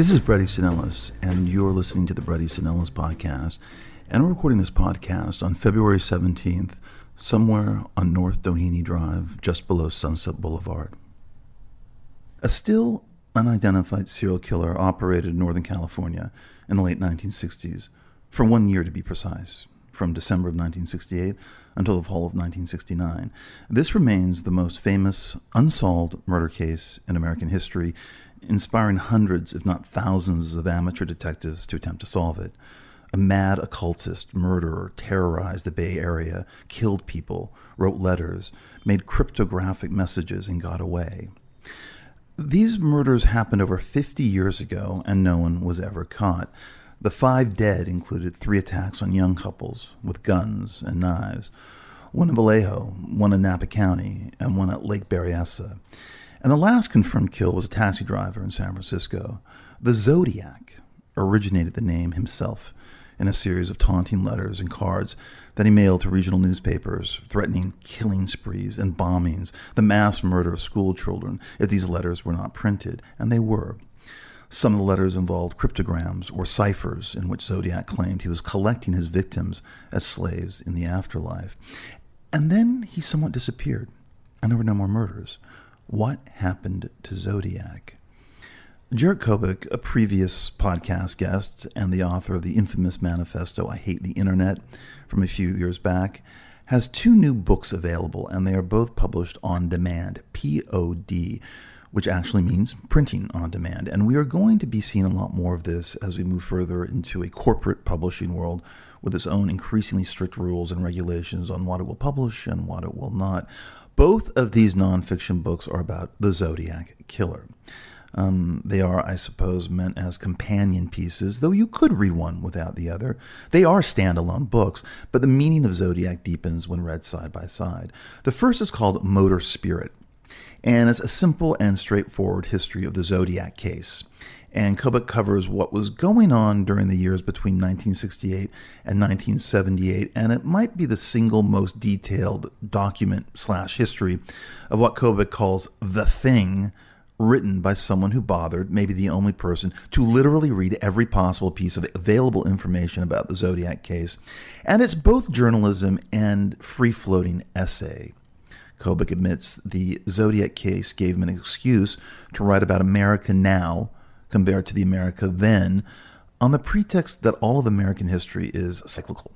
This is Bret Easton Ellis, and you're listening to the Bret Easton Ellis podcast. And we're recording this podcast on February 17th, somewhere on North Doheny Drive, just below Sunset Boulevard. A still unidentified serial killer operated in Northern California in the late 1960s, for one year to be precise, from December of 1968 until the fall of 1969. This remains the most famous unsolved murder case in American history, inspiring hundreds, if not thousands, of amateur detectives to attempt to solve it. A mad occultist murderer terrorized the Bay Area, killed people, wrote letters, made cryptographic messages, and got away. These murders happened over 50 years ago, and no one was ever caught. The five dead included three attacks on young couples with guns and knives, one in Vallejo, one in Napa County, and one at Lake Berryessa. And the last confirmed kill was a taxi driver in San Francisco. The Zodiac originated the name himself in a series of taunting letters and cards that he mailed to regional newspapers, threatening killing sprees and bombings, the mass murder of school children if these letters were not printed, and they were. Some of the letters involved cryptograms or ciphers in which Zodiac claimed he was collecting his victims as slaves in the afterlife. And then he somewhat disappeared, and there were no more murders. What happened to Zodiac? Jarett Kobek, a previous podcast guest and the author of the infamous manifesto I Hate the Internet from a few years back, has two new books available, and they are both published on demand, POD, which actually means printing on demand. And we are going to be seeing a lot more of this as we move further into a corporate publishing world with its own increasingly strict rules and regulations on what it will publish and what it will not. Both of these nonfiction books are about the Zodiac Killer. Um, they are, I suppose, meant as companion pieces, though you could read one without the other. They are standalone books, but the meaning of Zodiac deepens when read side by side. The first is called Motor Spirit, and it's a simple and straightforward history of the Zodiac case. And Kobek covers what was going on during the years between 1968 and 1978, and it might be the single most detailed document slash history of what Kobek calls the thing written by someone who bothered, maybe the only person, to literally read every possible piece of available information about the Zodiac case. And it's both journalism and free floating essay. Kobek admits the Zodiac case gave him an excuse to write about America now compared to the America then on the pretext that all of American history is cyclical.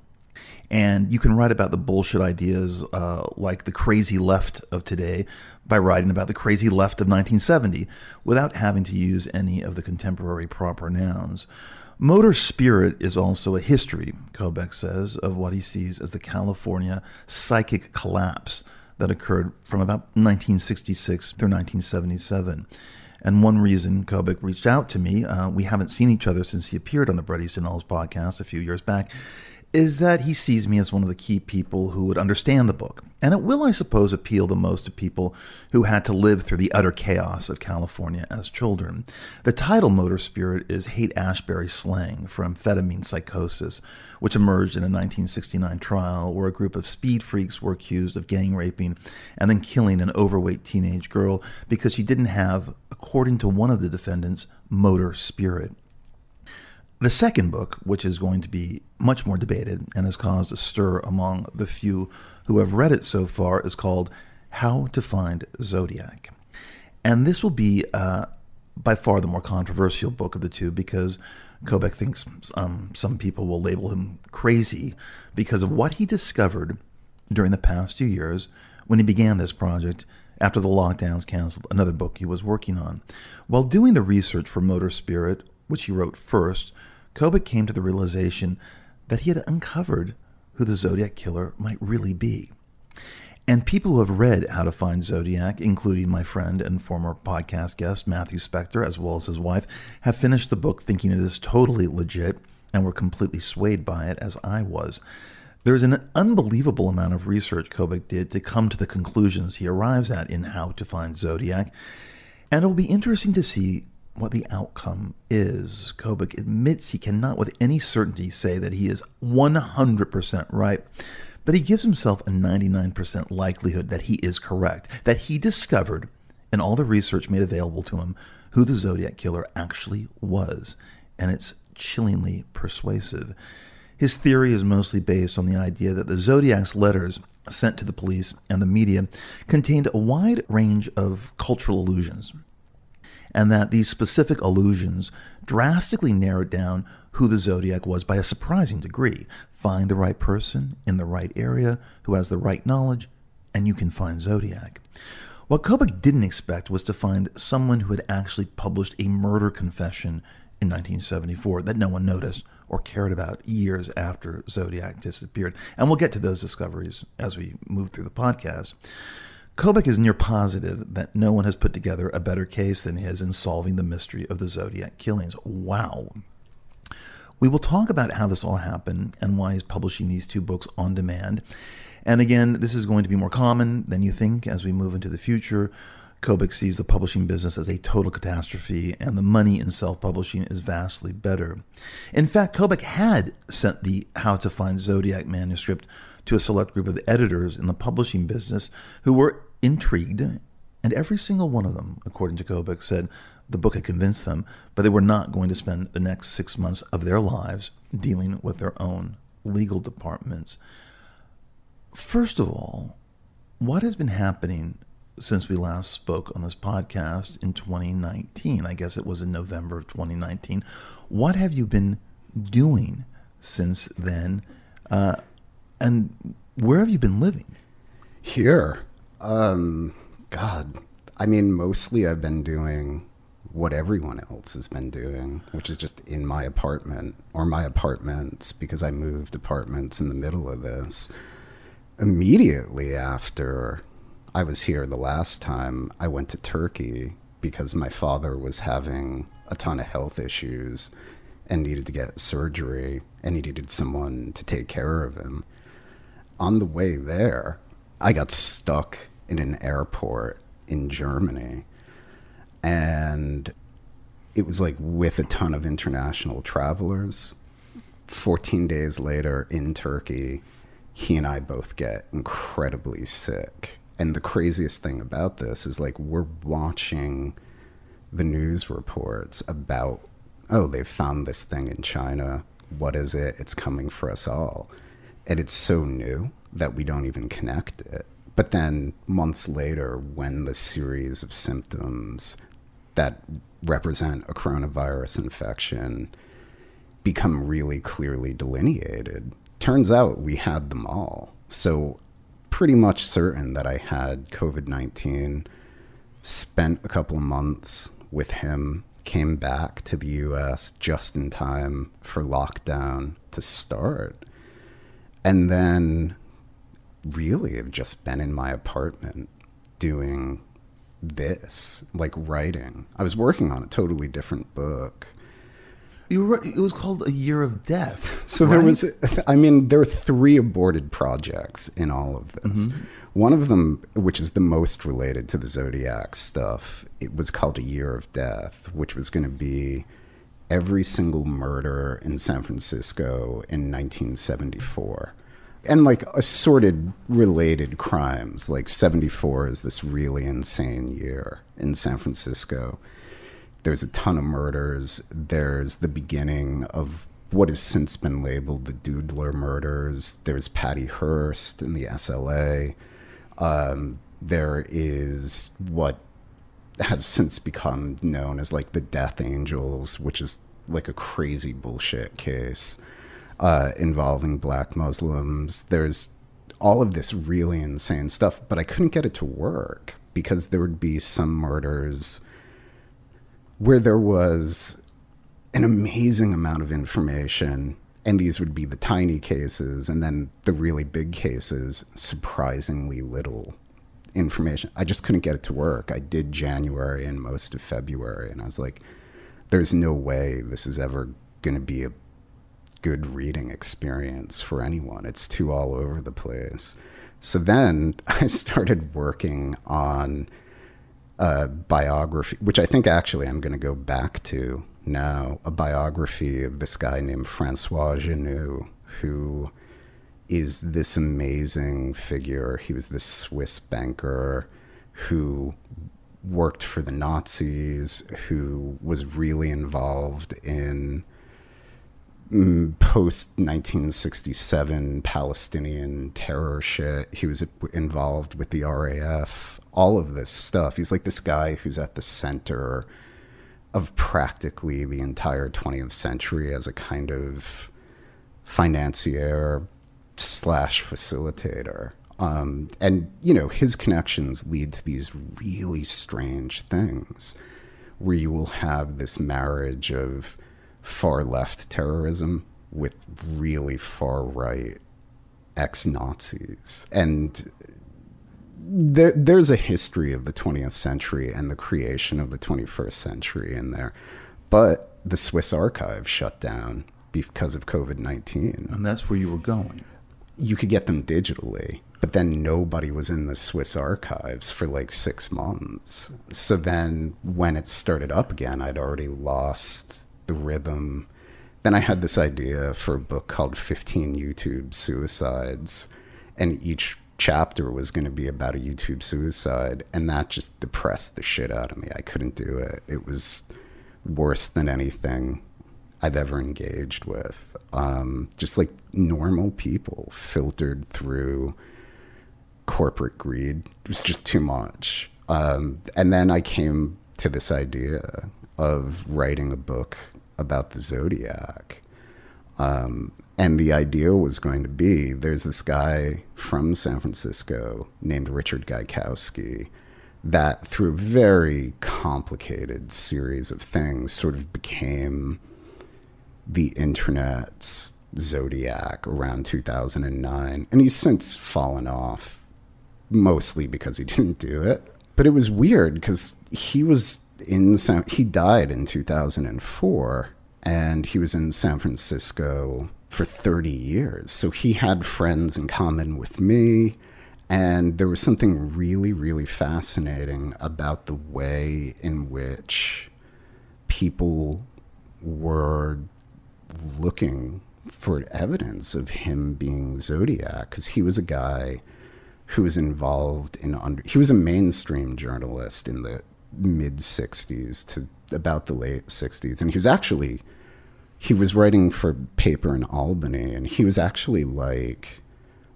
And you can write about the bullshit ideas uh, like the crazy left of today by writing about the crazy left of 1970 without having to use any of the contemporary proper nouns. Motor Spirit is also a history, Kobek says, of what he sees as the California psychic collapse that occurred from about 1966 through 1977. And one reason Kobek reached out to me, uh, we haven't seen each other since he appeared on the Bret Easton Ellis podcast a few years back, is that he sees me as one of the key people who would understand the book. And it will, I suppose, appeal the most to people who had to live through the utter chaos of California as children. The title Motor Spirit is Haight Ashbury slang for amphetamine psychosis, which emerged in a 1969 trial where a group of speed freaks were accused of gang raping and then killing an overweight teenage girl because she didn't have, according to one of the defendants, motor spirit. The second book, which is going to be much more debated and has caused a stir among the few who have read it so far, is called How to Find Zodiac. And this will be uh, by far the more controversial book of the two because Kobek thinks um, some people will label him crazy because of what he discovered during the past few years when he began this project after the lockdowns canceled another book he was working on. While doing the research for Motor Spirit, which he wrote first, Kobek came to the realization that he had uncovered who the Zodiac Killer might really be. And people who have read How to Find Zodiac, including my friend and former podcast guest Matthew Specktor, as well as his wife, have finished the book thinking it is totally legit and were completely swayed by it, as I was. There's an unbelievable amount of research Kobek did to come to the conclusions he arrives at in How to Find Zodiac, and it'll be interesting to see what the outcome is. Kobek admits he cannot with any certainty say that he is 100% right, but he gives himself a 99% likelihood that he is correct, that he discovered, in all the research made available to him, who the Zodiac Killer actually was, and it's chillingly persuasive. His theory is mostly based on the idea that the Zodiac's letters sent to the police and the media contained a wide range of cultural allusions, and that these specific allusions drastically narrowed down who the Zodiac was by a surprising degree. Find the right person in the right area who has the right knowledge, and you can find Zodiac. What Kobek didn't expect was to find someone who had actually published a murder confession in 1974 that no one noticed or cared about years after Zodiac disappeared. And we'll get to those discoveries as we move through the podcast. Kobek is near positive that no one has put together a better case than his in solving the mystery of the Zodiac killings. Wow. We will talk about how this all happened and why he's publishing these two books on demand. And again, this is going to be more common than you think as we move into the future. Kobek sees the publishing business as a total catastrophe, and the money in self publishing is vastly better. In fact, Kobek had sent the How to Find Zodiac manuscript to a select group of editors in the publishing business who were intrigued, and every single one of them, according to Kobek, said the book had convinced them, but they were not going to spend the next six months of their lives dealing with their own legal departments. First of all, what has been happening since we last spoke on this podcast in 2019. I guess it was in November of 2019. What have you been doing since then? Uh, and where have you been living? Here. Um, God. I mean, mostly I've been doing what everyone else has been doing, which is just in my apartment or my apartments because I moved apartments in the middle of this. Immediately after I was here the last time, I went to Turkey because my father was having a ton of health issues and needed to get surgery and he needed someone to take care of him. On the way there, I got stuck in an airport in Germany. And it was like with a ton of international travelers. 14 days later in Turkey, he and I both get incredibly sick. And the craziest thing about this is like we're watching the news reports about oh they've found this thing in china. What is it? It's coming for us all and it's so new that we don't even connect it but then months later when the series of symptoms that represent a coronavirus infection become really clearly delineated turns out we had them all so pretty much certain that I had COVID 19, spent a couple of months with him, came back to the US just in time for lockdown to start. And then really have just been in my apartment doing this, like writing. I was working on a totally different book you were, it was called A Year of Death. So right? there was, I mean, there are three aborted projects in all of this. Mm-hmm. One of them, which is the most related to the Zodiac stuff, it was called A Year of Death, which was going to be every single murder in San Francisco in 1974. And like assorted related crimes. Like 74 is this really insane year in San Francisco there's a ton of murders. There's the beginning of what has since been labeled the Doodler murders. There's Patty Hearst in the SLA. Um, there is what has since become known as like the Death Angels, which is like a crazy bullshit case uh, involving black Muslims. There's all of this really insane stuff, but I couldn't get it to work because there would be some murders where there was an amazing amount of information and these would be the tiny cases and then the really big cases surprisingly little information. I just couldn't get it to work. I did january and most of february and i was like there's no way this is ever going to be a good reading experience for anyone. It's too all over the place. So then i started working on a biography, which I think actually I'm going to go back to now, a biography of this guy named Francois Genoud, who is this amazing figure. He was this Swiss banker who worked for the Nazis, who was really involved in mm, post 1967 Palestinian terror shit. He was involved with the RAF, all of this stuff. He's like this guy who's at the center of practically the entire 20th century as a kind of financier slash facilitator. Um, and, you know, his connections lead to these really strange things where you will have this marriage of far left terrorism with really far right ex Nazis. And there, there's a history of the 20th century and the creation of the 21st century in there. But the Swiss archive shut down because of COVID 19. And that's where you were going. You could get them digitally, but then nobody was in the Swiss archives for like six months. So then when it started up again, I'd already lost the rhythm. Then I had this idea for a book called 15 YouTube Suicides, and each chapter was going to be about a YouTube suicide, and that just depressed the shit out of me. I couldn't do it. It was worse than anything I've ever engaged with. Um, just like normal people filtered through corporate greed. It was just too much. Um, and then I came to this idea of writing a book about the zodiac. Um, and the idea was going to be there's this guy from San Francisco named Richard Gaikowski that, through a very complicated series of things, sort of became the internet's zodiac around 2009. And he's since fallen off, mostly because he didn't do it. But it was weird because he was in San, he died in 2004 and he was in San Francisco for 30 years. So he had friends in common with me. And there was something really, really fascinating about the way in which people were looking for evidence of him being Zodiac because he was a guy who was involved in under he was a mainstream journalist in the mid 60s to about the late 60s and he was actually he was writing for paper in Albany and he was actually like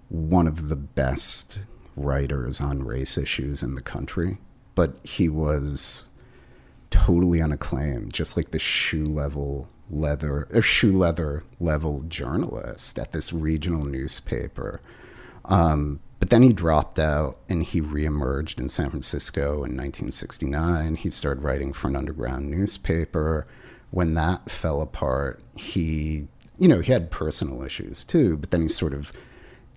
one of the best writers on race issues in the country but he was totally unacclaimed just like the shoe level leather or shoe leather level journalist at this regional newspaper. Um, but then he dropped out and he reemerged in San Francisco in 1969. He started writing for an underground newspaper. When that fell apart, he, you know, he had personal issues too, but then he sort of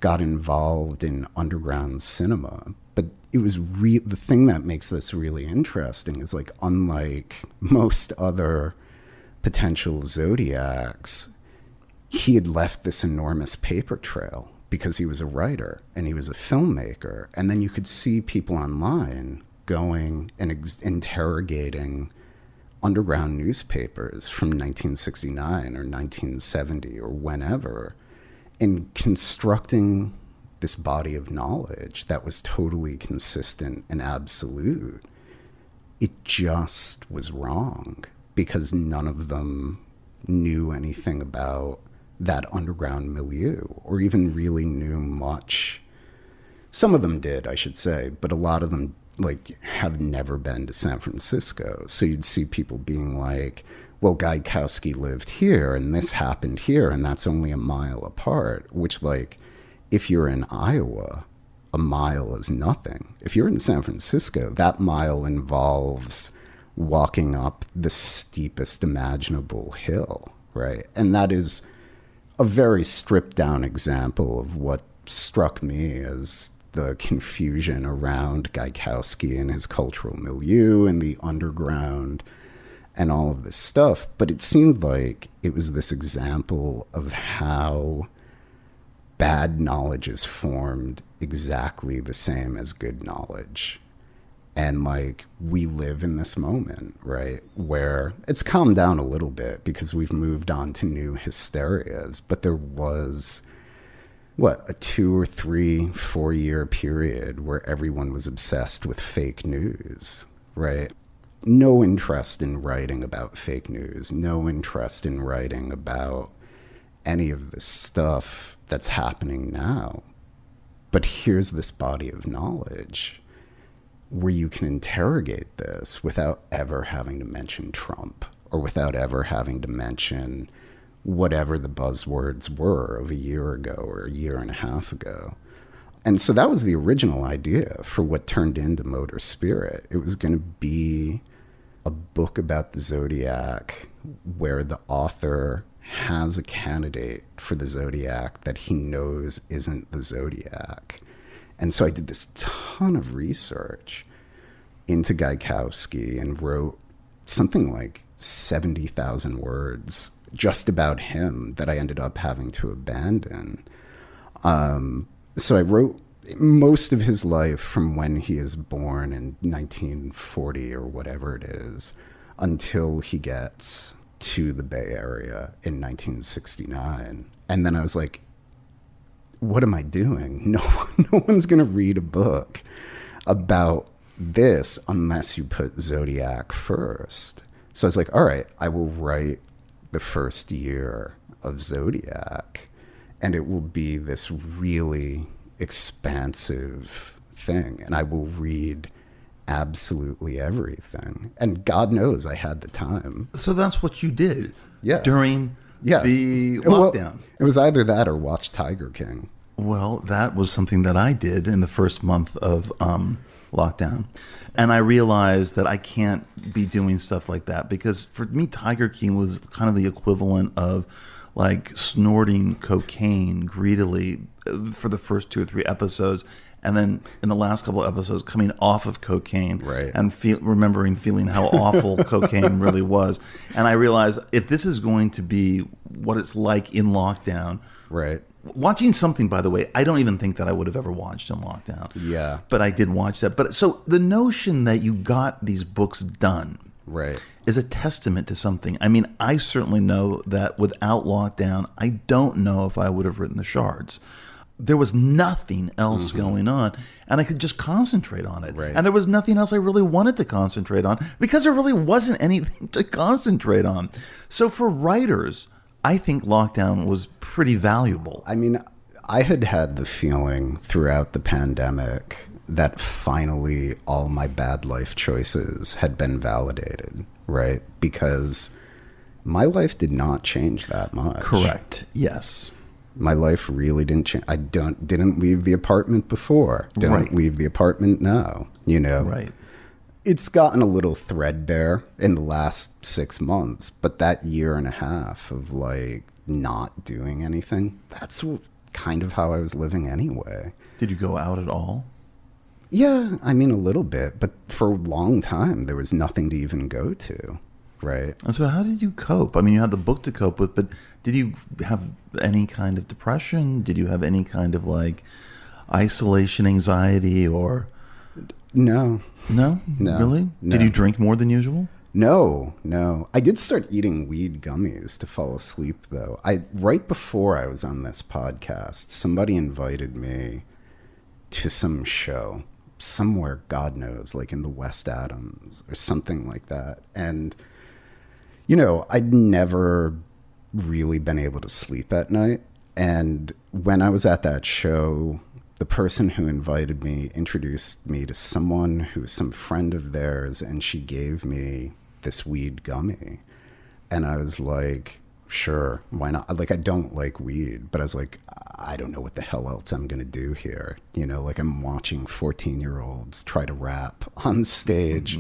got involved in underground cinema. But it was re- the thing that makes this really interesting is like, unlike most other potential zodiacs, he had left this enormous paper trail because he was a writer and he was a filmmaker. And then you could see people online going and ex- interrogating underground newspapers from 1969 or 1970 or whenever and constructing this body of knowledge that was totally consistent and absolute. It just was wrong because none of them knew anything about that underground milieu or even really knew much. Some of them did, I should say, but a lot of them like have never been to San Francisco. So you'd see people being like, well, Gaikowski lived here and this happened here and that's only a mile apart, which like if you're in Iowa, a mile is nothing. If you're in San Francisco, that mile involves walking up the steepest imaginable hill, right? And that is a very stripped down example of what struck me as the confusion around Gaikowski and his cultural milieu and the underground and all of this stuff. But it seemed like it was this example of how bad knowledge is formed exactly the same as good knowledge and like we live in this moment right where it's calmed down a little bit because we've moved on to new hysterias but there was what a two or three four year period where everyone was obsessed with fake news right? No interest in writing about fake news, no interest in writing about any of this stuff that's happening now. But here's this body of knowledge where you can interrogate this without ever having to mention Trump or without ever having to mention whatever the buzzwords were of a year ago or a year and a half ago. And so that was the original idea for what turned into Motor Spirit. It was going to be a book about the zodiac where the author has a candidate for the zodiac that he knows isn't the zodiac. And so I did this ton of research into Gaikowski and wrote something like 70,000 words just about him that I ended up having to abandon. Um, so I wrote most of his life from when he is born in 1940 or whatever it is until he gets to the Bay Area in 1969. And then I was like, what am I doing? No, no one's going to read a book about this unless you put Zodiac first. So I was like, all right, I will write the first year of Zodiac, and it will be this really expansive thing. And I will read absolutely everything. And God knows I had the time. So that's what you did. Yeah. During Yeah. the Well, lockdown. it was either that or watch Tiger King. Well, that was something that I did in the first month of um, lockdown. And I realized that I can't be doing stuff like that because for me, Tiger King was kind of the equivalent of like snorting cocaine greedily uh, for the first two or three episodes. And then in the last couple of episodes, coming off of cocaine Right. and feel, remembering feeling how awful cocaine really was. And I realized if this is going to be what it's like in lockdown, Right. watching something by the way i don't even think that i would have ever watched in lockdown Yeah. but i did watch that but so the notion that you got these books done Right. is a testament to something i mean i certainly know that without lockdown i don't know if i would have written the shards there was nothing else going on and i could just concentrate on it Mm-hmm. Right. and there was nothing else i really wanted to concentrate on because there really wasn't anything to concentrate on so for writers i think lockdown was pretty valuable I mean, I had had the feeling throughout the pandemic that finally all my bad life choices had been validated, right? Because my life did not change that much. Correct. Yes. My life really didn't change. I don't didn't leave the apartment before. Don't Right. leave the apartment now. You know, Right. it's gotten a little threadbare in the last six months, but that year and a half of like not doing anything, that's kind of how I was living anyway. Did you go out at all? Yeah, I mean, a little bit, but for a long time, there was nothing to even go to, right? And so, how did you cope? I mean, you had the book to cope with, but did you have any kind of depression? Did you have any kind of like isolation anxiety or No, no? No. Really? No. Did you drink more than usual? No, no. I did start eating weed gummies to fall asleep though. I right before I was on this podcast, somebody invited me to some show somewhere god knows like in the West Adams or something like that. And you know, I'd never really been able to sleep at night. And when I was at that show, the person who invited me introduced me to someone who was some friend of theirs, and she gave me this weed gummy. And I was like, sure, why not? Like, I don't like weed, but I was like, I don't know what the hell else I'm going to do here. You know, like I'm watching 14 year olds try to rap on stage.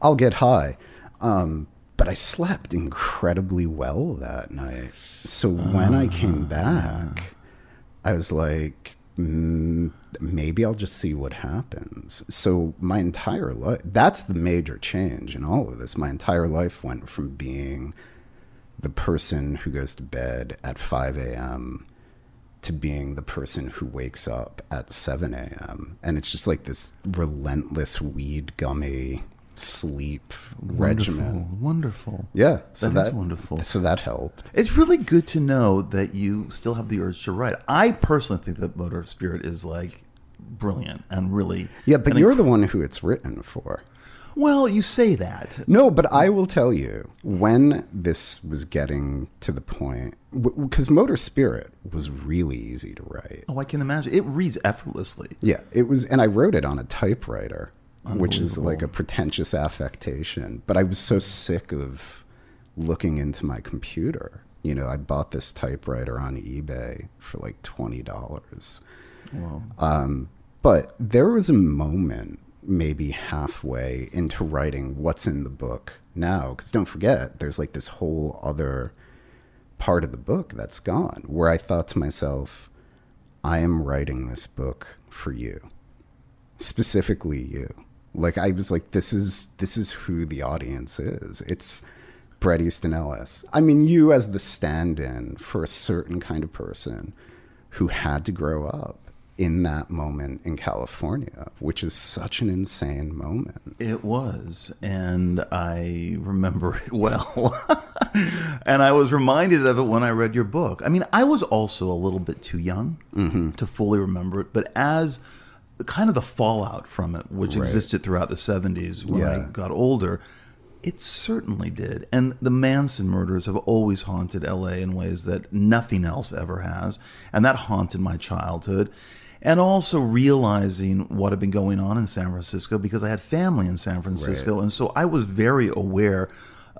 I'll get high. Um, but I slept incredibly well that night. So when I came back, I was like, mm, maybe I'll just see what happens. So my entire life, that's the major change in all of this. My entire life went from being the person who goes to bed at 5 a.m. to being the person who wakes up at 7 a.m. And it's just like this relentless weed gummy sleep regimen. Wonderful. Yeah, so That wonderful. So that helped. It's really good to know that you still have the urge to write. I personally think that Motor of Spirit is like brilliant and really. Yeah, but you're inc- the one who it's written for. Well, you say that. No, but I will tell you when this was getting to the point because Motor Spirit was really easy to write. Oh, I can imagine. It reads effortlessly. Yeah, it was, and I wrote it on a typewriter, which is like a pretentious affectation. But I was so sick of looking into my computer. You know, I bought this typewriter on eBay for like twenty dollars. Wow. Um, but there was a moment, maybe halfway into writing what's in the book now, because don't forget, there's like this whole other part of the book that's gone, where I thought to myself, I am writing this book for you, specifically you. Like I was like, this is this is who the audience is. It's Bret Easton Ellis. I mean, you as the stand-in for a certain kind of person who had to grow up in that moment in California, which is such an insane moment. It was, and I remember it well. and I was reminded of it when I read your book. I mean, I was also a little bit too young Mm-hmm. to fully remember it, but as kind of the fallout from it, which Right. existed throughout the 70s when I got older, it certainly did. And the Manson murders have always haunted LA in ways that nothing else ever has. And that haunted my childhood. And also realizing what had been going on in San Francisco because I had family in San Francisco. And so I was very aware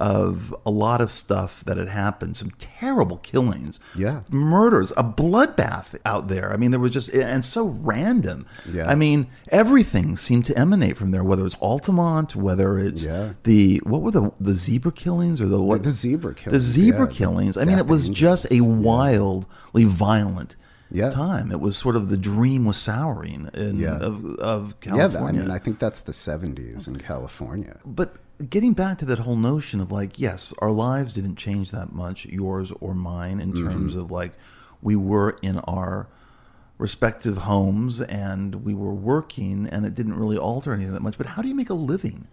of a lot of stuff that had happened, some terrible killings, Yeah. murders, a bloodbath out there. I mean, there was just, and so random. Yeah. I mean, everything seemed to emanate from there, whether it's Altamont, whether it's Yeah. the, what were the, the zebra killings or the what? The zebra killings. The zebra yeah. killings. I mean, it was just a wildly violent Yeah. time. It was sort of the dream was souring in, Yeah. of, of Yeah, I mean, I think that's the 70s in California. But getting back to that whole notion of like, yes, our lives didn't change that much, yours or mine, in Mm-hmm. terms of like we were in our respective homes and we were working and it didn't really alter anything that much. But how do you make a living?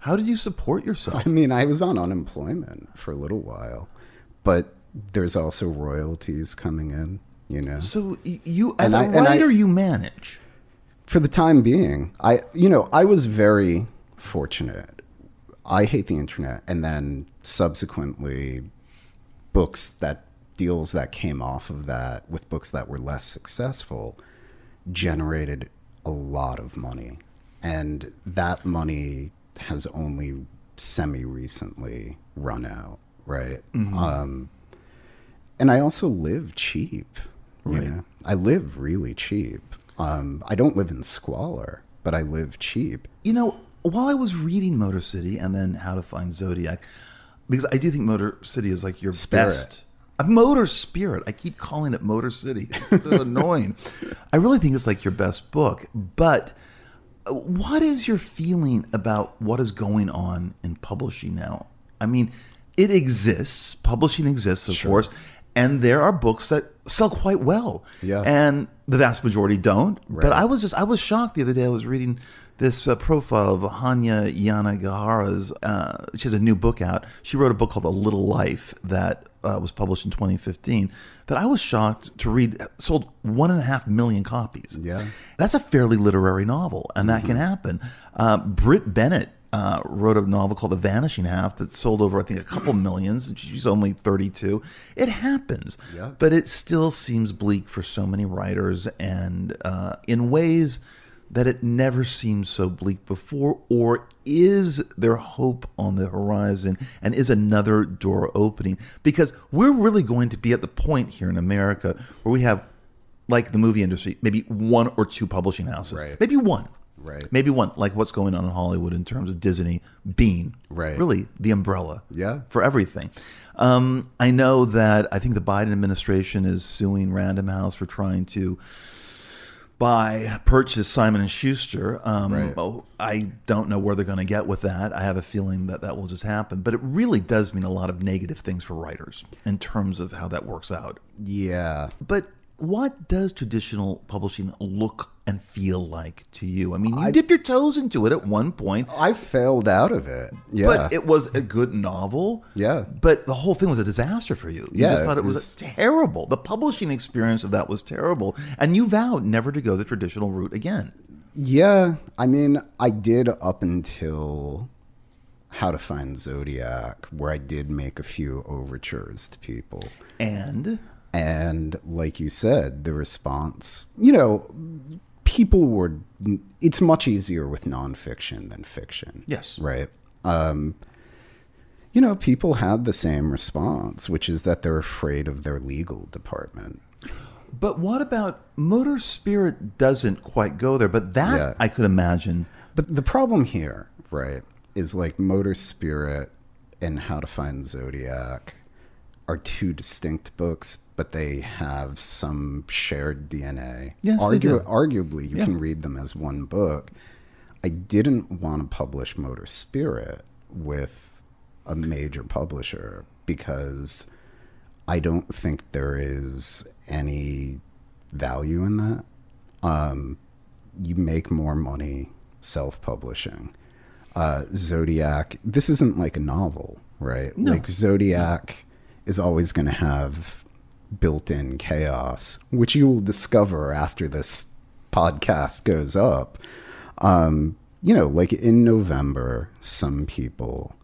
How did you support yourself? I mean, I was on unemployment for a little while, but there's also royalties coming in, you know. So you, as And a I- and I- you manage. For the time being, I you know, I was very fortunate. I hate the internet and then subsequently books that deals that came off of that with books that were less successful generated a lot of money. And that money has only semi recently run out, right? Um, and I also live cheap. You know? I live really cheap. Um, I don't live in squalor, but I live cheap. You know, while I was reading Motor City and then How to Find Zodiac, because I do think Motor City is like your Spirit. best. A motor spirit. I keep calling it Motor City. It's so annoying. I really think it's like your best book. But uh, what is your feeling about what is going on in publishing now? I mean, it exists. Publishing exists, of course, and there are books that sell quite well. Yeah. And the vast majority don't. But I was just I was shocked the other day. I was reading this uh, profile of Hanya Yanagihara's. Uh, she has a new book out. She wrote a book called A Little Life that uh, was published in 2015. That I was shocked to read. Sold one and a half million copies. Yeah. that's a fairly literary novel, and that can happen. Uh, Brit Bennett. Uh, wrote a novel called The Vanishing Half that sold over, I think, a couple millions. and She's only 32. It happens Yeah. but it still seems bleak for so many writers and uh, in ways that it never seemed so bleak before or is there hope on the horizon and is another door opening because we're really going to be at the point here in america where we have like the movie industry maybe one or two publishing houses Right. maybe one Right. maybe one like what's going on in hollywood in terms of disney being Right. really the umbrella Yeah. for everything. Um, I know that I think the Biden administration is suing Random House for trying to buy purchase Simon and Schuster. Um, Right. oh, I don't know where they're going to get with that. I have a feeling that that will just happen, but it really does mean a lot of negative things for writers in terms of how that works out. Yeah. But what does traditional publishing look and feel like to you? I mean, you dip your toes into it at one point. I failed out of it. Yeah. But it was a good novel. Yeah. But the whole thing was a disaster for you. You Yeah, just thought it it was, was- terrible. The publishing experience of that was terrible. And you vowed never to go the traditional route again. Yeah, I mean, I did up until How to Find Zodiac, where I did make a few overtures to people. And And like you said, the response, you know, people were, it's much easier with nonfiction than fiction. Yes. Right. Um, you know, people had the same response, which is that they're afraid of their legal department. but what about Motor Spirit doesn't quite go there, but that Yeah. I could imagine. But the problem here, right, is like Motor Spirit and How to Find Zodiac are two distinct books, but they have some shared DNA. Yes, they do. Arguably, you Yeah. can read them as one book. I didn't want to publish Motor Spirit with a major publisher because I don't think there is any value in that. Um, you make more money self-publishing. Uh, Zodiac, this isn't like a novel, right? No. Like Zodiac is always going to have built-in chaos, which you will discover after this podcast goes up. Um, you know, like in November, some people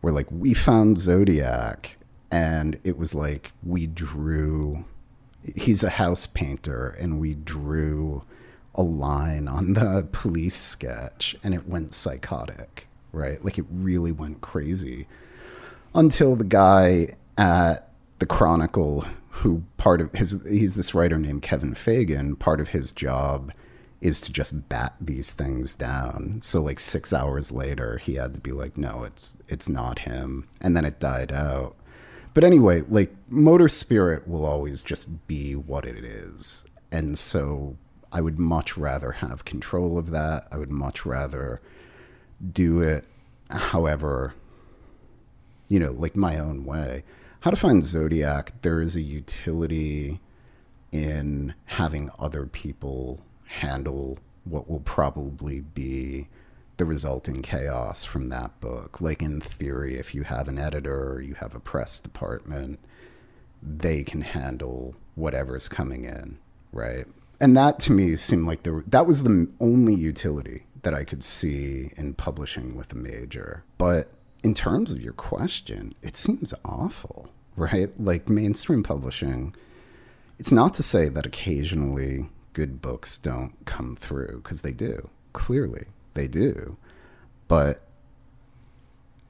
were like, "We found Zodiac," and it was like we drew. He's a house painter, and we drew a line on the police sketch, and it went psychotic, right? Like it really went crazy until the guy at the Chronicle, who part of his, he's this writer named Kevin Fagan, part of his job is to just bat these things down. So like six hours later, he had to be like, no, it's, it's not him. And then it died out. But anyway, like Motor Spirit will always just be what it is. And so I would much rather have control of that. I would much rather do it however you know, like my own way. How to find Zodiac, there is a utility in having other people handle what will probably be the resulting chaos from that book. Like in theory, if you have an editor or you have a press department, they can handle whatever's coming in, right? And that to me seemed like there that was the only utility that I could see in publishing with a major. But in terms of your question, it seems awful, right? Like mainstream publishing, it's not to say that occasionally good books don't come through because they do. Clearly, they do. But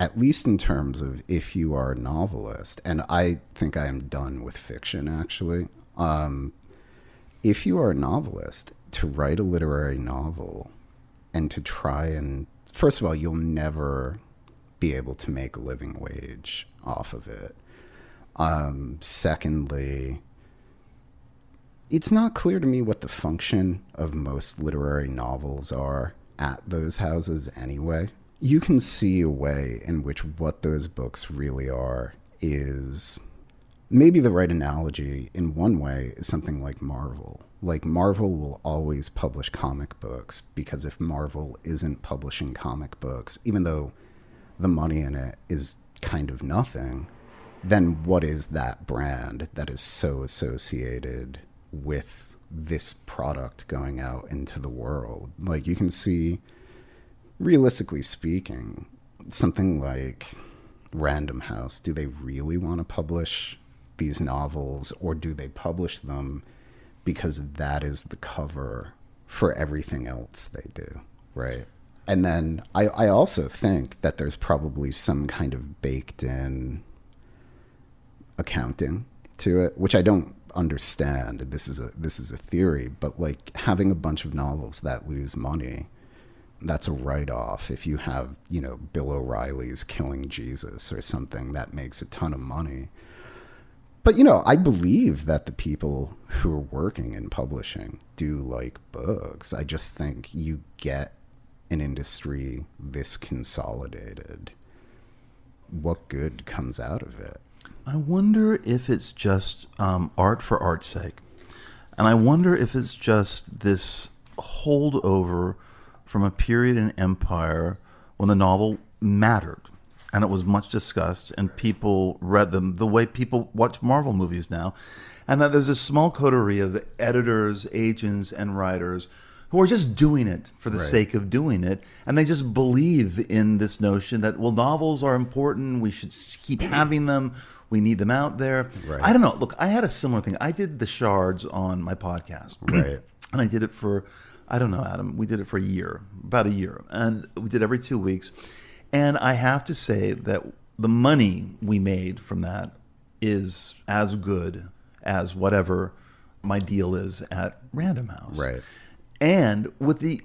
at least in terms of if you are a novelist, and I think I am done with fiction actually. Um, if you are a novelist, to write a literary novel and to try and, first of all, you'll never be able to make a living wage off of it. Um, secondly, it's not clear to me what the function of most literary novels are at those houses anyway. You can see a way in which what those books really are is maybe the right analogy in one way is something like Marvel. Like Marvel will always publish comic books because if Marvel isn't publishing comic books, even though the money in it is kind of nothing, then what is that brand that is so associated with this product going out into the world? Like you can see, realistically speaking, something like Random House, do they really want to publish these novels or do they publish them because that is the cover for everything else they do, right? And then I, I also think that there's probably some kind of baked in accounting to it, which I don't understand. This is a this is a theory, but like having a bunch of novels that lose money, that's a write off. If you have, you know, Bill O'Reilly's Killing Jesus or something that makes a ton of money. But you know, I believe that the people who are working in publishing do like books. I just think you get an industry this consolidated. What good comes out of it? I wonder if it's just um, art for art's sake. And I wonder if it's just this holdover from a period in empire when the novel mattered and it was much discussed and people read them the way people watch Marvel movies now. And that there's a small coterie of editors, agents, and writers who are just doing it for the Right. sake of doing it, and they just believe in this notion that well, novels are important. We should keep having them. We need them out there. Right. I don't know. Look, I had a similar thing. I did the shards on my podcast, Right. and I did it for I don't know, Adam. We did it for a year, about a year, and we did every two weeks. And I have to say that the money we made from that is as good as whatever my deal is at Random House. Right. And with the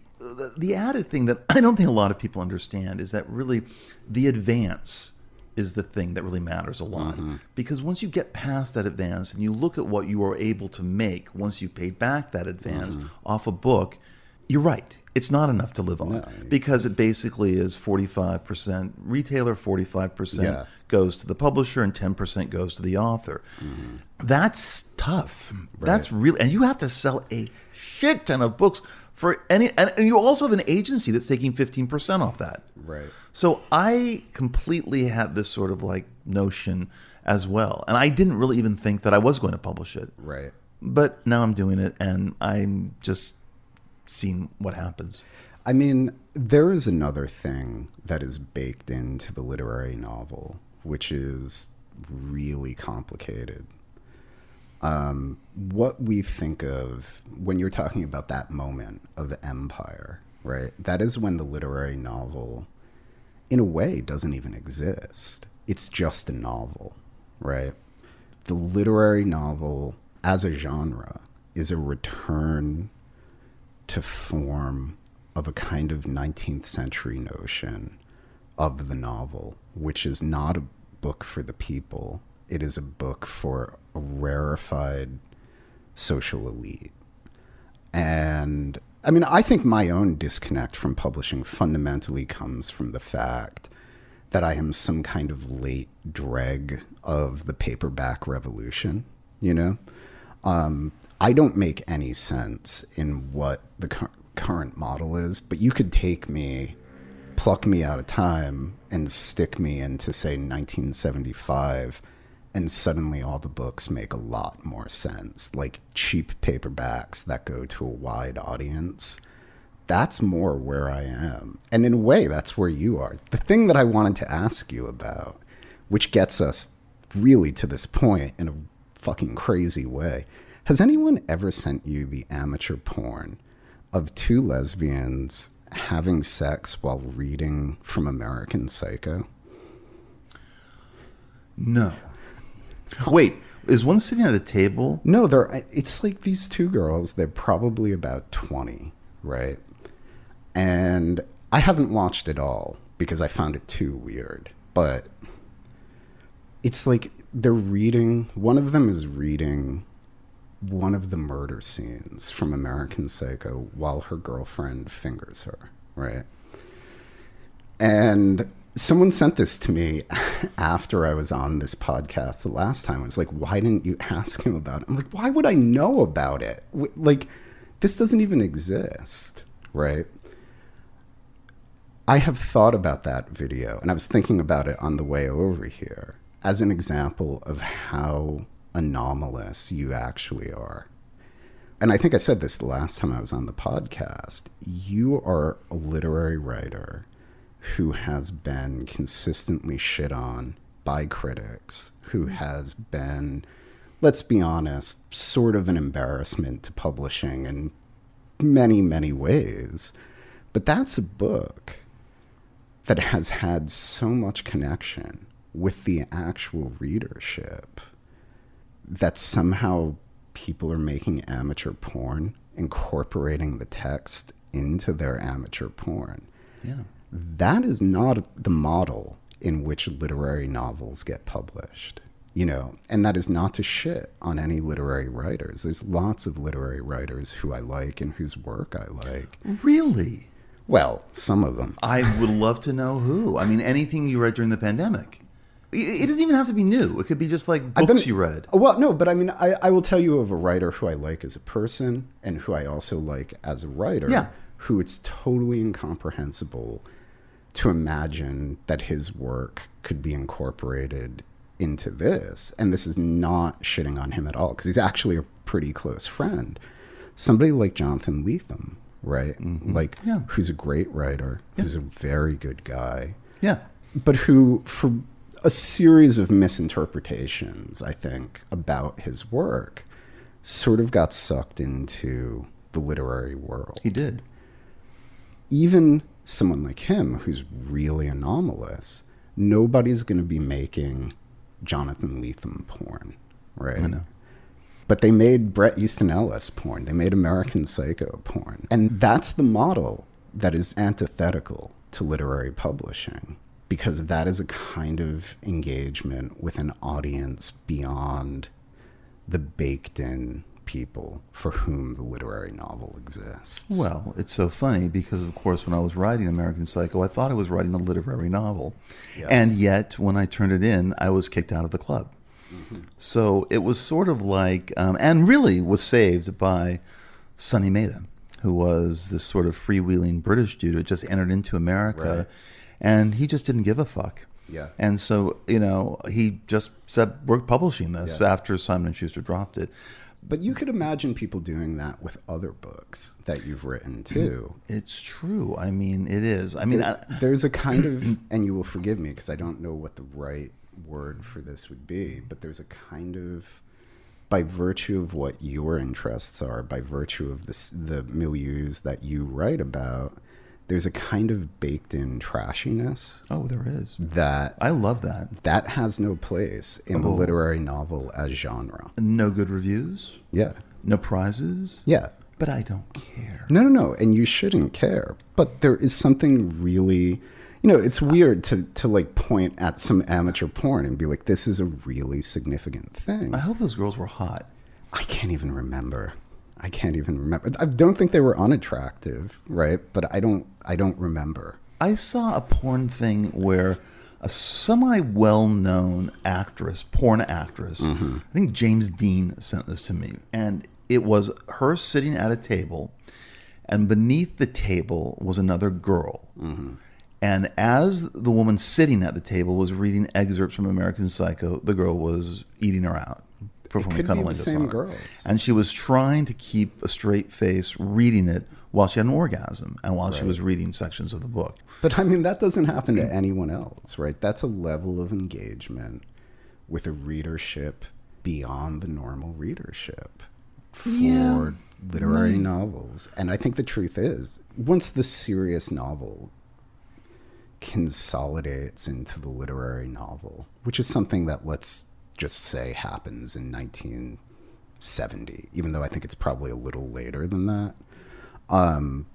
the added thing that I don't think a lot of people understand is that really the advance is the thing that really matters a lot. Mm-hmm. Because once you get past that advance and you look at what you are able to make once you paid back that advance mm-hmm. off a book, you're right. It's not enough to live on No. because it basically is 45% retailer, 45% Yeah. goes to the publisher, and 10% goes to the author. Mm-hmm. That's tough. That's really, and you have to sell a shit ton of books for any, and, and you also have an agency that's taking 15% off that. Right. So I completely had this sort of like notion as well. And I didn't really even think that I was going to publish it. Right. But now I'm doing it and I'm just seeing what happens. I mean, there is another thing that is baked into the literary novel, which is really complicated. Um, what we think of when you're talking about that moment of empire, right? That is when the literary novel, in a way, doesn't even exist. It's just a novel, right? The literary novel as a genre is a return to form of a kind of 19th century notion of the novel, which is not a book for the people. It is a book for a rarefied social elite. And I mean, I think my own disconnect from publishing fundamentally comes from the fact that I am some kind of late dreg of the paperback revolution, you know? Um, I don't make any sense in what the cur- current model is, but you could take me, pluck me out of time, and stick me into, say, 1975, and suddenly all the books make a lot more sense. Like cheap paperbacks that go to a wide audience. That's more where I am. And in a way, that's where you are. The thing that I wanted to ask you about, which gets us really to this point in a fucking crazy way. Has anyone ever sent you the amateur porn of two lesbians having sex while reading from American Psycho? No. Wait, is one sitting at a table? No, they're it's like these two girls, they're probably about 20, right? And I haven't watched it all because I found it too weird. But it's like they're reading one of them is reading one of the murder scenes from American Psycho while her girlfriend fingers her, right? And someone sent this to me after I was on this podcast the last time. I was like, why didn't you ask him about it? I'm like, why would I know about it? Like, this doesn't even exist, right? I have thought about that video and I was thinking about it on the way over here as an example of how anomalous you actually are. And I think I said this the last time I was on the podcast. You are a literary writer who has been consistently shit on by critics, who mm-hmm. has been, let's be honest, sort of an embarrassment to publishing in many, many ways. But that's a book that has had so much connection with the actual readership that somehow people are making amateur porn, incorporating the text into their amateur porn. Yeah. That is not the model in which literary novels get published. You know, and that is not to shit on any literary writers. There's lots of literary writers who I like and whose work I like. Really? Well, some of them. I would love to know who. I mean, anything you read during the pandemic. It doesn't even have to be new. It could be just like books been- you read. Well, no, but I mean, I, I will tell you of a writer who I like as a person and who I also like as a writer. Yeah. Who it's totally incomprehensible to imagine that his work could be incorporated into this. And this is not shitting on him at all because he's actually a pretty close friend. Somebody like Jonathan Lethem, right? Mm-hmm. Like, Yeah. who's a great writer, who's a very good guy, Yeah. but who, for a series of misinterpretations, I think, about his work, sort of got sucked into the literary world. He did. Even someone like him, who's really anomalous, nobody's going to be making Jonathan Lethem porn, right? I know. But they made Bret Easton Ellis porn. They made American Psycho porn. And that's the model that is antithetical to literary publishing because that is a kind of engagement with an audience beyond the baked in people for whom the literary novel exists. Well, it's so funny because, of course, when I was writing American Psycho, I thought I was writing a literary novel. Yeah. And yet, when I turned it in, I was kicked out of the club. So it was sort of like, um, and really was saved by Sonny Mehta, who was this sort of freewheeling British dude who just entered into America. Right. And he just didn't give a fuck. Yeah. And so, you know, he just said, we're publishing this Yeah. after Simon & Schuster dropped it. But you could imagine people doing that with other books that you've written too. It's true. I mean, it is. I mean, I, There's a kind of, and you will forgive me because I don't know what the right word for this would be, but there's a kind of, by virtue of what your interests are, by virtue of this, the milieus that you write about, there's a kind of baked in trashiness oh, there is. that I love that. that has no place in the Oh. literary novel as genre. No good reviews, Yeah. no prizes, Yeah. but I don't care. No, no, no, and you shouldn't care. But there is something really, you know, it's weird to to like point at some amateur porn and be like, this is a really significant thing. I hope those girls were hot. I can't even remember. I can't even remember. I don't think they were unattractive, right? But I don't. I don't remember. I saw a porn thing where a semi well known actress, porn actress, mm-hmm. I think James Dean sent this to me, and it was her sitting at a table, and beneath the table was another girl. Mm-hmm. And as the woman sitting at the table was reading excerpts from American Psycho, the girl was eating her out, performing could be the cunnilingus same on her. girls. And she was trying to keep a straight face reading it while she had an orgasm and while she was reading sections of the book. But I mean, that doesn't happen to mm. anyone else, right? That's a level of engagement with a readership beyond the normal readership for Yeah. literary mm. novels. And I think the truth is, once the serious novel consolidates into the literary novel, which is something that, let's just say, happens in 1970, even though I think it's probably a little later than that um,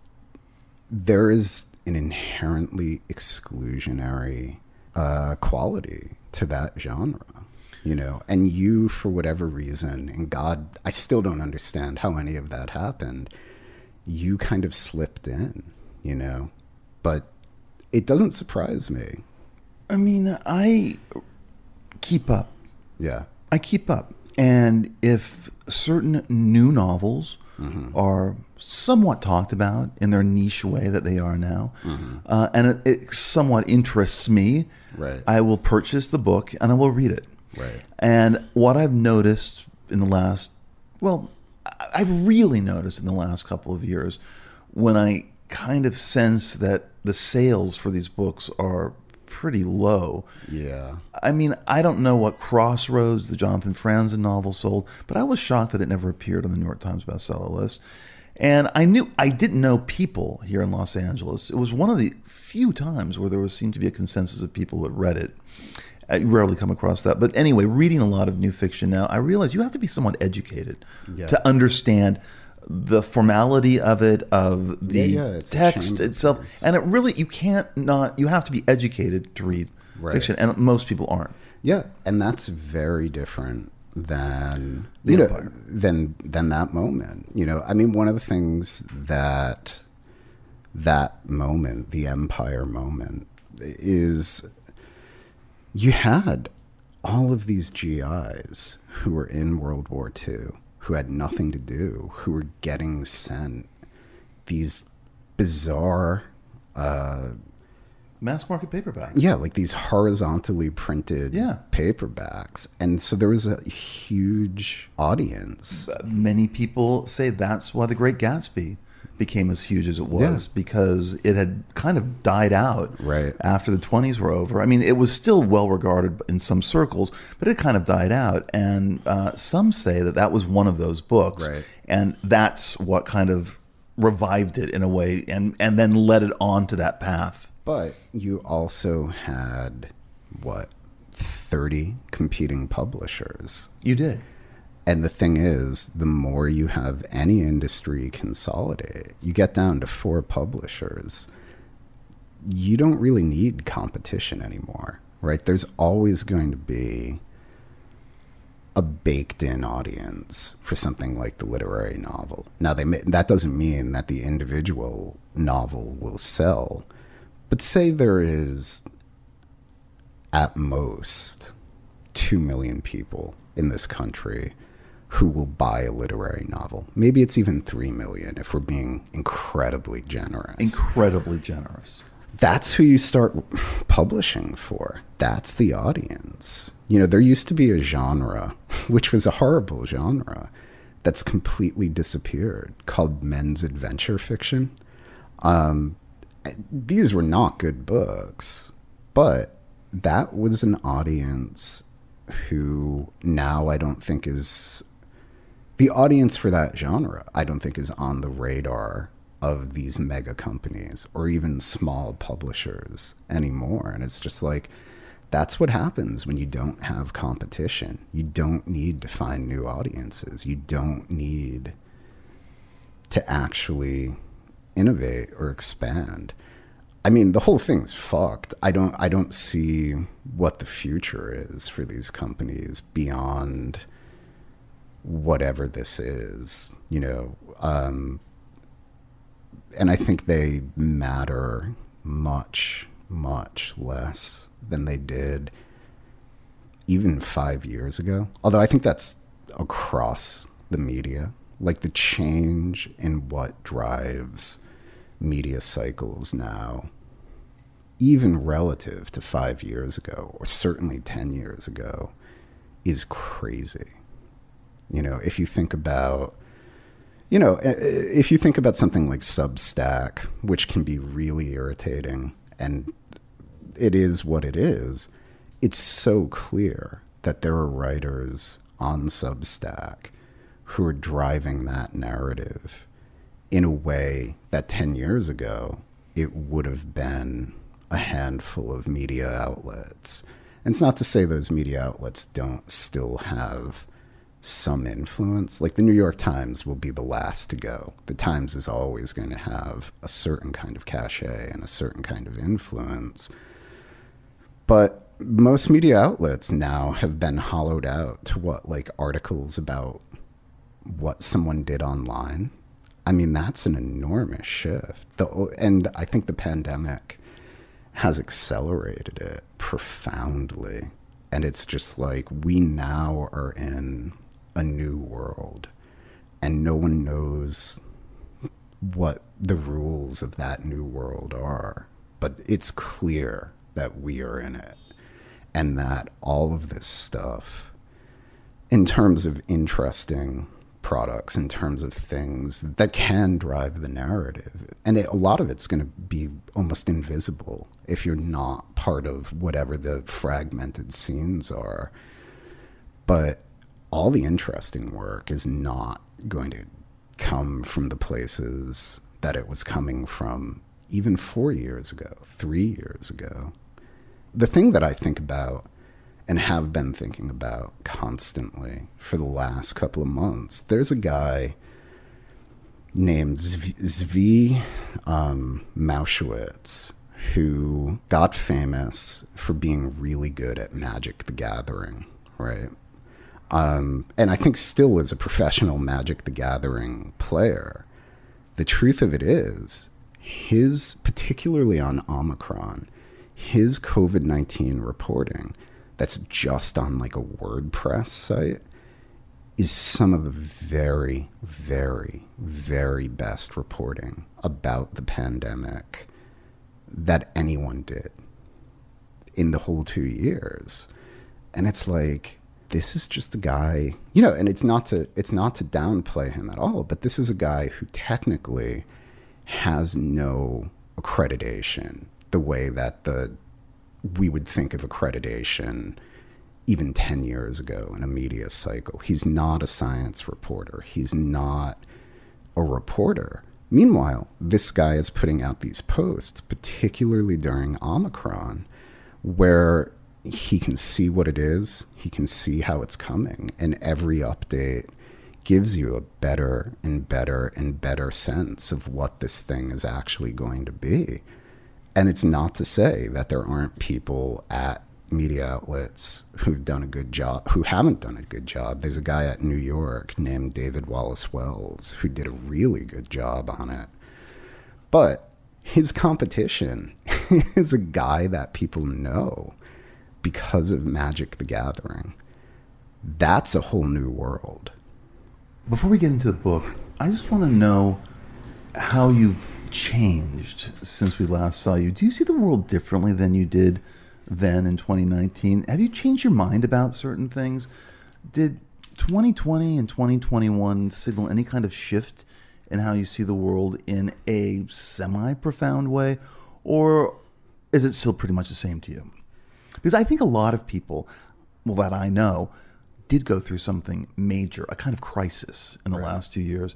there is an inherently exclusionary uh, quality to that genre, you know. And you, for whatever reason, and God, I still don't understand how any of that happened. You kind of slipped in, you know, but it doesn't surprise me. I mean, I keep up. Yeah, I keep up. And if certain new novels are somewhat talked about in their niche way that they are now, uh, and it, it somewhat interests me, Right. I will purchase the book and I will read it. Right. And what I've noticed in the last, well, I've really noticed in the last couple of years when I kind of sense that the sales for these books are pretty low. yeah, I mean, I don't know what Crossroads, the Jonathan Franzen novel, sold, but I was shocked that it never appeared on the New York Times bestseller list. And I knew I didn't know people here in Los Angeles. It was one of the few times where there was seemed to be a consensus of people who had read it. I rarely come across that. But anyway, reading a lot of new fiction now, I realize you have to be somewhat educated Yeah. to understand the formality of it, of the Yeah, yeah, text itself. And it really, you can't not, you have to be educated to read Right. fiction. And most people aren't. Yeah, and that's very different than The you know Empire. than than that moment. You know, I mean, one of the things that that moment, the Empire moment, is you had all of these GIs who were in World War II who had nothing to do, who were getting sent these bizarre uh, Mass market paperbacks. yeah, like these horizontally printed Yeah. paperbacks. And so there was a huge audience. Many people say that's why The Great Gatsby became as huge as it was Yeah. because it had kind of died out Right. after the 20s were over. I mean, it was still well regarded in some circles, but it kind of died out. And uh, some say that that was one of those books. Right. And that's what kind of revived it in a way and, and then led it on to that path. But you also had what 30 competing publishers. You did. And the thing is, the more you have any industry consolidate, you get down to four publishers. You don't really need competition anymore, right? There's always going to be a baked in audience for something like the literary novel. Now they that doesn't mean that the individual novel will sell. But say there is at most 2 million people in this country who will buy a literary novel. Maybe it's even 3 million if we're being incredibly generous. Incredibly generous. That's who you start publishing for. That's the audience. You know, there used to be a genre, which was a horrible genre, that's completely disappeared called men's adventure fiction. Um, these were not good books, but that was an audience who now I don't think is the audience for that genre. I don't think is on the radar of these mega companies or even small publishers anymore. And it's just like that's what happens when you don't have competition. You don't need to find new audiences. You don't need to actually innovate or expand. I mean, the whole thing's fucked. I don't I don't see what the future is for these companies beyond whatever this is, you know. Um, and I think they matter much, much less than they did even five years ago. Although I think that's across the media. Like the change in what drives media cycles now, even relative to five years ago, or certainly 10 years ago, is crazy. You know, if you think about, you know, if you think about something like Substack, which can be really irritating, and it is what it is, it's so clear that there are writers on Substack who are driving that narrative in a way that 10 years ago it would have been a handful of media outlets. And it's not to say those media outlets don't still have some influence. Like the New York Times will be the last to go. The Times is always going to have a certain kind of cachet and a certain kind of influence. But most media outlets now have been hollowed out to what, like articles about what someone did online. I mean, that's an enormous shift. The, and I think the pandemic has accelerated it profoundly. And it's just like we now are in a new world, and no one knows what the rules of that new world are. But it's clear that we are in it, and that all of this stuff, in terms of interesting products, in terms of things that can drive the narrative, and it, a lot of it's going to be almost invisible if you're not part of whatever the fragmented scenes are. But all the interesting work is not going to come from the places that it was coming from even four years ago, three years ago. The thing that I think about and have been thinking about constantly for the last couple of months, there's a guy named Zvi, Zvi um, Mowshowitz who got famous for being really good at Magic the Gathering, right? Um, and I think still is a professional Magic the Gathering player. The truth of it is, his, particularly on Omicron, his COVID 19 reporting that's just on like a WordPress site is some of the very, very, very best reporting about the pandemic that anyone did in the whole two years. And it's like, this is just a guy, you know, and it's not to it's not to downplay him at all, but this is a guy who technically has no accreditation the way that the we would think of accreditation even 10 years ago in a media cycle. He's not a science reporter. He's not a reporter. Meanwhile, this guy is putting out these posts, particularly during Omicron, where he can see what it is, he can see how it's coming, and every update gives you a better and better and better sense of what this thing is actually going to be. And it's not to say that there aren't people at media outlets who've done a good job, who haven't done a good job. There's a guy at New York named David Wallace Wells who did a really good job on it. But his competition is a guy that people know because of Magic the Gathering. That's a whole new world. Before we get into the book, I just want to know how you've changed since we last saw you. Do you see the world differently than you did then in 2019? Have you changed your mind about certain things? Did 2020 and 2021 signal any kind of shift in how you see the world in a semi profound way? Or is it still pretty much the same to you? Because I think a lot of people, well, that I know, did go through something major, a kind of crisis in the right. last two years.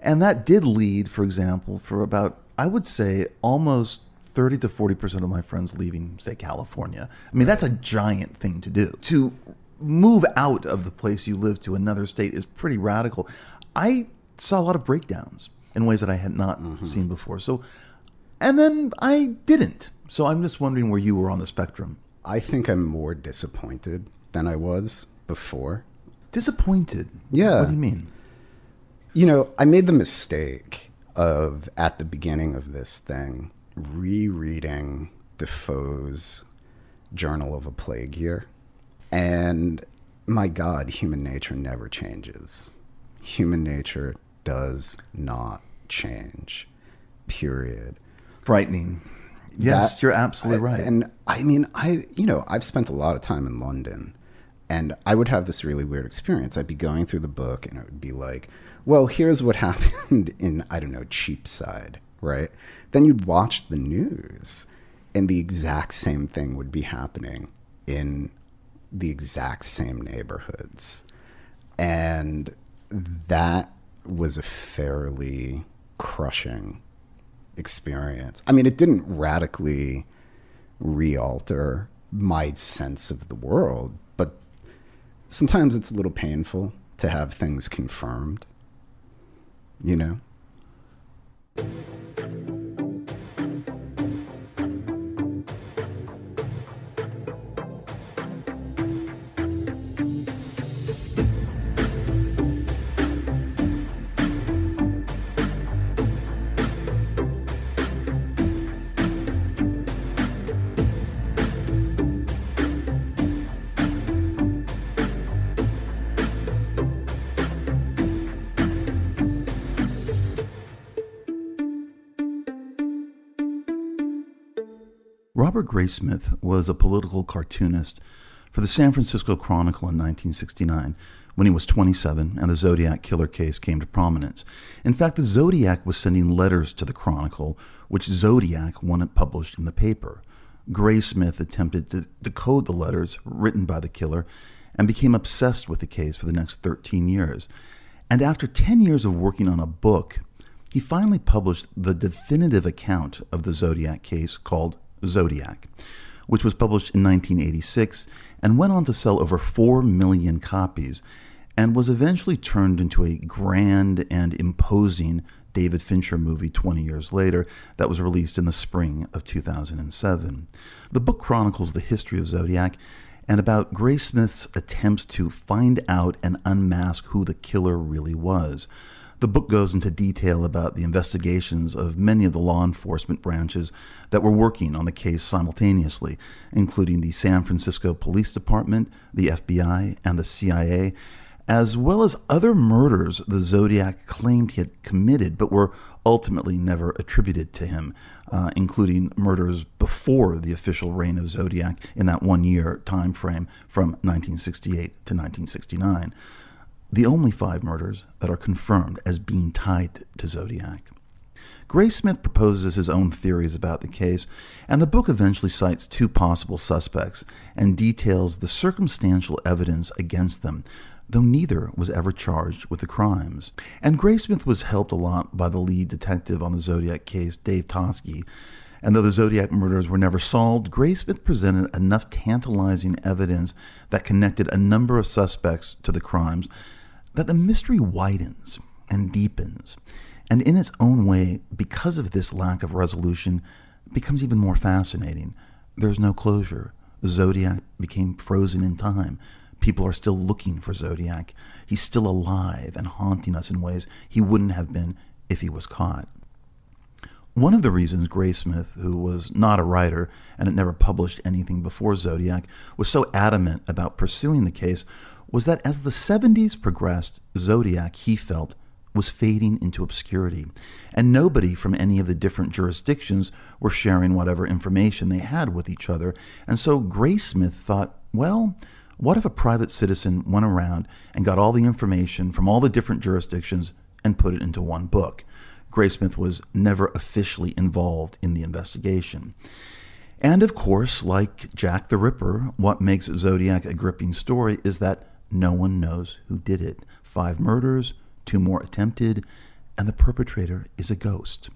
And that did lead, for example, for about, I would say, almost 30 to 40% of my friends leaving, say, California. I mean, that's a giant thing to do. To move out of the place you live to another state is pretty radical. I saw a lot of breakdowns in ways that I had not mm-hmm. seen before. So, and then I didn't. So I'm just wondering where you were on the spectrum. I think I'm more disappointed than I was before. Disappointed? Yeah. What do you mean? You know, I made the mistake of, at the beginning of this thing, rereading Defoe's Journal of a Plague Year. And my God, human nature never changes. Human nature does not change, period. Frightening. Yes, that, you're absolutely right. And I mean, I, you know, I've spent a lot of time in London and I would have this really weird experience. I'd be going through the book and it would be like, well, here's what happened in, I don't know, Cheapside, right? Then you'd watch the news and the exact same thing would be happening in the exact same neighborhoods. And that was a fairly crushing experience. I mean, it didn't radically realter my sense of the world, but sometimes it's a little painful to have things confirmed, you know? Robert Graysmith was a political cartoonist for the San Francisco Chronicle in 1969 when he was 27 and the Zodiac killer case came to prominence. In fact, the Zodiac was sending letters to the Chronicle, which Zodiac wanted published in the paper. Graysmith attempted to decode the letters written by the killer and became obsessed with the case for the next 13 years. And after 10 years of working on a book, he finally published the definitive account of the Zodiac case called Zodiac, which was published in 1986 and went on to sell over 4 million copies and was eventually turned into a grand and imposing David Fincher movie 20 years later that was released in the spring of 2007. The book chronicles the history of Zodiac and about Graysmith's attempts to find out and unmask who the killer really was. The book goes into detail about the investigations of many of the law enforcement branches that were working on the case simultaneously, including the San Francisco Police Department, the FBI, and the CIA, as well as other murders the Zodiac claimed he had committed but were ultimately never attributed to him, uh, including murders before the official reign of Zodiac in that one year time frame from 1968 to 1969 the only five murders that are confirmed as being tied to Zodiac. Graysmith proposes his own theories about the case, and the book eventually cites two possible suspects and details the circumstantial evidence against them, though neither was ever charged with the crimes. And Graysmith was helped a lot by the lead detective on the Zodiac case, Dave Toschi. And though the Zodiac murders were never solved, Graysmith presented enough tantalizing evidence that connected a number of suspects to the crimes that the mystery widens and deepens. And in its own way, because of this lack of resolution, becomes even more fascinating. There's no closure. Zodiac became frozen in time. People are still looking for Zodiac. He's still alive and haunting us in ways he wouldn't have been if he was caught. One of the reasons Graysmith, who was not a writer and had never published anything before Zodiac, was so adamant about pursuing the case was that as the 70s progressed, Zodiac, he felt, was fading into obscurity, and nobody from any of the different jurisdictions were sharing whatever information they had with each other. And so Graysmith thought, well, what if a private citizen went around and got all the information from all the different jurisdictions and put it into one book? Graysmith was never officially involved in the investigation. And of course, like Jack the Ripper, what makes Zodiac a gripping story is that no one knows who did it. Five murders, two more attempted, and the perpetrator is a ghost.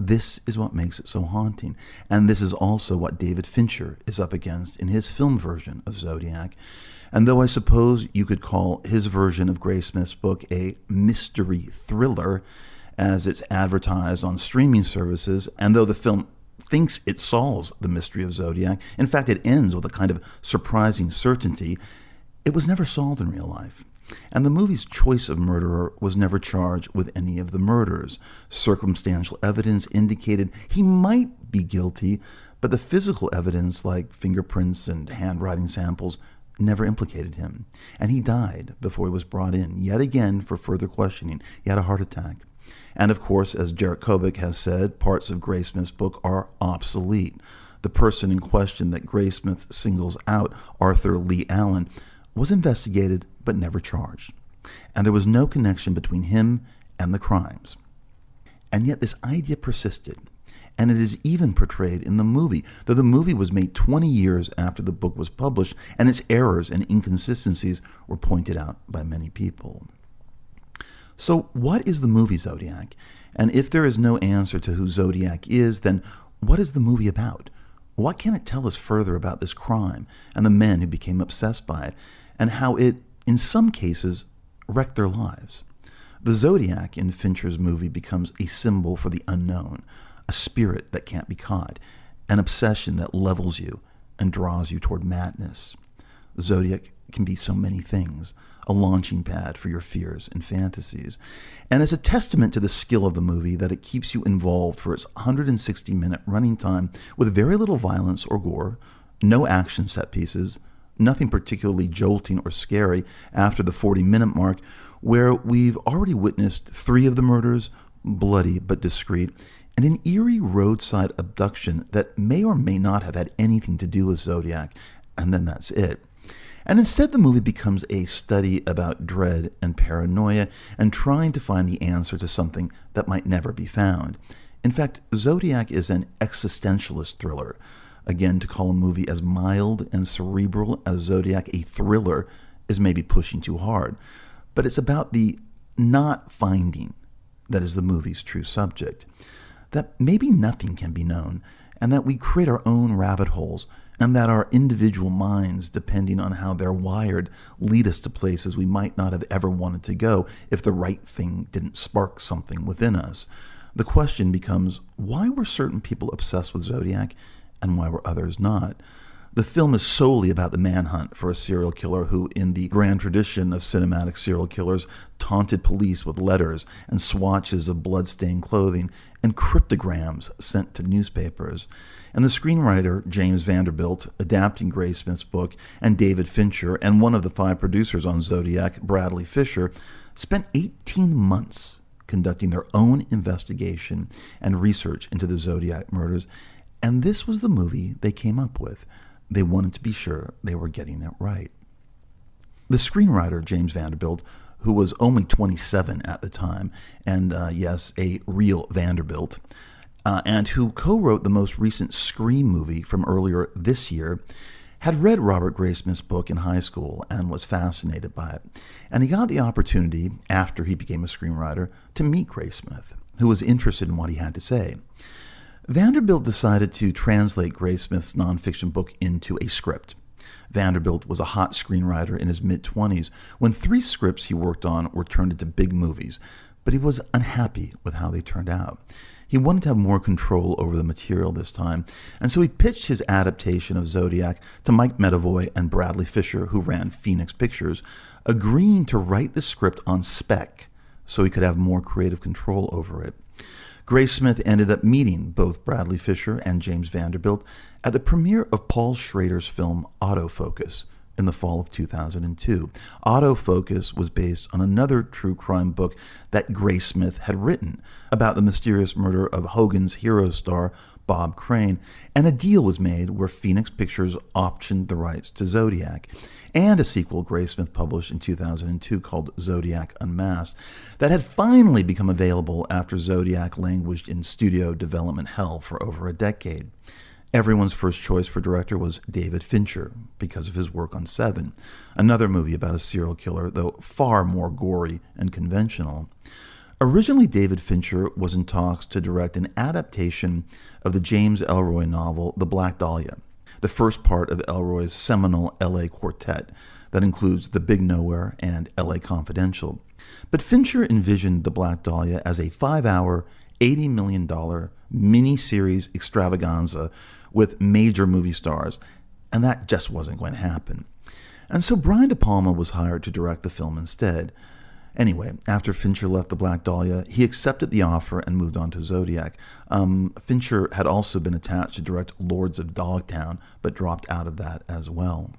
This is what makes it so haunting. And this is also what David Fincher is up against in his film version of Zodiac. And though I suppose you could call his version of Graysmith's book a mystery thriller, as it's advertised on streaming services, and though the film thinks it solves the mystery of Zodiac, in fact, it ends with a kind of surprising certainty, it was never solved in real life. And the movie's choice of murderer was never charged with any of the murders. Circumstantial evidence indicated he might be guilty, but the physical evidence, like fingerprints and handwriting samples, never implicated him. And he died before he was brought in, yet again for further questioning. He had a heart attack. And of course, as Derek Kobek has said, parts of Graysmith's book are obsolete. The person in question that Graysmith singles out, Arthur Lee Allen, was investigated but never charged. And there was no connection between him and the crimes. And yet this idea persisted. And it is even portrayed in the movie, though the movie was made 20 years after the book was published, and its errors and inconsistencies were pointed out by many people. So, what is the movie Zodiac? And if there is no answer to who Zodiac is, then what is the movie about? What can it tell us further about this crime and the men who became obsessed by it, and how it, in some cases, wrecked their lives? The Zodiac in Fincher's movie becomes a symbol for the unknown, a spirit that can't be caught, an obsession that levels you and draws you toward madness. Zodiac can be so many things a launching pad for your fears and fantasies. And it's a testament to the skill of the movie that it keeps you involved for its 160 minute running time with very little violence or gore, no action set pieces, nothing particularly jolting or scary after the 40 minute mark, where we've already witnessed three of the murders, bloody but discreet, and an eerie roadside abduction that may or may not have had anything to do with Zodiac, and then that's it. And instead, the movie becomes a study about dread and paranoia and trying to find the answer to something that might never be found. In fact, Zodiac is an existentialist thriller. Again, to call a movie as mild and cerebral as Zodiac a thriller is maybe pushing too hard. But it's about the not finding that is the movie's true subject. That maybe nothing can be known, and that we create our own rabbit holes and that our individual minds, depending on how they're wired, lead us to places we might not have ever wanted to go if the right thing didn't spark something within us. The question becomes why were certain people obsessed with Zodiac and why were others not? The film is solely about the manhunt for a serial killer who, in the grand tradition of cinematic serial killers, taunted police with letters and swatches of blood-stained clothing and cryptograms sent to newspapers. And the screenwriter, James Vanderbilt, adapting Graysmith's book, and David Fincher, and one of the five producers on Zodiac, Bradley Fischer, spent 18 months conducting their own investigation and research into the Zodiac murders. And this was the movie they came up with. They wanted to be sure they were getting it right. The screenwriter, James Vanderbilt, who was only 27 at the time, and uh, yes, a real Vanderbilt, uh, and who co wrote the most recent Scream movie from earlier this year, had read Robert Graysmith's book in high school and was fascinated by it. And he got the opportunity, after he became a screenwriter, to meet Graysmith, who was interested in what he had to say. Vanderbilt decided to translate Graysmith's nonfiction book into a script. Vanderbilt was a hot screenwriter in his mid 20s when three scripts he worked on were turned into big movies, but he was unhappy with how they turned out. He wanted to have more control over the material this time, and so he pitched his adaptation of Zodiac to Mike Medavoy and Bradley Fischer, who ran Phoenix Pictures, agreeing to write the script on spec so he could have more creative control over it. Graysmith ended up meeting both Bradley Fischer and James Vanderbilt at the premiere of Paul Schrader's film Autofocus in the fall of 2002. Autofocus was based on another true crime book that Graysmith had written about the mysterious murder of Hogan's hero star Bob Crane, and a deal was made where Phoenix Pictures optioned the rights to Zodiac, and a sequel Graysmith published in 2002 called Zodiac Unmasked, that had finally become available after Zodiac languished in studio development hell for over a decade. Everyone's first choice for director was David Fincher because of his work on Seven, another movie about a serial killer, though far more gory and conventional. Originally, David Fincher was in talks to direct an adaptation of the James Ellroy novel The Black Dahlia, the first part of Ellroy's seminal LA quartet that includes The Big Nowhere and LA Confidential. But Fincher envisioned The Black Dahlia as a five hour, $80 million mini-series extravaganza with major movie stars, and that just wasn't going to happen. And so Brian De Palma was hired to direct the film instead. Anyway, after Fincher left The Black Dahlia, he accepted the offer and moved on to Zodiac. Um, Fincher had also been attached to direct Lords of Dogtown, but dropped out of that as well.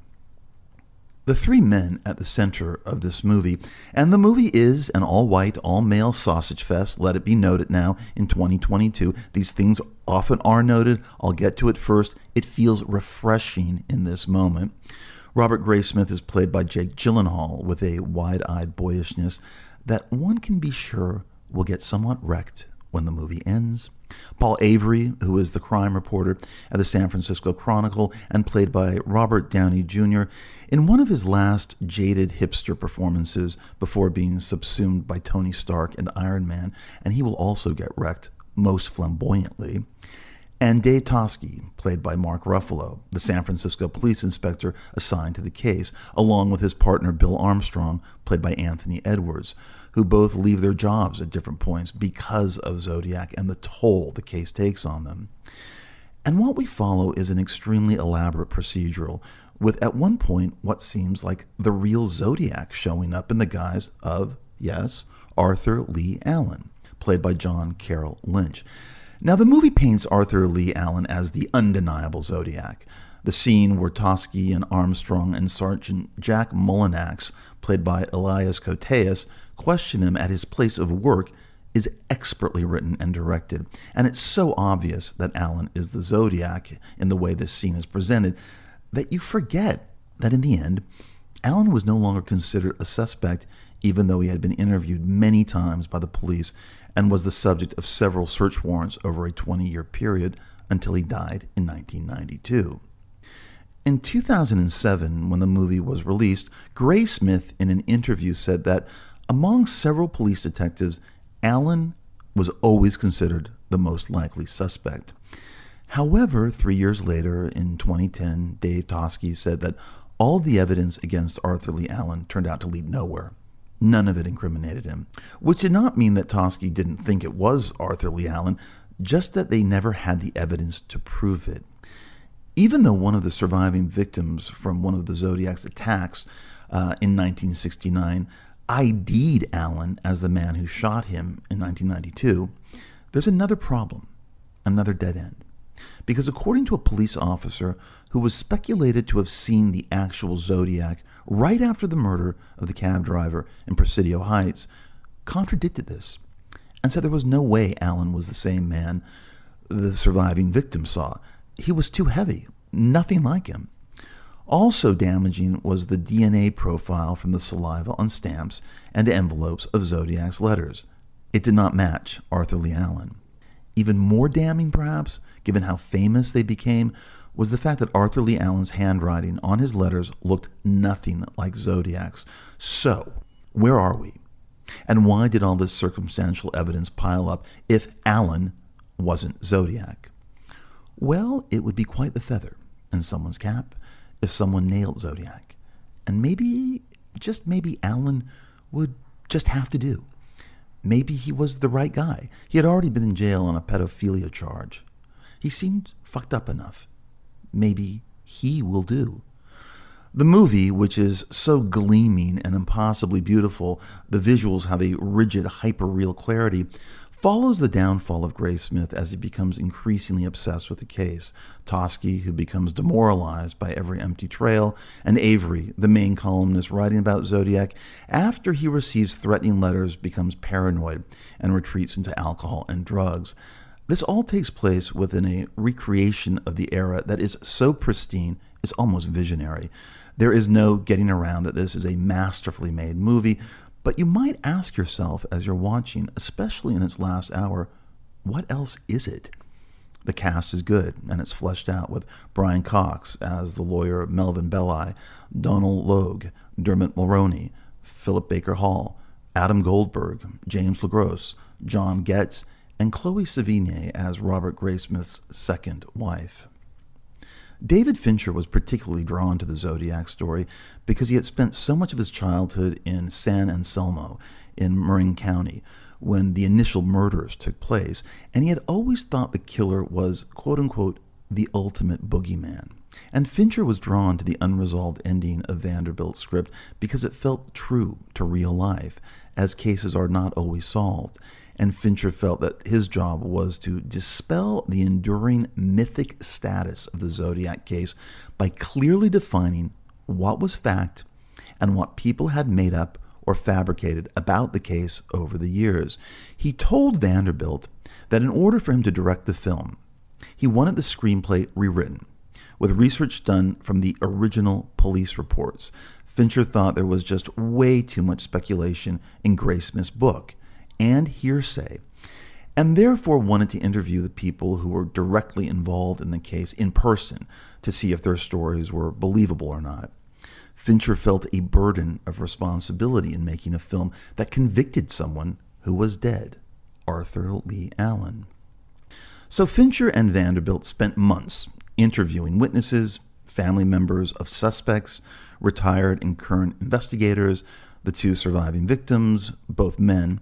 The three men at the center of this movie, and the movie is an all white, all male sausage fest, let it be noted now in 2022. These things often are noted. I'll get to it first. It feels refreshing in this moment. Robert Graysmith is played by Jake Gyllenhaal with a wide eyed boyishness that one can be sure will get somewhat wrecked when the movie ends. Paul Avery, who is the crime reporter at the San Francisco Chronicle and played by Robert Downey Jr., in one of his last jaded hipster performances before being subsumed by Tony Stark and Iron Man, and he will also get wrecked most flamboyantly and Dave Toschi, played by Mark Ruffalo, the San Francisco police inspector assigned to the case, along with his partner Bill Armstrong, played by Anthony Edwards, who both leave their jobs at different points because of Zodiac and the toll the case takes on them. And what we follow is an extremely elaborate procedural, with at one point what seems like the real Zodiac showing up in the guise of, yes, Arthur Lee Allen, played by John Carroll Lynch. Now, the movie paints Arthur Lee Allen as the undeniable Zodiac. The scene where Toschi and Armstrong and Sergeant Jack Mulanax, played by Elias Koteas, question him at his place of work is expertly written and directed. And it's so obvious that Allen is the Zodiac in the way this scene is presented that you forget that in the end, Allen was no longer considered a suspect, even though he had been interviewed many times by the police and was the subject of several search warrants over a 20 year period until he died in 1992. In 2007, when the movie was released, Graysmith in an interview said that among several police detectives, Allen was always considered the most likely suspect. However, three years later, in 2010, Dave Toschi said that all the evidence against Arthur Lee Allen turned out to lead nowhere. None of it incriminated him, which did not mean that Toschi didn't think it was Arthur Lee Allen, just that they never had the evidence to prove it. Even though one of the surviving victims from one of the Zodiac's attacks uh, in 1969 ID'd Allen as the man who shot him in 1992, there's another problem, another dead end. Because according to a police officer who was speculated to have seen the actual Zodiac right after the murder of the cab driver in Presidio Heights, contradicted this and said there was no way Allen was the same man the surviving victim saw. He was too heavy, nothing like him. Also damaging was the DNA profile from the saliva on stamps and envelopes of Zodiac's letters. It did not match Arthur Lee Allen. Even more damning, perhaps, given how famous they became, was the fact that Arthur Lee Allen's handwriting on his letters looked nothing like Zodiac's. So, where are we? And why did all this circumstantial evidence pile up if Allen wasn't Zodiac? Well, it would be quite the feather in someone's cap if someone nailed Zodiac. And maybe, just maybe, Allen would just have to do. Maybe he was the right guy. He had already been in jail on a pedophilia charge. He seemed fucked up enough. Maybe he will do. The movie, which is so gleaming and impossibly beautiful, the visuals have a rigid, hyper-real clarity, follows the downfall of Graysmith as he becomes increasingly obsessed with the case. Toschi, who becomes demoralized by every empty trail, and Avery, the main columnist writing about Zodiac, after he receives threatening letters, becomes paranoid and retreats into alcohol and drugs. This all takes place within a recreation of the era that is so pristine, it's almost visionary. There is no getting around that this is a masterfully made movie, but you might ask yourself as you're watching, especially in its last hour, what else is it? The cast is good and it's fleshed out with Brian Cox as the lawyer Melvin Belli, Donal Logue, Dermot Mulroney, Philip Baker Hall, Adam Goldberg, James LeGros, John Getz, and Chloe Sevigny as Robert Graysmith's second wife. David Fincher was particularly drawn to the Zodiac story because he had spent so much of his childhood in San Anselmo in Marin County when the initial murders took place, and he had always thought the killer was, quote unquote, the ultimate boogeyman. And Fincher was drawn to the unresolved ending of Vanderbilt's script because it felt true to real life, as cases are not always solved and Fincher felt that his job was to dispel the enduring mythic status of the Zodiac case by clearly defining what was fact and what people had made up or fabricated about the case over the years. He told Vanderbilt that in order for him to direct the film, he wanted the screenplay rewritten with research done from the original police reports. Fincher thought there was just way too much speculation in Graysmith's book and hearsay, and therefore wanted to interview the people who were directly involved in the case in person to see if their stories were believable or not. Fincher felt a burden of responsibility in making a film that convicted someone who was dead, Arthur Lee Allen. So Fincher and Vanderbilt spent months interviewing witnesses, family members of suspects, retired and current investigators, the two surviving victims, both men,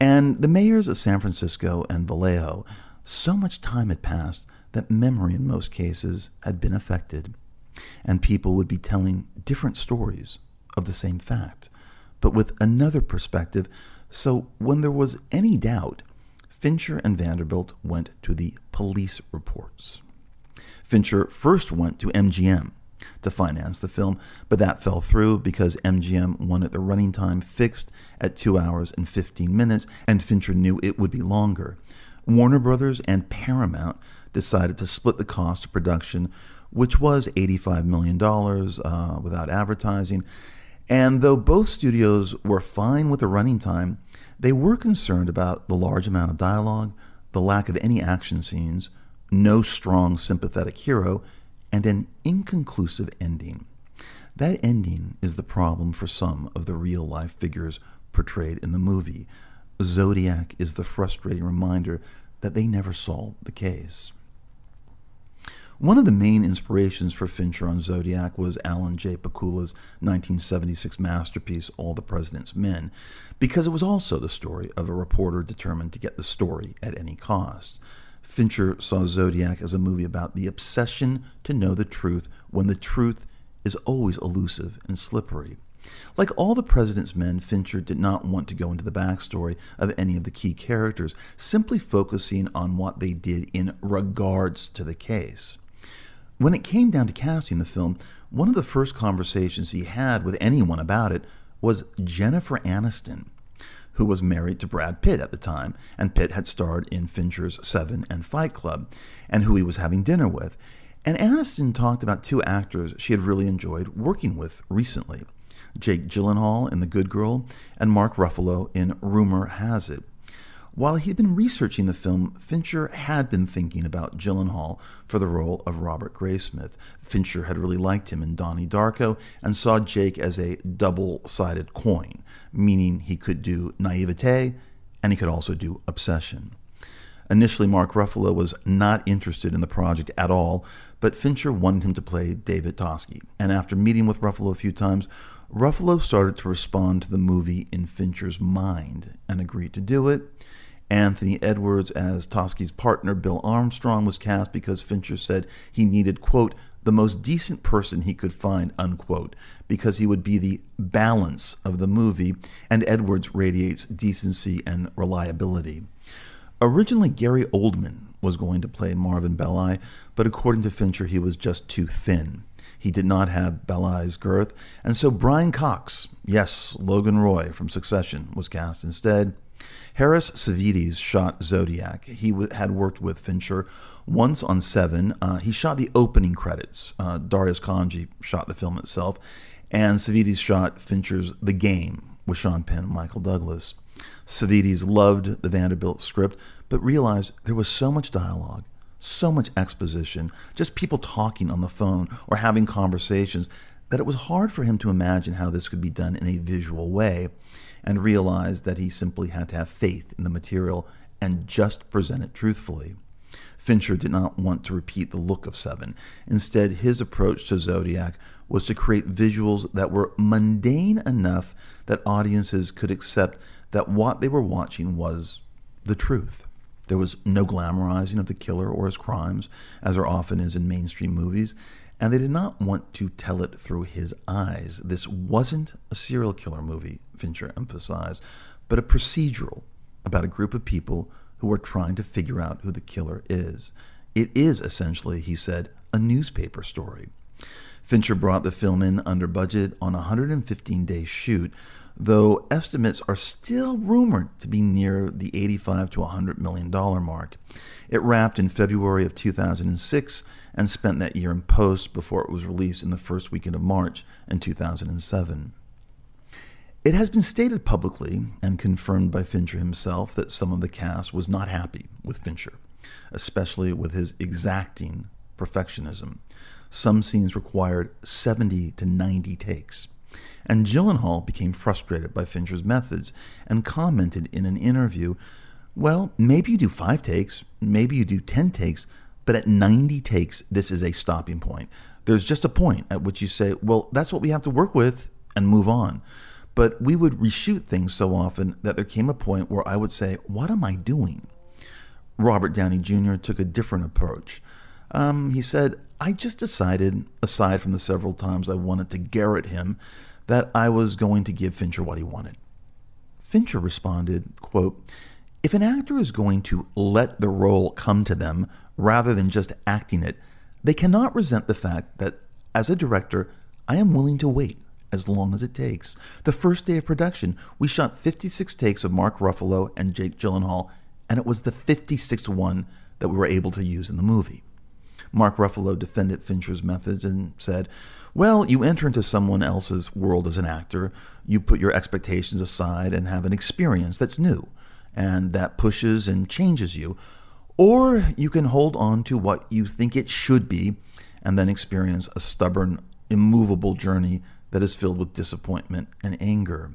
and the mayors of San Francisco and Vallejo, so much time had passed that memory in most cases had been affected, and people would be telling different stories of the same fact, but with another perspective. So when there was any doubt, Fincher and Vanderbilt went to the police reports. Fincher first went to MGM to finance the film, but that fell through because MGM wanted the running time fixed at 2 hours and 15 minutes, and Fincher knew it would be longer. Warner Brothers and Paramount decided to split the cost of production, which was $85 million uh, without advertising. And though both studios were fine with the running time, they were concerned about the large amount of dialogue, the lack of any action scenes, no strong sympathetic hero, and an inconclusive ending. That ending is the problem for some of the real life figures portrayed in the movie. Zodiac is the frustrating reminder that they never solved the case. One of the main inspirations for Fincher on Zodiac was Alan J. Pakula's 1976 masterpiece, All the President's Men, because it was also the story of a reporter determined to get the story at any cost. Fincher saw Zodiac as a movie about the obsession to know the truth when the truth is always elusive and slippery. Like all the President's Men, Fincher did not want to go into the backstory of any of the key characters, simply focusing on what they did in regards to the case. When it came down to casting the film, one of the first conversations he had with anyone about it was Jennifer Aniston who was married to Brad Pitt at the time, and Pitt had starred in Fincher's Seven and Fight Club, and who he was having dinner with. And Aniston talked about two actors she had really enjoyed working with recently Jake Gyllenhaal in The Good Girl and Mark Ruffalo in Rumor Has It. While he'd been researching the film, Fincher had been thinking about Gyllenhaal for the role of Robert Graysmith. Fincher had really liked him in Donnie Darko and saw Jake as a double sided coin, meaning he could do naivete and he could also do obsession. Initially, Mark Ruffalo was not interested in the project at all, but Fincher wanted him to play David Toschi. And after meeting with Ruffalo a few times, Ruffalo started to respond to the movie in Fincher's mind and agreed to do it. Anthony Edwards as Toschi's partner, Bill Armstrong, was cast because Fincher said he needed, quote, the most decent person he could find, unquote, because he would be the balance of the movie, and Edwards radiates decency and reliability. Originally, Gary Oldman was going to play Marvin Belli, but according to Fincher, he was just too thin. He did not have Belli's girth, and so Brian Cox, yes, Logan Roy from Succession, was cast instead. Harris Savides shot Zodiac. He w- had worked with Fincher once on Seven. Uh, he shot the opening credits. Uh, Darius Khondji shot the film itself, and Savides shot Fincher's The Game with Sean Penn and Michael Douglas. Savides loved the Vanderbilt script, but realized there was so much dialogue, so much exposition, just people talking on the phone or having conversations, that it was hard for him to imagine how this could be done in a visual way and realized that he simply had to have faith in the material and just present it truthfully. Fincher did not want to repeat the look of Seven. Instead, his approach to Zodiac was to create visuals that were mundane enough that audiences could accept that what they were watching was the truth. There was no glamorizing of the killer or his crimes, as there often is in mainstream movies, and they did not want to tell it through his eyes. This wasn't a serial killer movie, Fincher emphasized, but a procedural about a group of people who are trying to figure out who the killer is. It is essentially, he said, a newspaper story. Fincher brought the film in under budget on a 115 day shoot, though estimates are still rumored to be near the 85 to 100 million dollar mark. It wrapped in February of 2006 and spent that year in post before it was released in the first weekend of March in 2007. It has been stated publicly and confirmed by Fincher himself that some of the cast was not happy with Fincher, especially with his exacting perfectionism. Some scenes required 70 to 90 takes. And Gyllenhaal became frustrated by Fincher's methods and commented in an interview well, maybe you do five takes, maybe you do 10 takes, but at 90 takes, this is a stopping point. There's just a point at which you say, well, that's what we have to work with and move on. But we would reshoot things so often that there came a point where I would say, what am I doing? Robert Downey Jr. took a different approach. Um, he said, I just decided, aside from the several times I wanted to garrote him, that I was going to give Fincher what he wanted. Fincher responded, quote, if an actor is going to let the role come to them rather than just acting it, they cannot resent the fact that, as a director, I am willing to wait as long as it takes. The first day of production, we shot 56 takes of Mark Ruffalo and Jake Gyllenhaal, and it was the 56th one that we were able to use in the movie. Mark Ruffalo defended Fincher's methods and said, Well, you enter into someone else's world as an actor, you put your expectations aside and have an experience that's new and that pushes and changes you. Or you can hold on to what you think it should be and then experience a stubborn, immovable journey that is filled with disappointment and anger.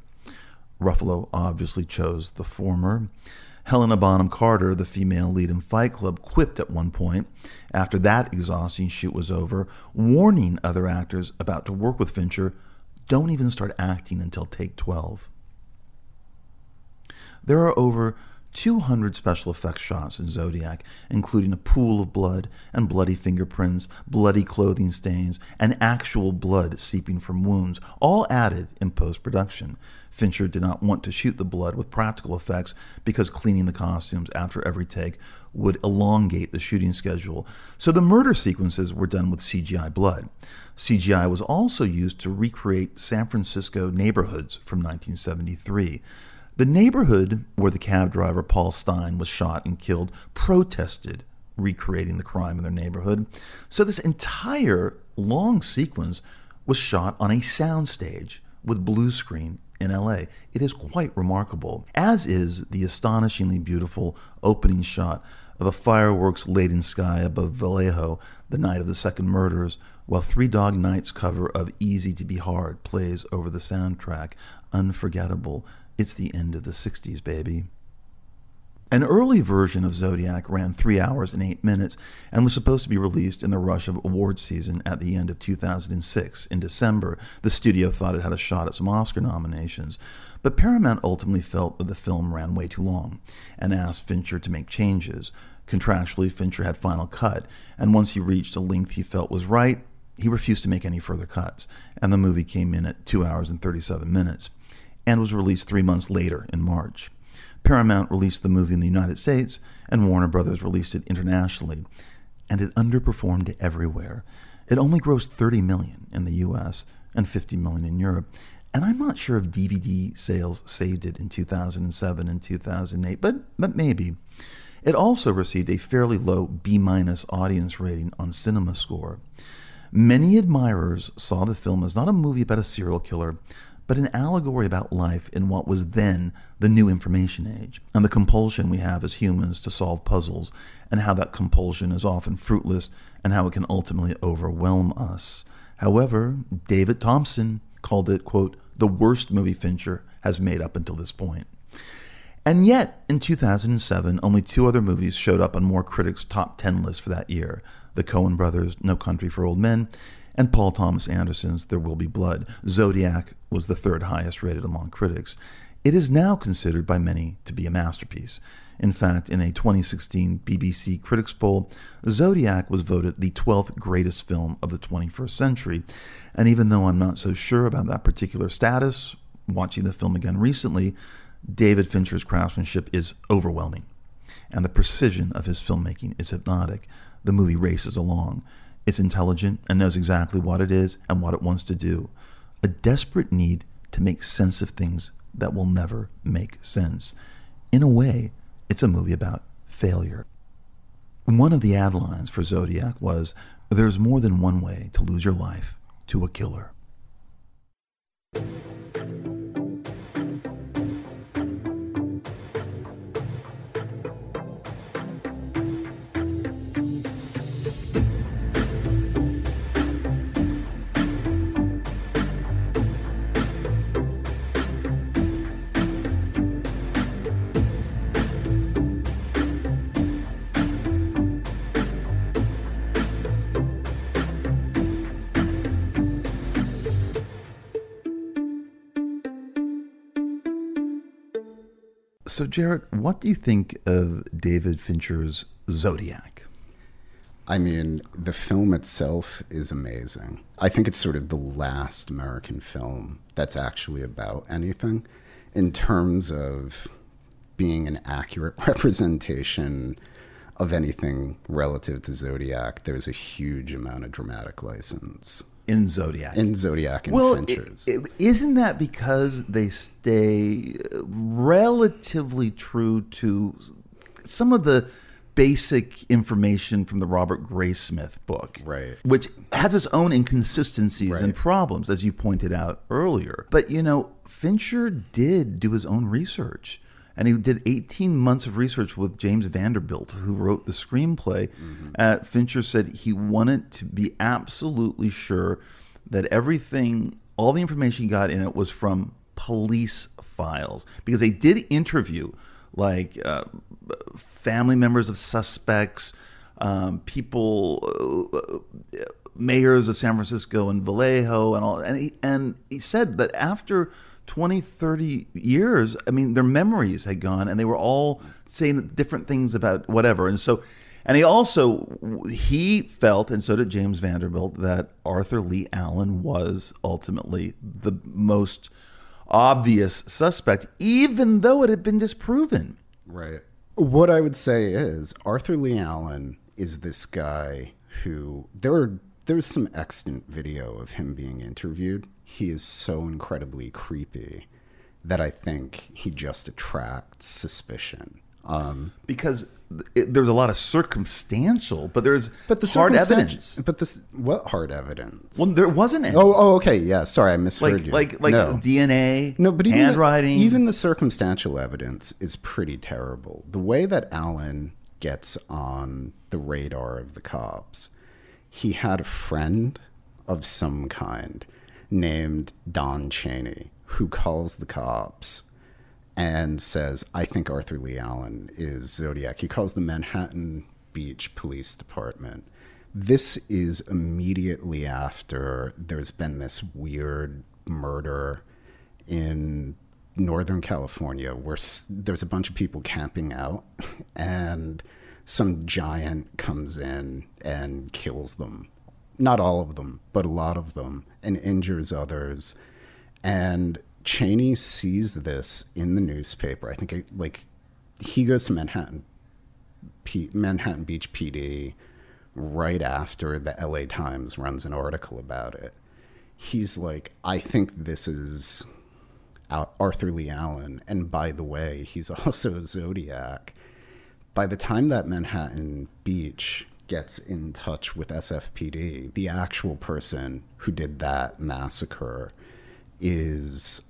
Ruffalo obviously chose the former. Helena Bonham Carter, the female lead in Fight Club, quipped at one point, after that exhausting shoot was over, warning other actors about to work with Fincher don't even start acting until take 12. There are over 200 special effects shots in Zodiac, including a pool of blood and bloody fingerprints, bloody clothing stains, and actual blood seeping from wounds, all added in post production. Fincher did not want to shoot the blood with practical effects because cleaning the costumes after every take would elongate the shooting schedule, so the murder sequences were done with CGI blood. CGI was also used to recreate San Francisco neighborhoods from 1973. The neighborhood where the cab driver Paul Stine was shot and killed protested recreating the crime in their neighborhood. So this entire long sequence was shot on a soundstage with blue screen in LA. It is quite remarkable, as is the astonishingly beautiful opening shot of a fireworks laden sky above Vallejo the night of the second murders, while Three Dog Night's cover of Easy to Be Hard plays over the soundtrack. Unforgettable. It's the end of the 60s, baby. An early version of Zodiac ran three hours and eight minutes and was supposed to be released in the rush of award season at the end of 2006. In December, the studio thought it had a shot at some Oscar nominations, but Paramount ultimately felt that the film ran way too long and asked Fincher to make changes. Contractually, Fincher had final cut, and once he reached a length he felt was right, he refused to make any further cuts, and the movie came in at 2 hours and 37 minutes, and was released three months later in March. Paramount released the movie in the United States, and Warner Brothers released it internationally, and it underperformed everywhere. It only grossed 30 million in the US and 50 million in Europe. And I'm not sure if DVD sales saved it in 2007 and 2008, but but maybe. It also received a fairly low B minus audience rating on CinemaScore. Many admirers saw the film as not a movie about a serial killer, but an allegory about life in what was then the new information age, and the compulsion we have as humans to solve puzzles, and how that compulsion is often fruitless, and how it can ultimately overwhelm us. However, David Thomson called it, quote, the worst movie Fincher has made up until this point. And yet, in 2007, only two other movies showed up on more critics' top 10 lists for that year the Coen brothers' No Country for Old Men and Paul Thomas Anderson's There Will Be Blood. Zodiac was the third highest rated among critics. It is now considered by many to be a masterpiece. In fact, in a 2016 BBC Critics poll, Zodiac was voted the 12th greatest film of the 21st century. And even though I'm not so sure about that particular status, watching the film again recently, David Fincher's craftsmanship is overwhelming, and the precision of his filmmaking is hypnotic. The movie races along. It's intelligent and knows exactly what it is and what it wants to do. A desperate need to make sense of things that will never make sense. In a way, it's a movie about failure. One of the ad lines for Zodiac was There's more than one way to lose your life to a killer. So, Jarett, what do you think of David Fincher's Zodiac? I mean, the film itself is amazing. I think it's sort of the last American film that's actually about anything in terms of being an accurate representation of anything relative to Zodiac. There's a huge amount of dramatic license in Zodiac. In Zodiac and well, Fincher's. Isn't that because they stay uh, relatively true to some of the basic information from the Robert Graysmith book, right? Which has its own inconsistencies Right. and problems, as you pointed out earlier. But you know, Fincher did do his own research. And he did 18 months of research with James Vanderbilt, who wrote the screenplay. Uh, Fincher said he wanted to be absolutely sure that everything, all the information he got in it was from police files. Because they did interview like uh, family members of suspects, um, people, uh, mayors of San Francisco and Vallejo and all. And he, and he said that after 20, 30 years, I mean, their memories had gone and they were all saying different things about whatever. And so, and he also, he felt, and so did James Vanderbilt, that Arthur Lee Allen was ultimately the most obvious suspect, even though it had been disproven. Right. What I would say is Arthur Lee Allen is this guy who there are there's some extant video of him being interviewed. He is so incredibly creepy that I think he just attracts suspicion Um, because it, there's a lot of circumstantial, but there's but the hard evidence. But this what hard evidence? Well, there wasn't any. oh, oh, okay, yeah. Sorry, I misheard like you. like like no. DNA, No, but even handwriting. The, even the circumstantial evidence is pretty terrible. The way that Allen gets on the radar of the cops, he had a friend of some kind named Don Cheney who calls the cops and says, I think Arthur Lee Allen is Zodiac. He calls the Manhattan Beach Police Department. This is immediately after there's been this weird murder in Northern California where there's a bunch of people camping out and some giant comes in and kills them. Not all of them, but a lot of them, and injures others. And Cheney sees this in the newspaper. I think it, like he goes to Manhattan P- Manhattan Beach PD right after the LA Times runs an article about it. He's like, I think this is Arthur Lee Allen. And by the way, he's also a Zodiac. By the time that Manhattan Beach gets in touch with SFPD, the actual person who did that massacre is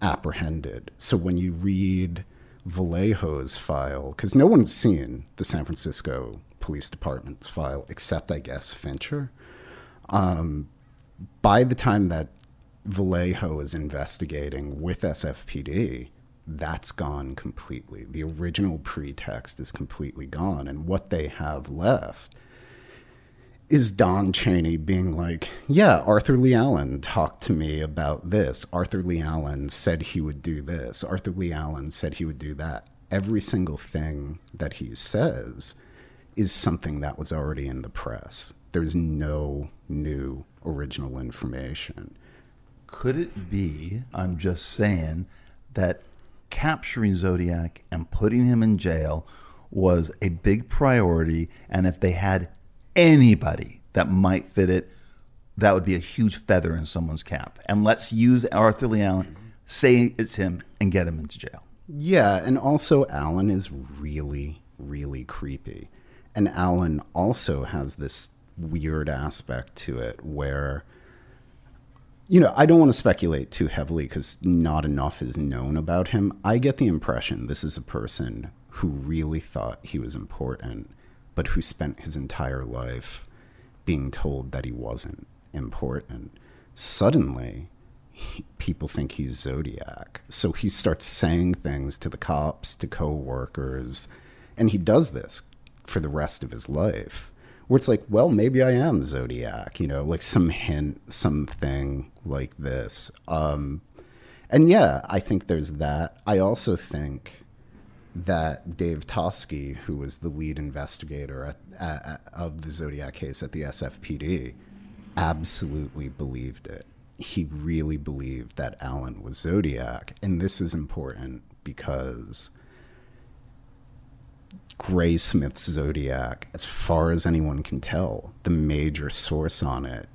apprehended. So when you read Vallejo's file, because no one's seen the San Francisco Police Department's file except, I guess, Fincher. Um, by the time that Vallejo is investigating with SFPD, that's gone completely. The original pretext is completely gone. And what they have left is Don Cheney being like, Yeah, Arthur Lee Allen talked to me about this. Arthur Lee Allen said he would do this. Arthur Lee Allen said he would do that. Every single thing that he says is something that was already in the press. There's no new original information. Could it be, I'm just saying, that capturing Zodiac and putting him in jail was a big priority? And if they had anybody that might fit it, that would be a huge feather in someone's cap. And let's use Arthur Allen, say it's him, and get him into jail. Yeah, and also Allen is really, really creepy. And Allen also has this weird aspect to it where, you know, I don't want to speculate too heavily because not enough is known about him. I get the impression this is a person who really thought he was important, but who spent his entire life being told that he wasn't important. Suddenly, he, people think he's Zodiac. So he starts saying things to the cops, to co-workers, and he does this for the rest of his life. Where it's like, well, maybe I am Zodiac, you know, like some hint, something like this. Um, and yeah, I think there's that. I also think that Dave Toschi, who was the lead investigator at, at, at, of the Zodiac case at the SFPD, absolutely believed it. He really believed that Allen was Zodiac. And this is important because Graysmith's Zodiac, as far as anyone can tell, the major source on it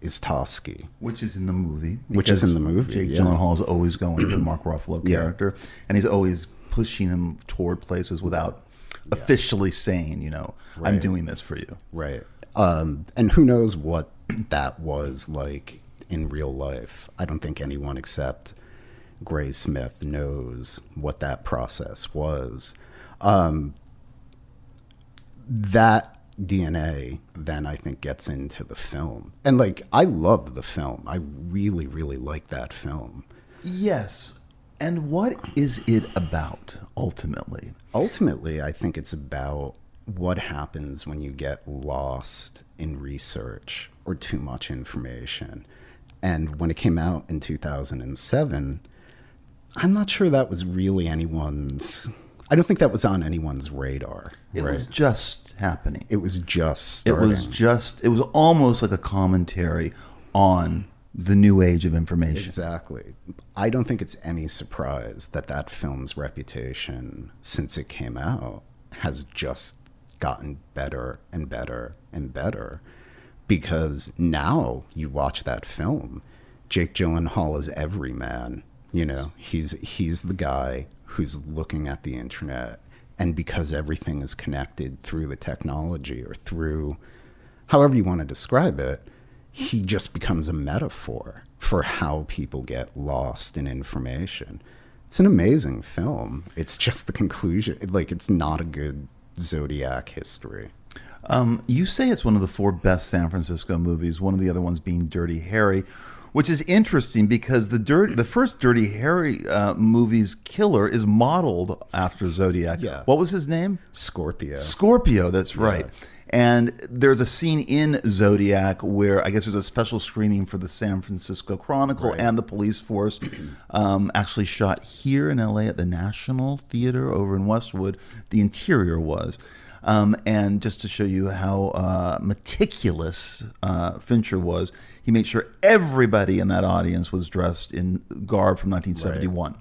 is Toschi. Which is in the movie. Which is in the movie, Jake yeah. Gyllenhaal is always going to the Mark Ruffalo Yeah. character, and he's always pushing him toward places without officially saying, you know, I'm doing this for you. Right. Um, and who knows what that was like in real life. I don't think anyone except Graysmith knows what that process was. Um, that DNA then I think gets into the film. And like, I love the film. I really, really like that film. Yes. And what is it about ultimately? ultimately, I think it's about what happens when you get lost in research or too much information. And when it came out in 2007, I'm not sure that was really anyone's. I don't think that was on anyone's radar. It right? was just happening. it was just It was just, it was almost like a commentary on the new age of information. Exactly. I don't think it's any surprise that that film's reputation since it came out has just gotten better and better and better because now you watch that film Jake Gyllenhaal is every man you know he's he's the guy who's looking at the internet and because everything is connected through the technology or through however you want to describe it, he just becomes a metaphor for how people get lost in information. It's an amazing film. It's just the conclusion. Like, it's not a good Zodiac history. Um, you say it's one of the four best San Francisco movies. One of the other ones being Dirty Harry, which is interesting because the dirt, the first Dirty Harry uh, movie's killer is modeled after Zodiac. Yeah. What was his name? Scorpio. Scorpio. That's right. And there's a scene in Zodiac where I guess there's a special screening for the San Francisco Chronicle Right. and the police force. Um, actually shot here in LA at the National Theater over in Westwood. The interior was. Um, and just to show you how uh, meticulous uh, Fincher was, he made sure everybody in that audience was dressed in garb from 1971.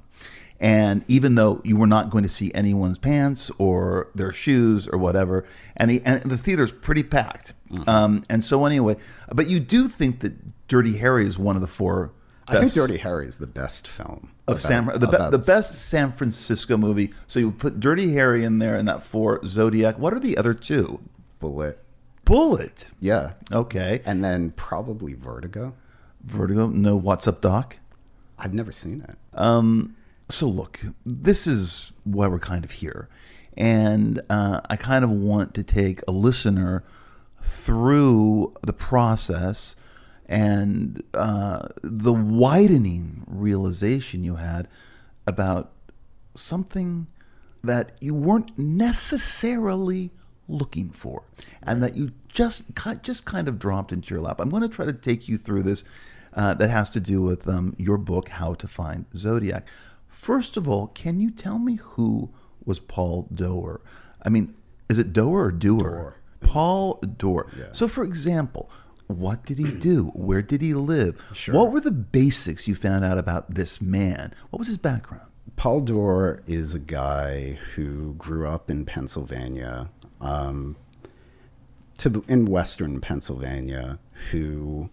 And even though you were not going to see anyone's pants or their shoes or whatever, and the and the theater's pretty packed. Mm-hmm. Um, and so anyway, but you do think that Dirty Harry is one of the four. I think Dirty Harry is the best film of about- San the, about- the best San Francisco movie. So you put Dirty Harry in there, and that four Zodiac. What are the other two? Bullitt. Bullitt. Yeah, Okay. and then probably Vertigo. Vertigo. No. What's up, Doc? I've never seen it. Um, so look, this is why we're kind of here, and uh, I kind of want to take a listener through the process and uh, the widening realization you had about something that you weren't necessarily looking for, and that you just just kind of dropped into your lap. I'm going to try to take you through this. Uh, that has to do with um, your book, How to Find Zodiac. First of all, can you tell me who was Paul Doerr? I mean, is it Doer or Doer? Doer. Paul Doerr. Yeah. So, for example, what did he do? Where did he live? Sure. What were the basics you found out about this man? What was his background? Paul Doerr is a guy who grew up in Pennsylvania, um, to the, in Western Pennsylvania, who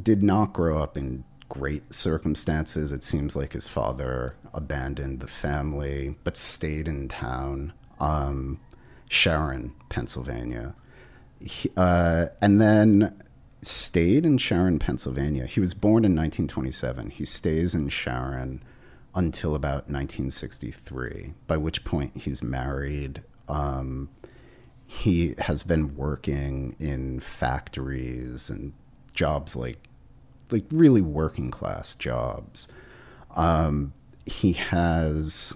did not grow up in great circumstances. It seems like his father abandoned the family, but stayed in town, um, Sharon, Pennsylvania, he, uh, and then stayed in Sharon, Pennsylvania. He was born in 1927. He stays in Sharon until about 1963, by which point he's married. Um, he has been working in factories and jobs like like really working class jobs. Um, he has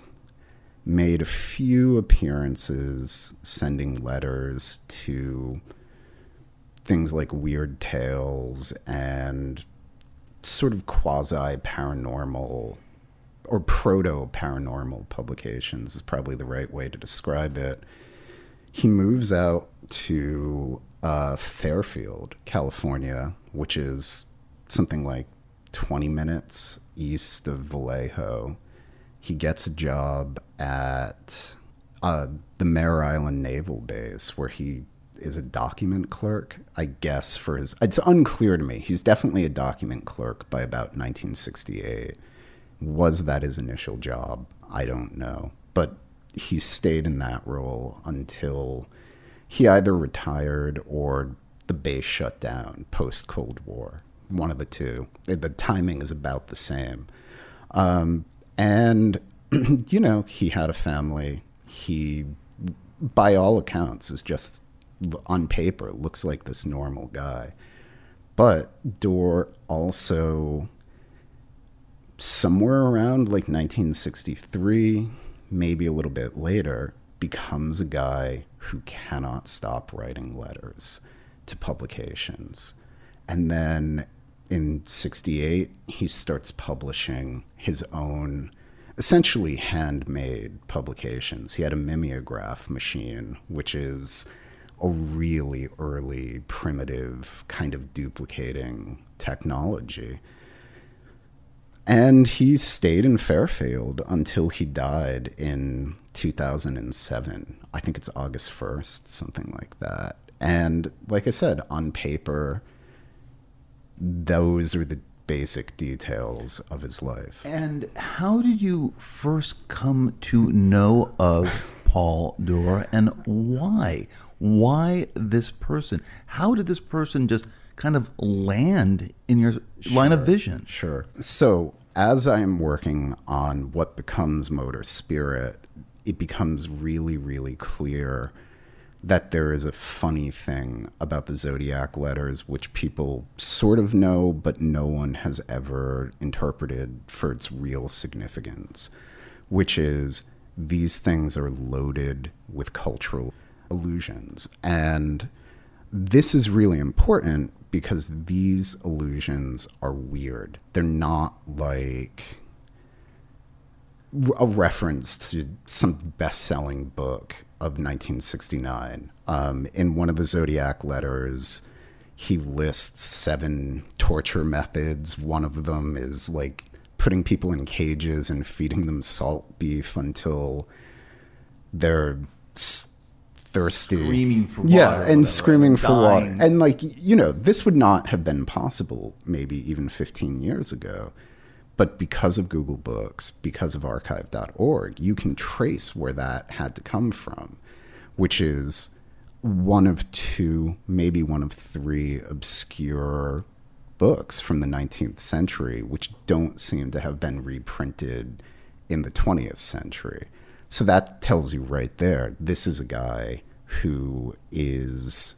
made a few appearances sending letters to things like Weird Tales and sort of quasi paranormal or proto paranormal publications is probably the right way to describe it. He moves out to uh, Fairfield, California, which is something like 20 minutes east of Vallejo. He gets a job at uh, the Mare Island Naval Base where he is a document clerk, I guess, for his. It's unclear to me. He's definitely a document clerk by about 1968. Was that his initial job? I don't know. But he stayed in that role until he either retired or the base shut down post Cold War. One of the two. The timing is about the same. Um, and, you know, he had a family. He, by all accounts, is just on paper looks like this normal guy. But Doerr also, somewhere around like 1963, maybe a little bit later, becomes a guy who cannot stop writing letters to publications. And then in 68, he starts publishing his own, essentially handmade publications. He had a mimeograph machine, which is a really early, primitive kind of duplicating technology. And he stayed in Fairfield until he died in 2007. I think it's August 1st, something like that. And like I said, on paper, those are the basic details of his life. And how did you first come to know of Paul Doerr and why? Why this person? How did this person just kind of land in your line of vision? Sure. So, as I am working on what becomes Motor Spirit, it becomes really, really clear that there is a funny thing about the zodiac letters, which people sort of know, but no one has ever interpreted for its real significance, which is these things are loaded with cultural illusions. And this is really important because these illusions are weird. They're not like a reference to some best-selling book of 1969. Um, in one of the Zodiac letters, he lists seven torture methods. One of them is like putting people in cages and feeding them salt beef until they're s- thirsty, Screaming for yeah, water or and screaming for water. And like you know, this would not have been possible maybe even 15 years ago. But because of Google Books, because of archive.org, you can trace where that had to come from, which is one of two, maybe one of three obscure books from the 19th century, which don't seem to have been reprinted in the 20th century. So that tells you right there this is a guy who is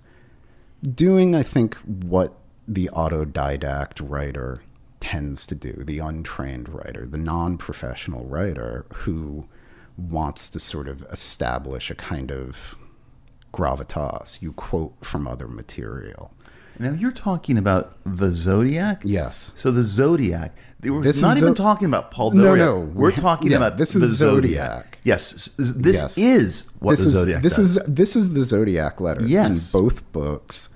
doing, I think, what the autodidact writer tends to do, the untrained writer, the non professional writer who wants to sort of establish a kind of gravitas. You quote from other material. Now you're talking about the zodiac. Yes. So the zodiac. They were This not even Zo- talking about Paul No, no. We're talking Yeah, about this the is zodiac. Zodiac. Yes, this Yes. is what this the is zodiac. this does. is this is the zodiac letters. Yes. and both books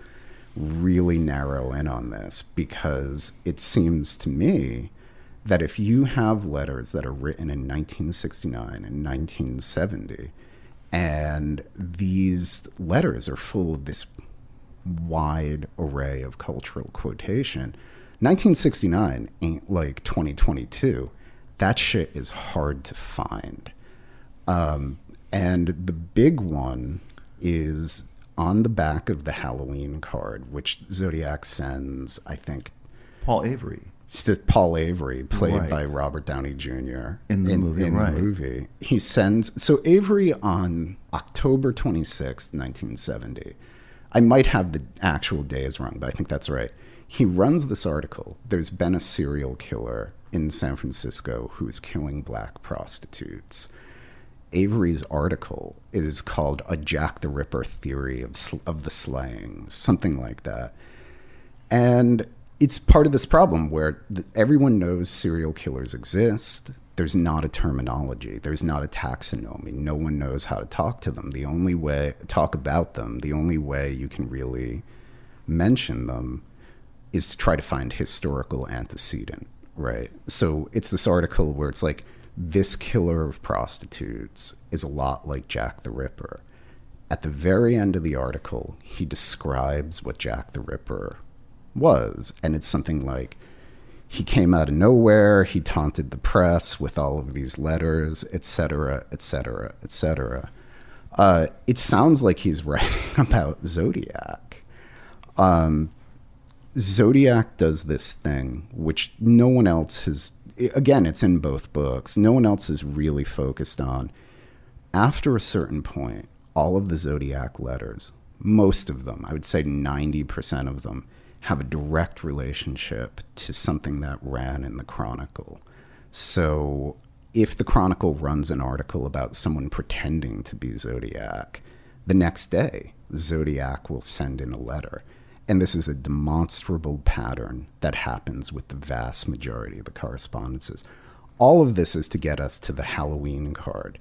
really narrow in on this because it seems to me that if you have letters that are written in 1969 and 1970, and these letters are full of this wide array of cultural quotation. 1969 ain't like 2022. That shit is hard to find. Um, and the big one is on the back of the Halloween card, which Zodiac sends, I think, Paul Avery. Paul Avery, played Right. by Robert Downey Jr. In the movie, in right. the movie, he sends so Avery on October twenty sixth, nineteen seventy. I might have the actual days wrong, but I think that's right. He runs this article. There's been a serial killer in San Francisco who is killing black prostitutes. Avery's article is called "A Jack the Ripper Theory of Sl- of the Slaying," something like that. And it's part of this problem where th- everyone knows serial killers exist. There's not a terminology. There's not a taxonomy. No one knows how to talk to them. The only way talk about them, the only way you can really mention them is to try to find historical antecedent, right? So it's this article where it's like this killer of prostitutes is a lot like Jack the Ripper. At the very end of the article, he describes what Jack the Ripper was, and it's something like he came out of nowhere, he taunted the press with all of these letters, etc., etc., etc. It sounds like he's writing about Zodiac. Um, Zodiac does this thing which no one else has. Again, it's in both books. No one else is really focused on. After a certain point, all of the Zodiac letters, most of them, I would say 90% of them, have a direct relationship to something that ran in the Chronicle. So if the Chronicle runs an article about someone pretending to be Zodiac, the next day, Zodiac will send in a letter. And this is a demonstrable pattern that happens with the vast majority of the correspondences. All of this is to get us to the Halloween card.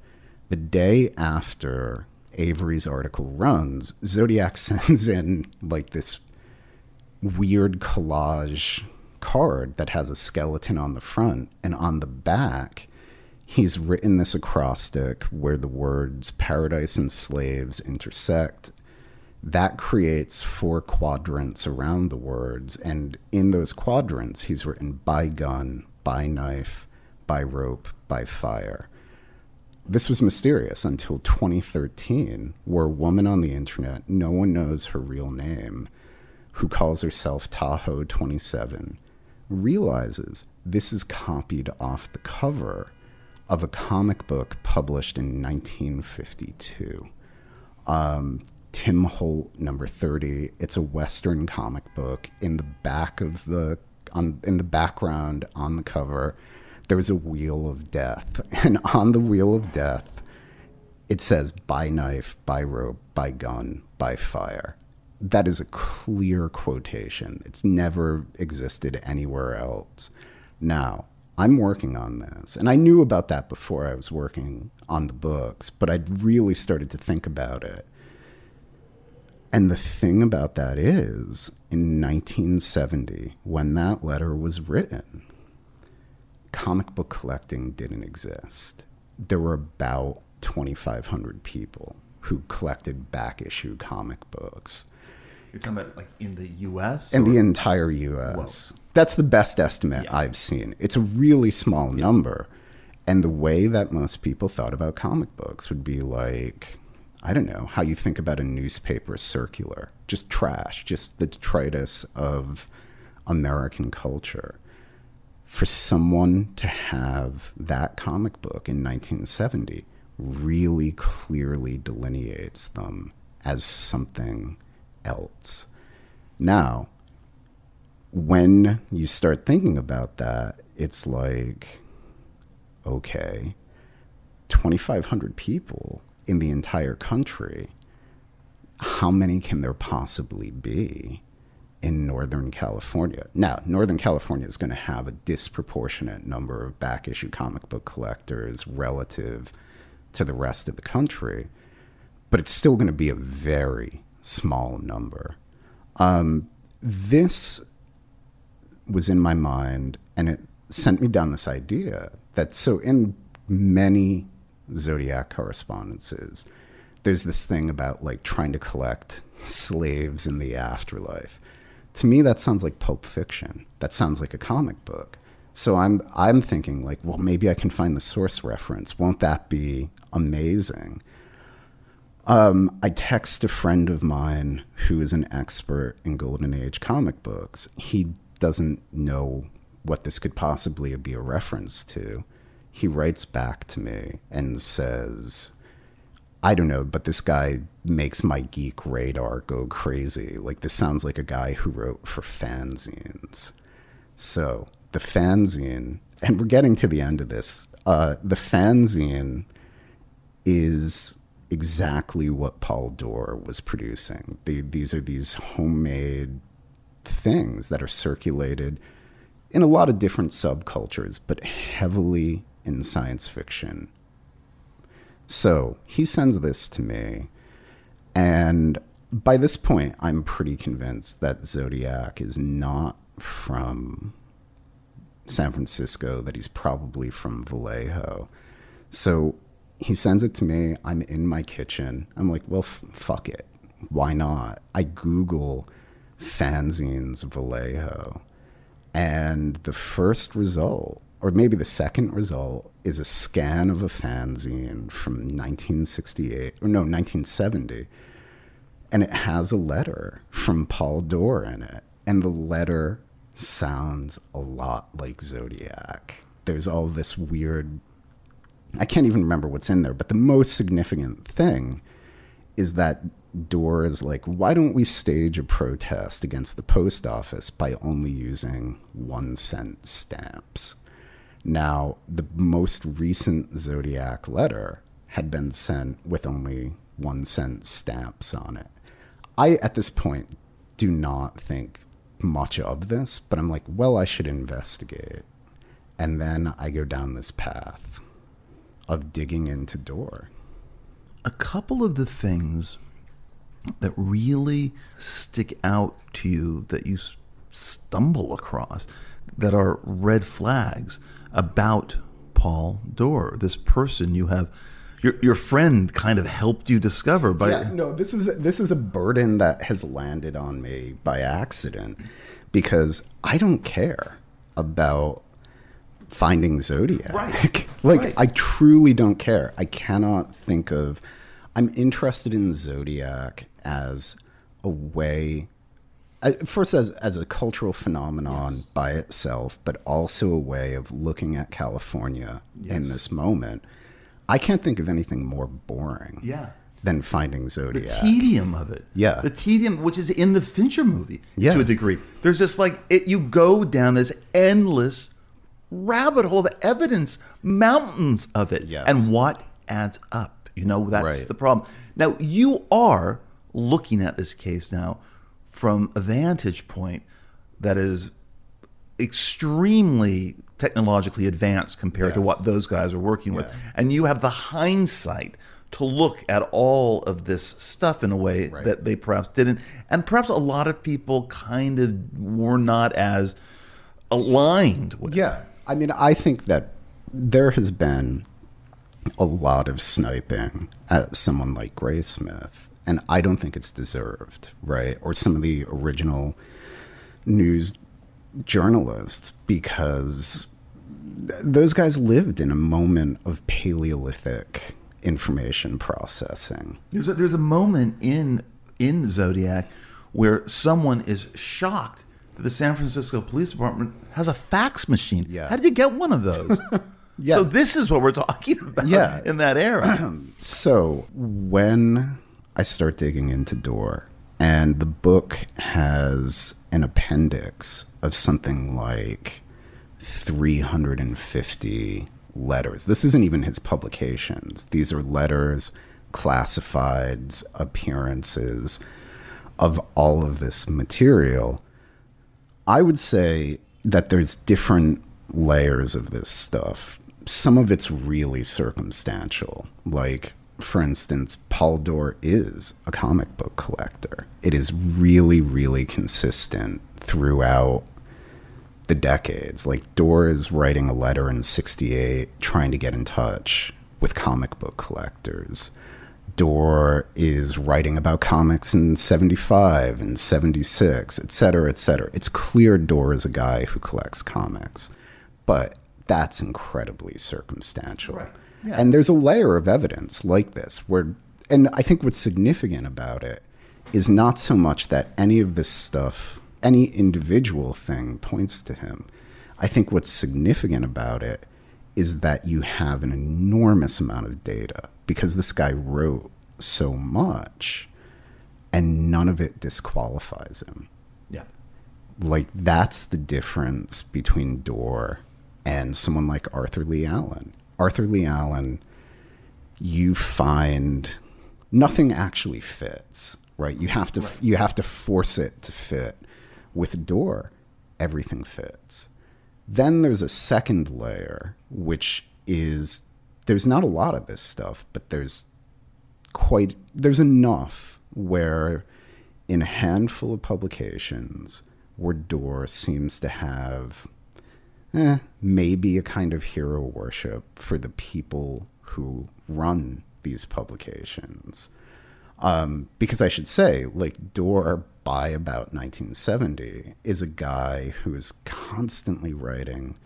The day after Avery's article runs, Zodiac sends in like this weird collage card that has a skeleton on the front and on the back he's written this acrostic where the words paradise and slaves intersect that creates four quadrants around the words. And in those quadrants, he's written by gun, by knife, by rope, by fire. This was mysterious until 2013, where a woman on the internet, no one knows her real name, who calls herself Tahoe 27, realizes this is copied off the cover of a comic book published in 1952. Um, Tim Holt number 30. It's a western comic book. In the back of the on in the background on the cover, there's a wheel of death. And on the wheel of death, it says by knife, by rope, by gun, by fire. That is a clear quotation. It's never existed anywhere else. Now, I'm working on this. And I knew about that before I was working on the books, but I'd really started to think about it. And the thing about that is, in 1970, when that letter was written, comic book collecting didn't exist. There were about 2,500 people who collected back issue comic books. You're talking about like in the U.S. In or? the entire U.S. Whoa. That's the best estimate yeah. I've seen. It's a really small yeah. number. And the way that most people thought about comic books would be like, I don't know, how you think about a newspaper circular. Just trash, just the detritus of American culture. For someone to have that comic book in 1970 really clearly delineates them as something else. Now, when you start thinking about that, it's like, okay, 2,500 people in the entire country, how many can there possibly be in Northern California? Now, Northern California is going to have a disproportionate number of back issue comic book collectors relative to the rest of the country, but it's still going to be a very small number. Um, this was in my mind, and it sent me down this idea that so in many zodiac correspondences. There's this thing about like trying to collect slaves in the afterlife. To me that sounds like pulp fiction. That sounds like a comic book. So i'm i'm thinking like well maybe i can find the source reference. Won't that be amazing? Um, I text a friend of mine who is an expert in Golden Age comic books. He doesn't know what this could possibly be a reference to he writes back to me and says, I don't know, but this guy makes my geek radar go crazy. Like, this sounds like a guy who wrote for fanzines. So, the fanzine, and we're getting to the end of this, uh, the fanzine is exactly what Paul Doerr was producing. These are these homemade things that are circulated in a lot of different subcultures, but heavily in science fiction. So he sends this to me, and by this point, I'm pretty convinced that Zodiac is not from San Francisco, that he's probably from Vallejo. So he sends it to me. I'm in my kitchen. I'm like, well, f- fuck it. Why not? I Google fanzines Vallejo. And the first result or maybe the second result is a scan of a fanzine from 1968 or no 1970 and it has a letter from Paul Doerr in it and the letter sounds a lot like Zodiac there's all this weird I can't even remember what's in there but the most significant thing is that Doerr is like, why don't we stage a protest against the post office by only using one cent stamps? Now, the most recent Zodiac letter had been sent with only one cent stamps on it. I, at this point, do not think much of this, but I'm like, well, I should investigate. And then I go down this path of digging into Doerr. A couple of the things that really stick out to you that you stumble across that are red flags about Paul Doerr, this person you have your your friend kind of helped you discover. By yeah, no, this is this is a burden that has landed on me by accident because I don't care about finding zodiac. Right. like Right. I truly don't care. I cannot think of I'm interested in zodiac as a way first as as a cultural phenomenon by itself, but also a way of looking at California in this moment. I can't think of anything more boring Yeah. than finding Zodiac. the tedium of it. Yeah. The tedium, which is in the Fincher movie Yeah. to a degree. There's just like it, you go down this endless rabbit hole of evidence, mountains of it, Yes. and what adds up. You know, that's Right. the problem. Now you are looking at this case now from a vantage point that is extremely technologically advanced compared to what those guys are working with. Yeah. And you have the hindsight to look at all of this stuff in a way Right. that they perhaps didn't. And perhaps a lot of people kind of were not as aligned with. Yeah. I mean, I think that there has been a lot of sniping at someone like Graysmith, and I don't think it's deserved, right? Or some of the original news journalists, because th- those guys lived in a moment of Paleolithic information processing. There's a, there's a moment in in Zodiac where someone is shocked that the San Francisco Police Department has a fax machine. Yeah. How did you get one of those? Yeah. So this is what we're talking about Yeah. in that era. So when I start digging into Doerr, and the book has an appendix of something like 350 letters. This isn't even his publications. These are letters, classifieds, appearances of all of this material. I would say that there's different layers of this stuff. Some of it's really circumstantial. Like, for instance, Paul Doerr is a comic book collector. It is really, really consistent throughout the decades. Like, Doerr is writing a letter in 68 trying to get in touch with comic book collectors. Doerr is writing about comics in 75 and 76, et cetera, et cetera. It's clear Doerr is a guy who collects comics, but that's incredibly circumstantial. Right. Yeah. And there's a layer of evidence like this where, and I think what's significant about it is not so much that any of this stuff, any individual thing points to him. I think what's significant about it is that you have an enormous amount of data because this guy wrote so much and none of it disqualifies him. yeah. Like that's the difference between Doerr and someone like Arthur Lee Allen. Arthur Lee Allen, you find nothing actually fits, right? You have to you have to force it to fit. With Doerr, everything fits. Then there's a second layer, which is there's not a lot of this stuff, but there's quite there's enough where in a handful of publications where Doerr seems to have eh, maybe a kind of hero worship for the people who run these publications. Um, because I should say, like Doerr by about 1970 is a guy who is constantly writing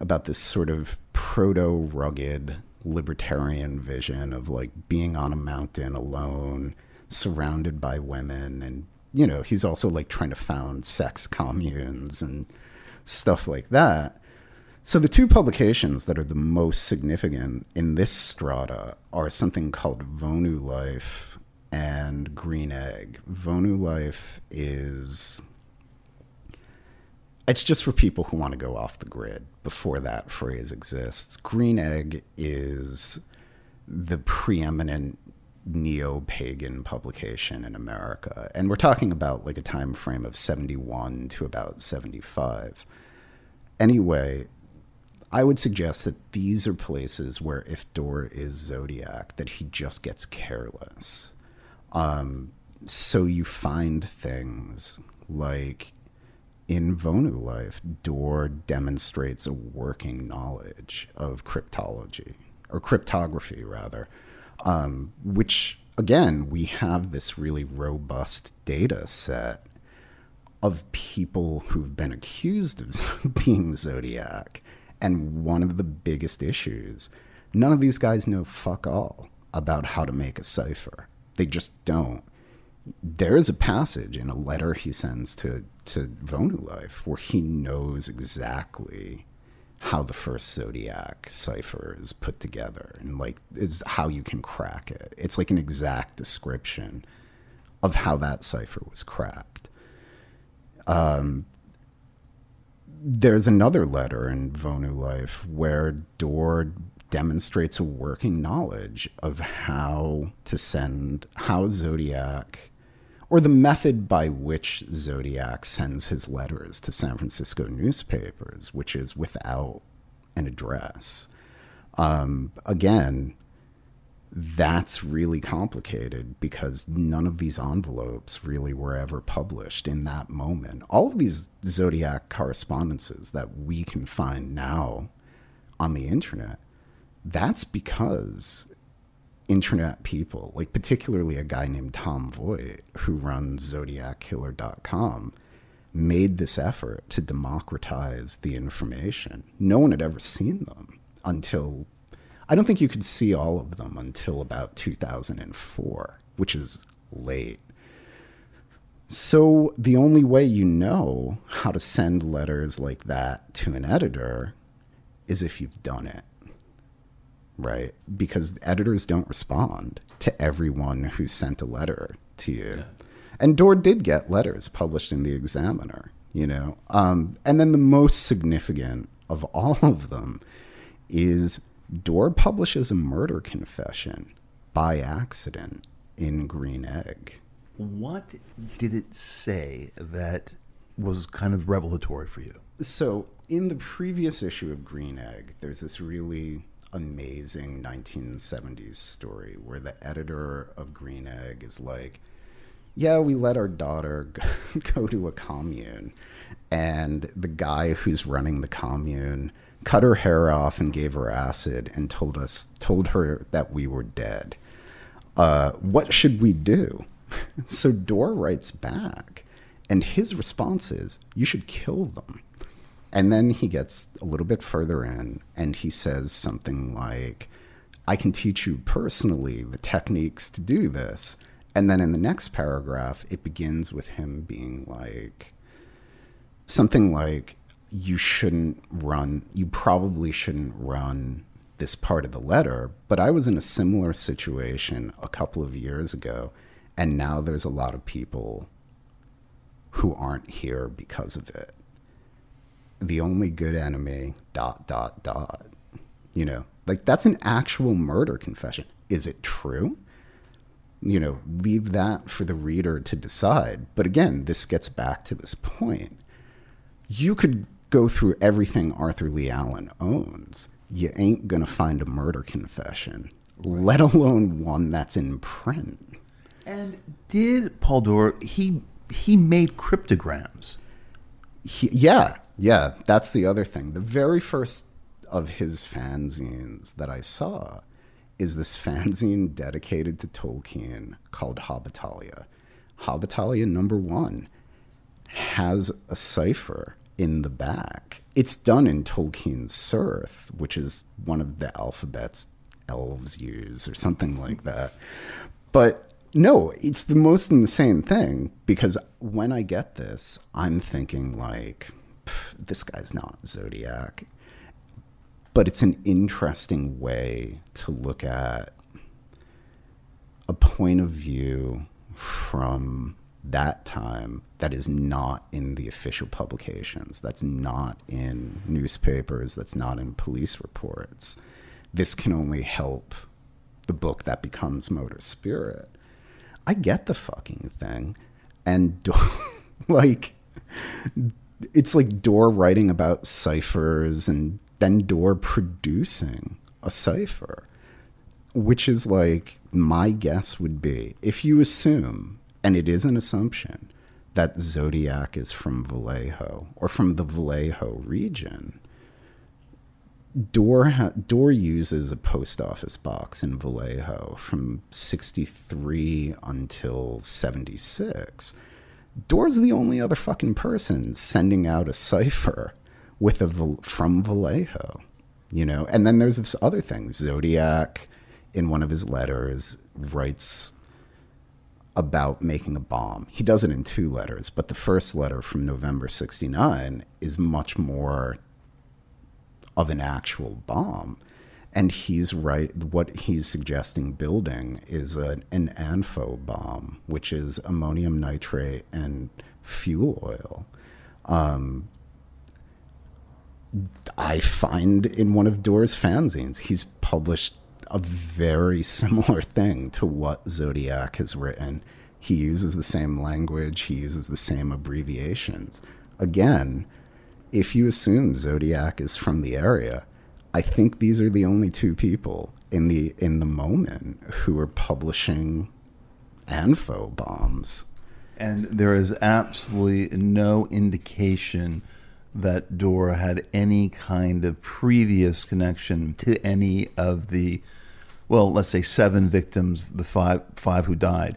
about this sort of proto rugged libertarian vision of like being on a mountain alone, surrounded by women. And, you know, he's also like trying to found sex communes and stuff like that. So the two publications that are the most significant in this strata are something called Vonu Life and Green Egg. Vonu Life is it's just for people who want to go off the grid before that phrase exists. Green Egg is the preeminent neo-pagan publication in America. And we're talking about like a time frame of 71 to about 75. Anyway, I would suggest that these are places where if Doerr is Zodiac, that he just gets careless. Um, so you find things like in Vonu life, Doerr demonstrates a working knowledge of cryptology or cryptography, rather. um, which again, we have this really robust data set of people who've been accused of being Zodiac. And one of the biggest issues, none of these guys know fuck all about how to make a cipher. They just don't. There is a passage in a letter he sends to, to Vonu Life where he knows exactly how the first zodiac cipher is put together and like is how you can crack it it's like an exact description of how that cipher was cracked um, there's another letter in Vonu Life where Doerr demonstrates a working knowledge of how to send how Zodiac or the method by which Zodiac sends his letters to San Francisco newspapers, which is without an address. Um, again, that's really complicated because none of these envelopes really were ever published in that moment. All of these Zodiac correspondences that we can find now on the internet, that's because internet people, like particularly a guy named Tom Voigt, who runs ZodiacKiller.com, made this effort to democratize the information. No one had ever seen them until, I don't think you could see all of them until about 2004, which is late. So the only way you know how to send letters like that to an editor is if you've done it right? Because editors don't respond to everyone who sent a letter to you. Yeah. And Doerr did get letters published in the Examiner, you know. Um, and then the most significant of all of them is Doerr publishes a murder confession by accident in Green Egg. What did it say that was kind of revelatory for you? So, in the previous issue of Green Egg, there's this really amazing 1970s story where the editor of Green Egg is like, yeah, we let our daughter go to a commune. And the guy who's running the commune cut her hair off and gave her acid and told us, told her that we were dead. Uh, what should we do? so Doerr writes back, and his response is, you should kill them. And then he gets a little bit further in and he says something like, I can teach you personally the techniques to do this. And then in the next paragraph, it begins with him being like, something like, you shouldn't run, you probably shouldn't run this part of the letter. But I was in a similar situation a couple of years ago. And now there's a lot of people who aren't here because of it the only good enemy, dot, dot, dot. You know, like that's an actual murder confession. Is it true? You know, leave that for the reader to decide. But again, this gets back to this point. You could go through everything Arthur Lee Allen owns. You ain't going to find a murder confession, right. let alone one that's in print. And did Paul Doerr, he, he made cryptograms. He, yeah, yeah, that's the other thing. The very first of his fanzines that I saw is this fanzine dedicated to Tolkien called Hobbitalia. Hobbitalia number one has a cipher in the back. It's done in Tolkien's Cirth, which is one of the alphabets elves use or something like that. But no, it's the most insane thing because when I get this, I'm thinking like this guy's not Zodiac. But it's an interesting way to look at a point of view from that time that is not in the official publications, that's not in newspapers, that's not in police reports. This can only help the book that becomes Motor Spirit. I get the fucking thing. And like it's like Doerr writing about ciphers and then Doerr producing a cipher, which is like my guess would be if you assume, and it is an assumption, that Zodiac is from Vallejo or from the Vallejo region, Doerr ha- Doerr uses a post office box in Vallejo from 63 until 76. Doerr's the only other fucking person sending out a cipher with a from Vallejo, you know. And then there's this other thing. Zodiac, in one of his letters, writes about making a bomb. He does it in two letters, but the first letter from November 69 is much more of an actual bomb. And he's right. What he's suggesting building is an, an ANFO bomb, which is ammonium nitrate and fuel oil. Um, I find in one of Doerr's fanzines, he's published a very similar thing to what Zodiac has written. He uses the same language, he uses the same abbreviations. Again, if you assume Zodiac is from the area, I think these are the only two people in the in the moment who are publishing ANFO bombs. And there is absolutely no indication that Doerr had any kind of previous connection to any of the, well, let's say seven victims, the five five who died.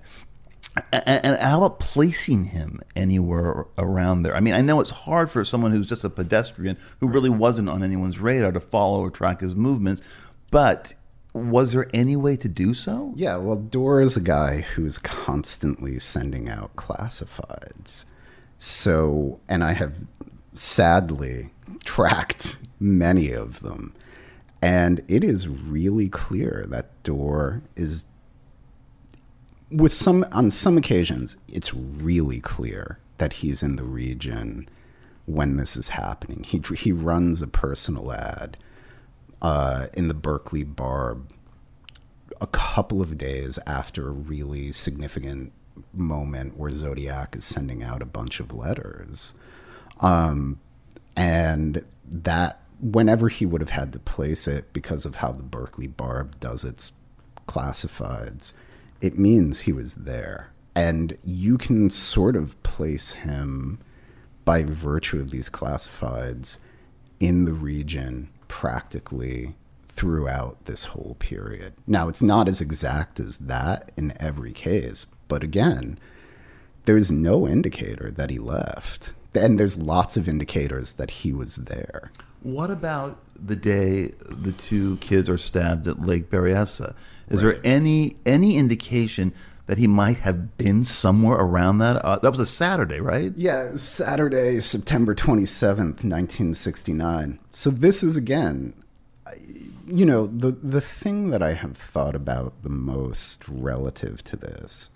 And, and how about placing him anywhere around there? I mean, I know it's hard for someone who's just a pedestrian who really wasn't on anyone's radar to follow or track his movements, but was there any way to do so? Yeah, well, Doerr is a guy who's constantly sending out classifieds. So, and I have sadly tracked many of them. And it is really clear that Doerr is with some on some occasions it's really clear that he's in the region when this is happening. He he runs a personal ad uh, in the Berkeley Barb a couple of days after a really significant moment where Zodiac is sending out a bunch of letters, um, and that whenever he would have had to place it because of how the Berkeley Barb does its classifieds it means he was there. And you can sort of place him by virtue of these classifieds in the region practically throughout this whole period. Now, it's not as exact as that in every case, but again, there's no indicator that he left. And there's lots of indicators that he was there. What about the day the two kids are stabbed at Lake Berryessa? Is right. there any any indication that he might have been somewhere around that? Uh, that was a Saturday, right? Yeah, Saturday, September 27th, 1969. So this is again you know, the the thing that I have thought about the most relative to this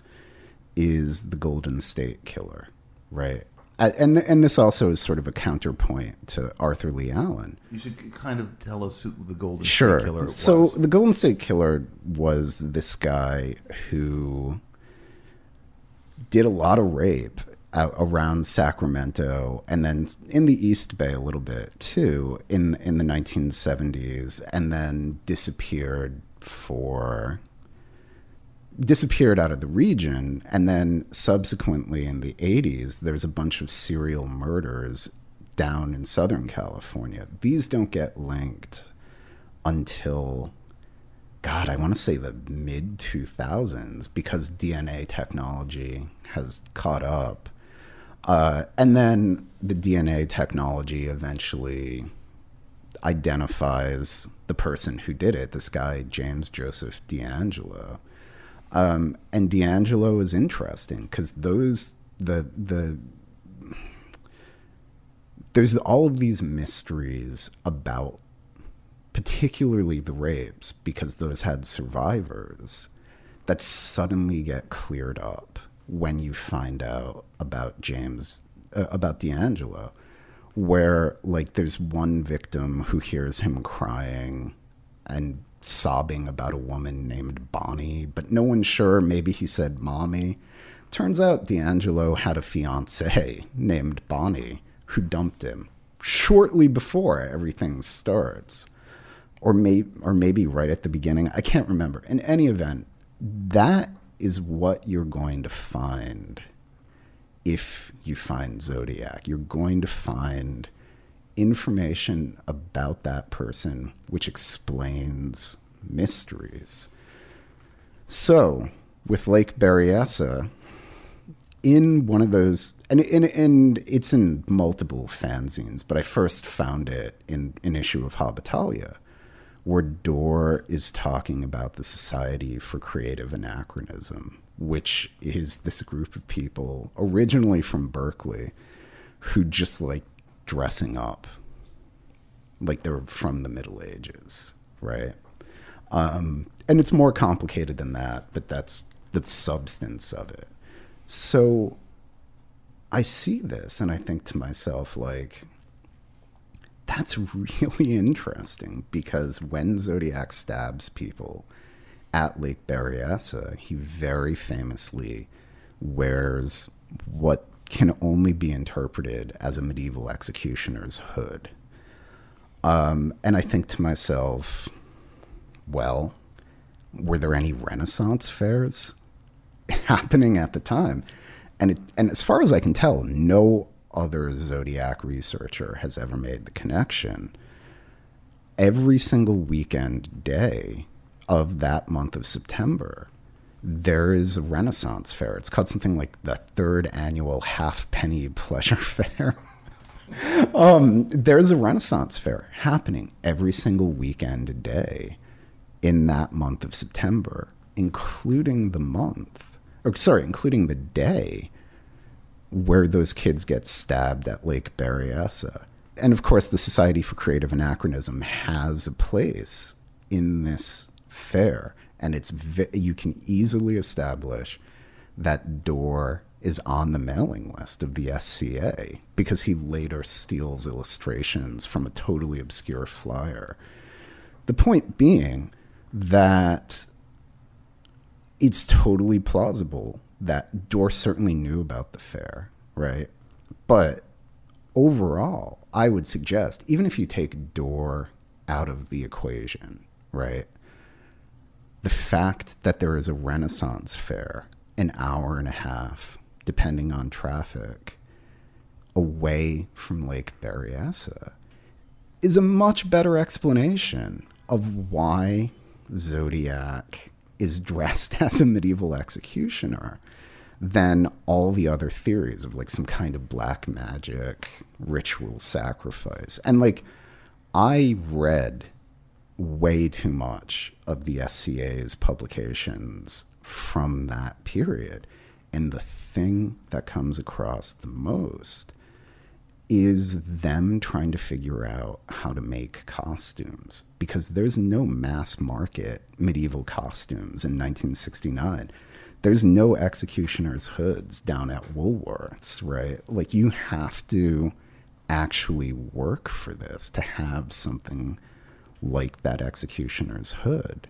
is the Golden State Killer, right? Uh, and and this also is sort of a counterpoint to Arthur Lee Allen. You should kind of tell us who the Golden sure. State Killer was. So the Golden State Killer was this guy who did a lot of rape uh, around Sacramento and then in the East Bay a little bit too in in the 1970s and then disappeared for disappeared out of the region. And then subsequently in the 80s, there's a bunch of serial murders down in Southern California. These don't get linked until, God, I want to say the mid 2000s because DNA technology has caught up. Uh, and then the DNA technology eventually identifies the person who did it, this guy, James Joseph DeAngelo. Um, and DeAngelo is interesting because those the the there's all of these mysteries about particularly the rapes because those had survivors that suddenly get cleared up when you find out about James uh, about DeAngelo where like there's one victim who hears him crying and sobbing about a woman named Bonnie, but no one's sure. Maybe he said mommy. Turns out DeAngelo had a fiance named Bonnie who dumped him shortly before everything starts. Or, may, or maybe right at the beginning. I can't remember. In any event, that is what you're going to find if you find Zodiac. You're going to find information about that person which explains mysteries. So, with Lake Berryessa, in one of those, and, and, and it's in multiple fanzines, but I first found it in an issue of Hobbitalia, where Doerr is talking about the Society for Creative Anachronism, which is this group of people originally from Berkeley who just like dressing up like they're from the Middle Ages, right? Um, and it's more complicated than that, but that's the substance of it. So I see this and I think to myself, like, that's really interesting because when Zodiac stabs people at Lake Berryessa, he very famously wears what can only be interpreted as a medieval executioner's hood. Um, and I think to myself, well, were there any Renaissance fairs happening at the time? And it, and as far as I can tell, no other zodiac researcher has ever made the connection. Every single weekend day of that month of September, there is a Renaissance fair. It's called something like the third annual halfpenny pleasure fair. um, there's a Renaissance fair happening every single weekend day in that month of September, including the month, or sorry, including the day where those kids get stabbed at Lake Berryessa. And of course, the Society for Creative Anachronism has a place in this fair, and it's vi- you can easily establish that Doerr is on the mailing list of the SCA because he later steals illustrations from a totally obscure flyer. The point being that it's totally plausible that Doerr certainly knew about the fair, right? But overall, I would suggest, even if you take Doerr out of the equation, right? The fact that there is a Renaissance fair an hour and a half, depending on traffic, away from Lake Berryessa is a much better explanation of why Zodiac is dressed as a medieval executioner than all the other theories of like some kind of black magic ritual sacrifice. And like, I read way too much of the SCA's publications from that period. And the thing that comes across the most is them trying to figure out how to make costumes because there's no mass market medieval costumes in 1969. There's no executioner's hoods down at Woolworths, right? Like you have to actually work for this to have something like that executioner's hood.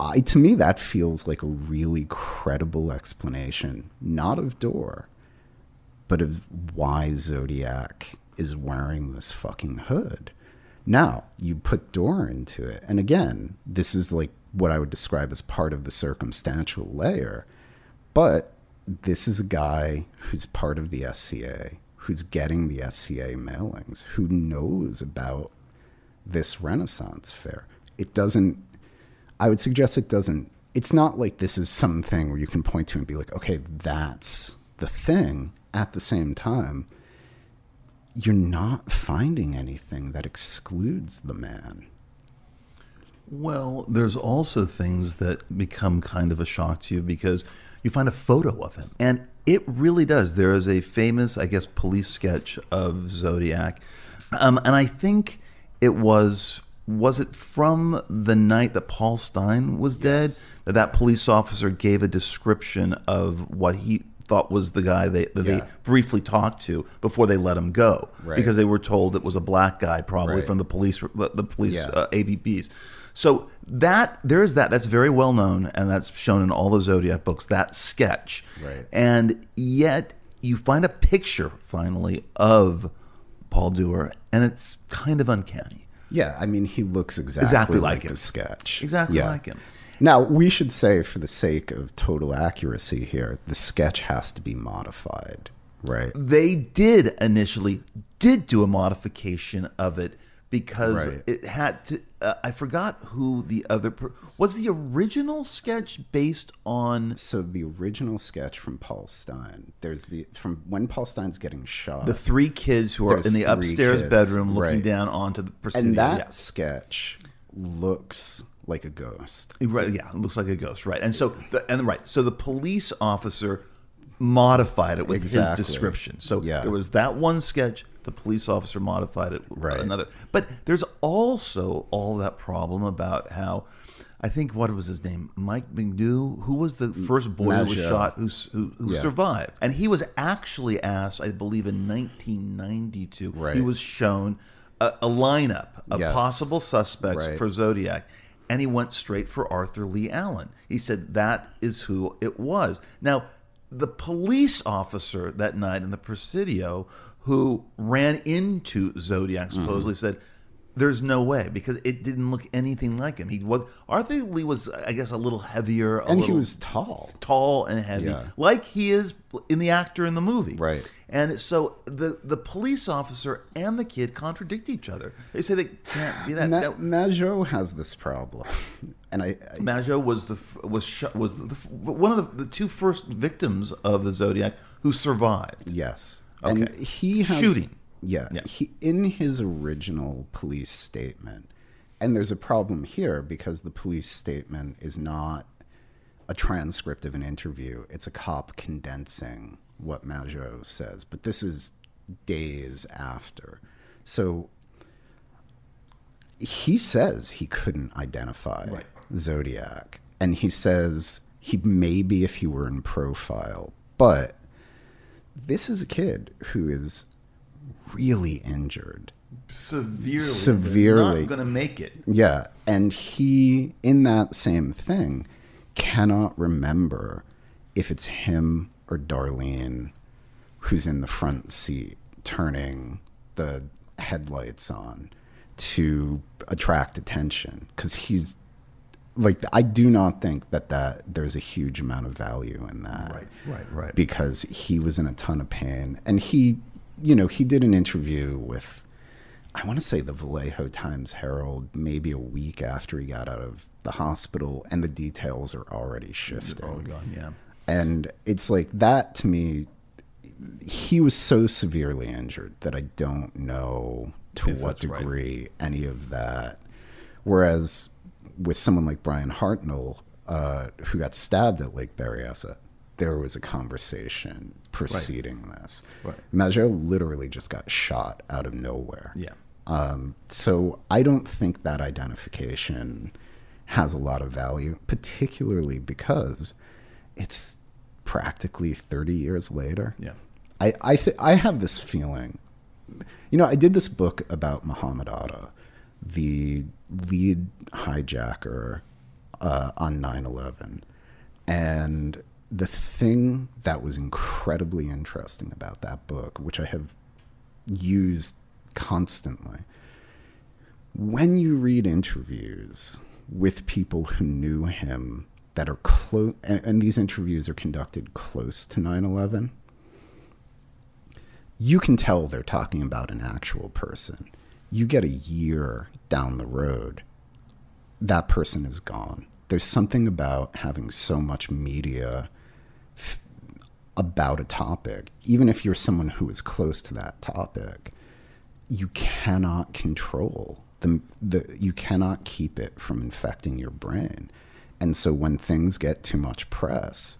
I, to me, that feels like a really credible explanation, not of Doerr, but of why Zodiac is wearing this fucking hood. Now, you put Doerr into it. And again, this is like what I would describe as part of the circumstantial layer. But this is a guy who's part of the SCA, who's getting the SCA mailings, who knows about this Renaissance fair. It doesn't, I would suggest it doesn't, it's not like this is something where you can point to and be like, okay, that's the thing at the same time, you're not finding anything that excludes the man. Well, there's also things that become kind of a shock to you because you find a photo of him. And it really does. There is a famous, I guess, police sketch of Zodiac. Um, and I think it was, was it from the night that Paul Stine was dead? Yes. That that police officer gave a description of what he thought was the guy they, that Yeah. they briefly talked to before they let him go Right. because they were told it was a black guy probably Right. from the police the police Yeah. uh, ABPs. So that there is that that's very well known and that's shown in all the Zodiac books that sketch. Right. And yet you find a picture finally of Paul Doerr and it's kind of uncanny. Yeah, I mean, he looks exactly, Exactly like, like him. the sketch. Exactly Yeah. like him. Now, we should say, for the sake of total accuracy here, the sketch has to be modified, Right. They did initially did do a modification of it because Right. it had to. Uh, I forgot who the other per- was. The original sketch based on So the original sketch from Paul Stine, there's the from when Paul Stine's getting shot, the three kids who are in the upstairs kids, bedroom looking right. down onto the Presidio. and that yeah. sketch looks like a ghost. Right, yeah, it looks like a ghost, right? And so, the, and right, so the police officer modified it with Exactly. his description. So Yeah. there was that one sketch. The police officer modified it Right. another. But there's also all that problem about how. I think what was his name, Mike Mageau, who was the first boy who was shot, who who, who Yeah. survived, and he was actually asked, I believe, in 1992. Right. He was shown a, a lineup of Yes. possible suspects Right. for Zodiac, and he went straight for Arthur Lee Allen. He said that is who it was. Now, the police officer that night in the Presidio who ran into Zodiac Mm-hmm. supposedly said, "There's no way because it didn't look anything like him. He was Arthur Lee was, I guess, a little heavier, a And he little was tall. tall and heavy, Yeah. like he is in the actor in the movie. Right. And so the the police officer and the kid contradict each other. They say they can't be that. Ma- that Mageau has this problem, and I, I Mageau was the f- was sh- was the, f- one of the, the two first victims of the Zodiac who survived. yes, Okay. and he has Shooting. Yeah, Yeah. he in his original police statement, and there's a problem here because the police statement is not a transcript of an interview. It's a cop condensing what Mageau says, but this is days after. So he says he couldn't identify Right. Zodiac. And he says he maybe if he were in profile, but this is a kid who is really injured. Severely, Severely. not going to make it. Yeah, and he in that same thing cannot remember if it's him or Darlene who's in the front seat turning the headlights on to attract attention cuz he's like I do not think that that there's a huge amount of value in that Right, right, right. because he was in a ton of pain and he you know he did an interview with i want to say the vallejo times herald maybe a week after he got out of the hospital and the details are already shifting gone, yeah. and it's like that to me he was so severely injured that i don't know to If what that's right. degree any of that whereas with someone like brian hartnell uh, who got stabbed at lake berryessa there was a conversation preceding this Right. Literally just got shot out of nowhere Yeah. um, so I don't think that identification has a lot of value, particularly because it's practically 30 years later. Yeah. I I, th- I have this feeling. You know, I did this book about Muhammad Atta, the lead hijacker uh, on 9 11. And the thing that was incredibly interesting about that book, which I have used constantly, when you read interviews with people who knew him that are close, and, and these interviews are conducted close to 9 11, you can tell they're talking about an actual person. You get a year down the road, that person is gone. There's something about having so much media f- about a topic, even if you're someone who is close to that topic, you cannot control the, the you cannot keep it from infecting your brain. And so when things get too much press,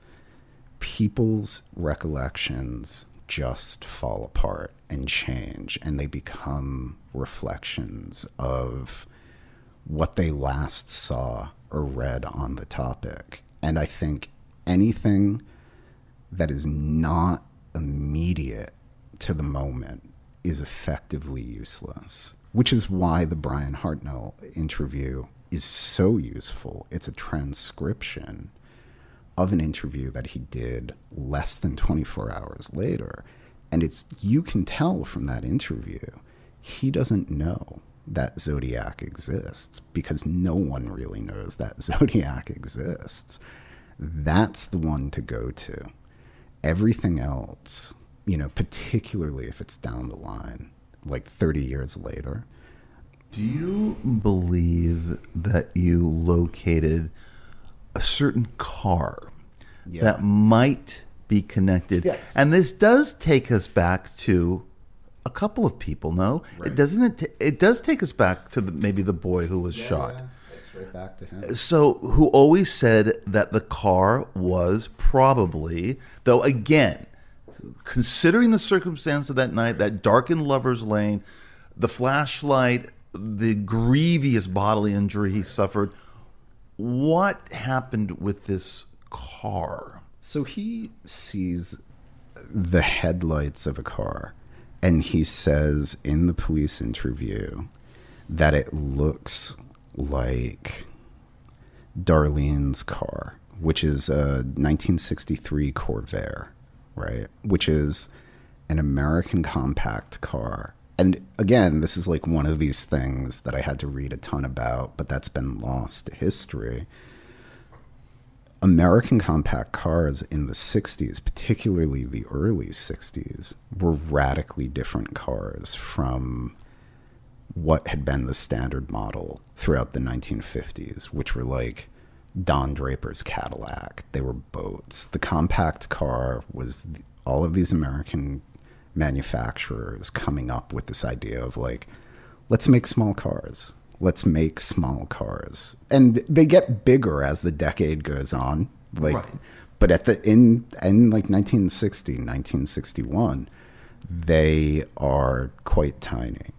people's recollections just fall apart and change and they become reflections of what they last saw or read on the topic. And I think anything that is not immediate to the moment is effectively useless, which is why the Brian Hartnell interview is so useful. It's a transcription of an interview that he did less than 24 hours later. And it's you can tell from that interview he doesn't know that Zodiac exists because no one really knows that Zodiac exists. That's the one to go to. Everything else you know, particularly if it's down the line, like 30 years later. Do you believe that you located a certain car Yeah. that might be connected? Yes. And this does take us back to a couple of people. No, it doesn't. It, ta- it does take us back to the, maybe the boy who was shot. It's right back to him. So, who always said that the car was probably, though again, considering the circumstance of that night, that darkened lover's lane, the flashlight, the grievous bodily injury he suffered, what happened with this car? So he sees the headlights of a car and he says in the police interview that it looks like Darlene's car, which is a 1963 Corvair, right? Which is an American compact car. And again, this is like one of these things that I had to read a ton about, but that's been lost to history. American compact cars in the 60s, particularly the early 60s, were radically different cars from what had been the standard model throughout the 1950s, which were like Don Draper's Cadillac. They were boats. The compact car was all of these American manufacturers coming up with this idea of like, let's make small cars. Let's make small cars. And they get bigger as the decade goes on. Like, Right. but at the in in like 1960, 1961, they are quite tiny.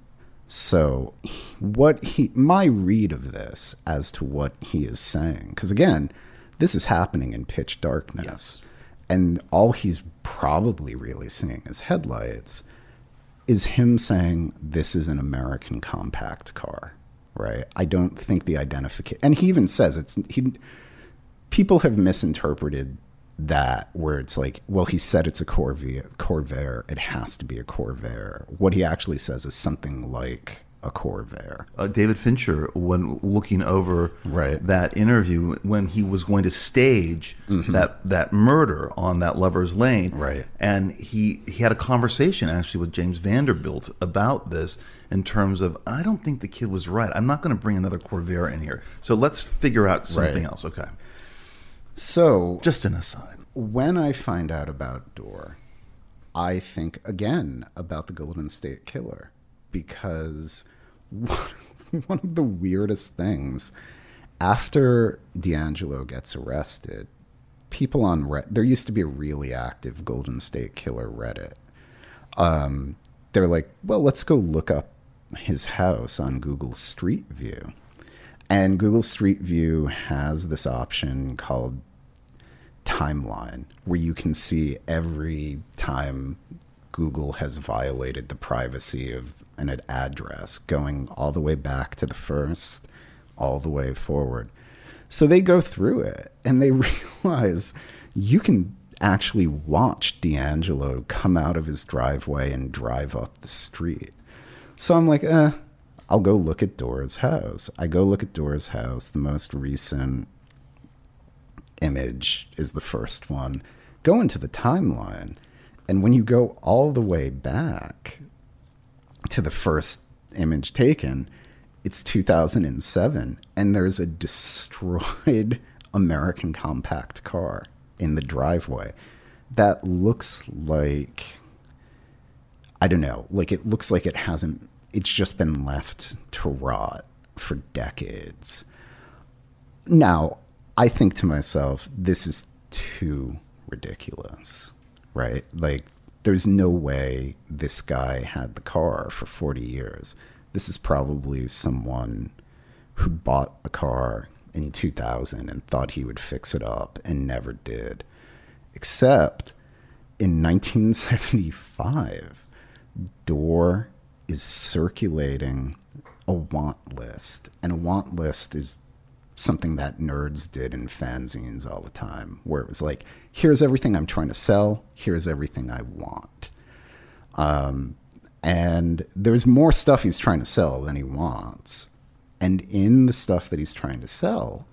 So, what he, my read of this as to what he is saying, because again, this is happening in pitch darkness, and all he's probably really seeing as headlights is him saying this is an American compact car, right? I don't think the identification, and he even says it's he. People have misinterpreted that where it's like, well, he said it's a Corvair, Corvair, it has to be a Corvair. What he actually says is something like a Corvair. uh, David Fincher when looking over Right. that interview when he was going to stage that that murder on that lover's lane Right. and he he had a conversation actually with James Vanderbilt about this in terms of I don't think the kid was right I'm not going to bring another Corvair in here so let's figure out something Right. else okay So just an aside when I find out about Doerr, I think again about the Golden State Killer because one of the weirdest things after D'Angelo gets arrested, people on Reddit, there used to be a really active Golden State Killer Reddit. Um, they're like, well, let's go look up his house on Google Street View. And Google Street View has this option called timeline where you can see every time Google has violated the privacy of an address going all the way back to the first, all the way forward. So they go through it and they realize you can actually watch D'Angelo come out of his driveway and drive up the street. So I'm like, eh, I'll go look at Doerr's house. I go look at Doerr's house, the most recent image is the first one. Go into the timeline, and when you go all the way back to the first image taken, it's 2007, and there's a destroyed American compact car in the driveway that looks like I don't know, like it looks like it hasn't it's just been left to rot for decades. Now, I think to myself, this is too ridiculous, right? Like, there's no way this guy had the car for 40 years. This is probably someone who bought a car in 2000 and thought he would fix it up and never did. Except in 1975, Doerr is circulating a want list. And a want list is something that nerds did in fanzines all the time, where it was like, here's everything I'm trying to sell, here's everything I want. Um, and there's more stuff he's trying to sell than he wants. And in the stuff that he's trying to sell,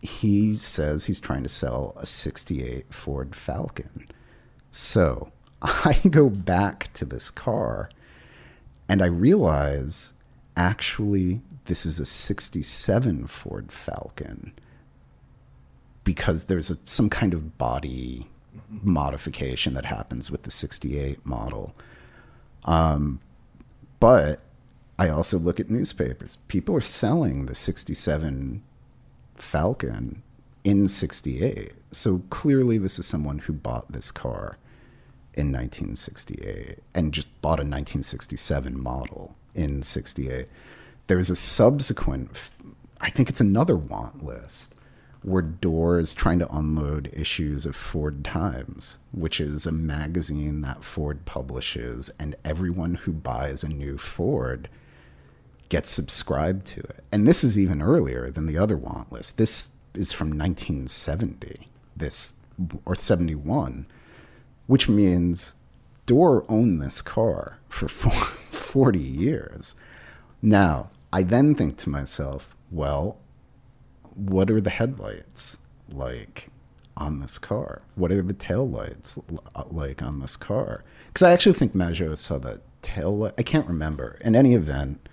he says he's trying to sell a 68 Ford Falcon. So I go back to this car and I realize actually this is a 67 Ford Falcon because there's a, some kind of body modification that happens with the 68 model. Um, but I also look at newspapers. People are selling the 67 Falcon in 68. So clearly, this is someone who bought this car in 1968 and just bought a 1967 model in 68. There's a subsequent, I think it's another want list where Doerr is trying to unload issues of Ford Times, which is a magazine that Ford publishes, and everyone who buys a new Ford gets subscribed to it. And this is even earlier than the other want list. This is from 1970, this or 71, which means Doerr owned this car for 40 years. Now, I then think to myself, well, what are the headlights like on this car? What are the tail lights uh, like on this car? Because I actually think Mageau saw the tail. I can't remember. In any event,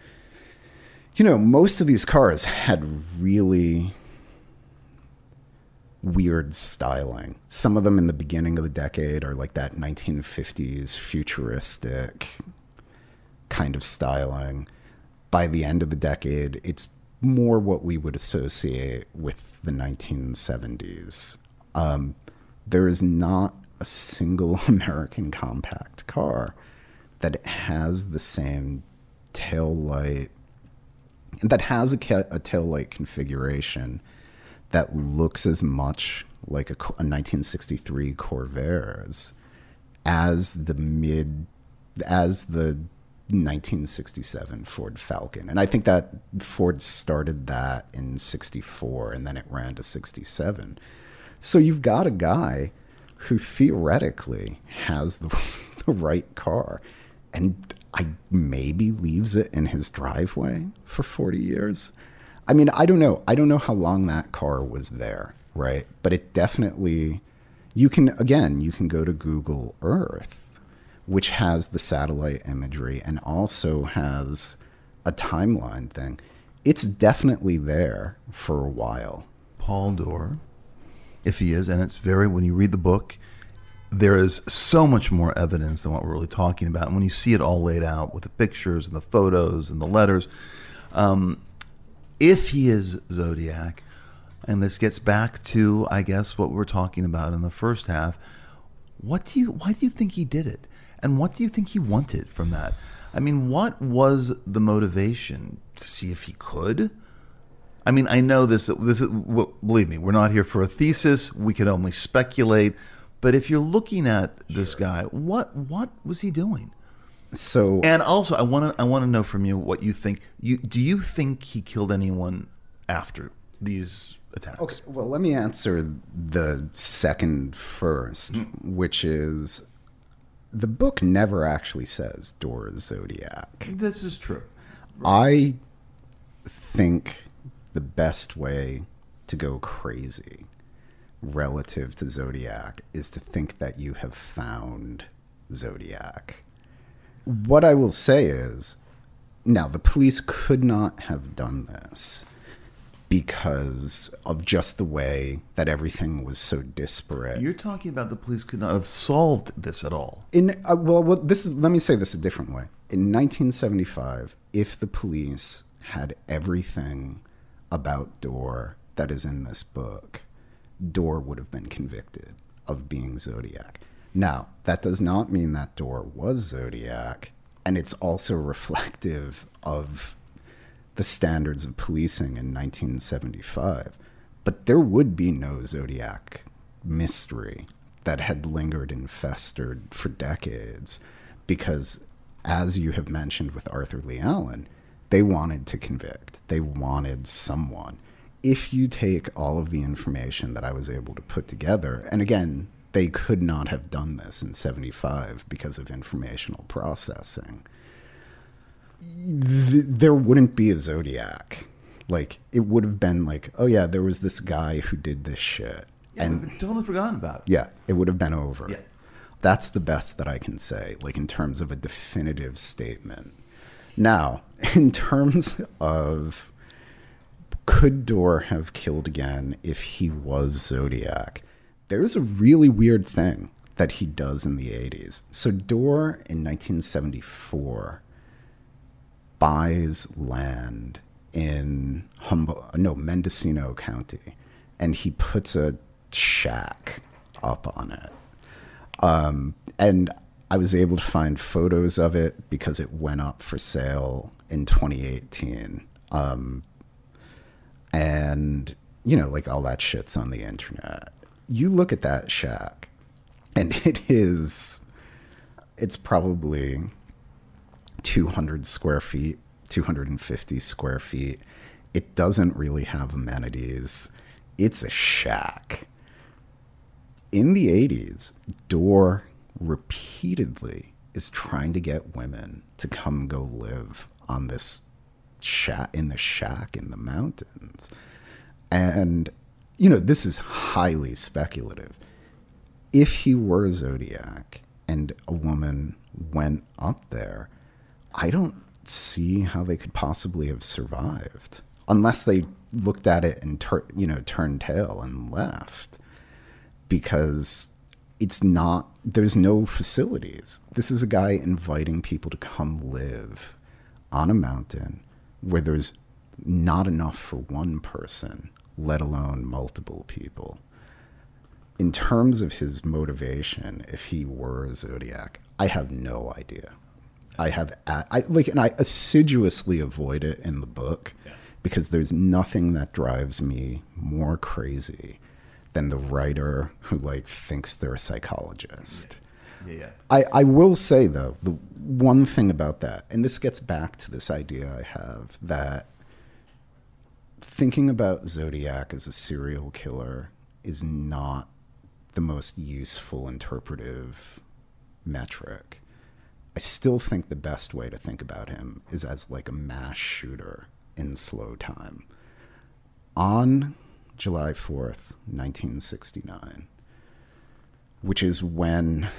you know, most of these cars had really weird styling. Some of them in the beginning of the decade are like that 1950s futuristic kind of styling. By the end of the decade, it's more what we would associate with the 1970s. Um, there is not a single American compact car that has the same tail light that has a, ca- a tail light configuration that looks as much like a, a 1963 Corvairs as the mid as the 1967 Ford Falcon. And I think that Ford started that in 64 and then it ran to 67. So you've got a guy who theoretically has the, the right car and I maybe leaves it in his driveway for 40 years. I mean, I don't know. I don't know how long that car was there, right? But it definitely you can again, you can go to Google Earth which has the satellite imagery and also has a timeline thing. It's definitely there for a while. Paul Dorr, if he is, and it's very, when you read the book, there is so much more evidence than what we're really talking about. And when you see it all laid out with the pictures and the photos and the letters, um, if he is Zodiac, and this gets back to, I guess, what we we're talking about in the first half, what do you, why do you think he did it? And what do you think he wanted from that? I mean, what was the motivation to see if he could? I mean, I know this. This is well, believe me, we're not here for a thesis. We can only speculate. But if you're looking at this sure. guy, what what was he doing? So, and also, I want to I want to know from you what you think. You do you think he killed anyone after these attacks? Okay, well, let me answer the second first, mm. which is the book never actually says Doerr's Zodiac. This is true. Right. I think the best way to go crazy relative to Zodiac is to think that you have found Zodiac. What I will say is now, the police could not have done this because of just the way that everything was so disparate. You're talking about the police could not have solved this at all. In uh, well, well, this is, let me say this a different way. In 1975, if the police had everything about Doerr that is in this book, Doerr would have been convicted of being Zodiac. Now, that does not mean that Doerr was Zodiac, and it's also reflective of the standards of policing in 1975. But there would be no Zodiac mystery that had lingered and festered for decades because, as you have mentioned with Arthur Lee Allen, they wanted to convict, they wanted someone. If you take all of the information that I was able to put together, and again, they could not have done this in 75 because of informational processing th- there wouldn't be a Zodiac. Like it would have been like, oh yeah, there was this guy who did this shit, yeah, and totally forgotten about. It. Yeah, it would have been over. Yeah. That's the best that I can say, like in terms of a definitive statement. Now, in terms of could Doerr have killed again if he was Zodiac? There's a really weird thing that he does in the 80s. So Doerr in 1974 buys land in Humboldt, no, Mendocino County, and he puts a shack up on it. Um, and I was able to find photos of it because it went up for sale in 2018. Um, and, you know, like all that shit's on the internet. You look at that shack, and it is, it's probably 200 square feet, 250 square feet. It doesn't really have amenities. It's a shack. In the 80s, Doerr repeatedly is trying to get women to come go live on this shack in the shack in the mountains. And you know, this is highly speculative. If he were a Zodiac and a woman went up there, I don't see how they could possibly have survived unless they looked at it and tur- you know turned tail and left because it's not there's no facilities. This is a guy inviting people to come live on a mountain where there's not enough for one person let alone multiple people. In terms of his motivation if he were a zodiac i have no idea i have I like and i assiduously avoid it in the book yeah. because there's nothing that drives me more crazy than the writer who like thinks they're a psychologist yeah, yeah. I, I will say though the one thing about that and this gets back to this idea i have that thinking about Zodiac as a serial killer is not the most useful interpretive metric. I still think the best way to think about him is as like a mass shooter in slow time. On July 4th, 1969, which is when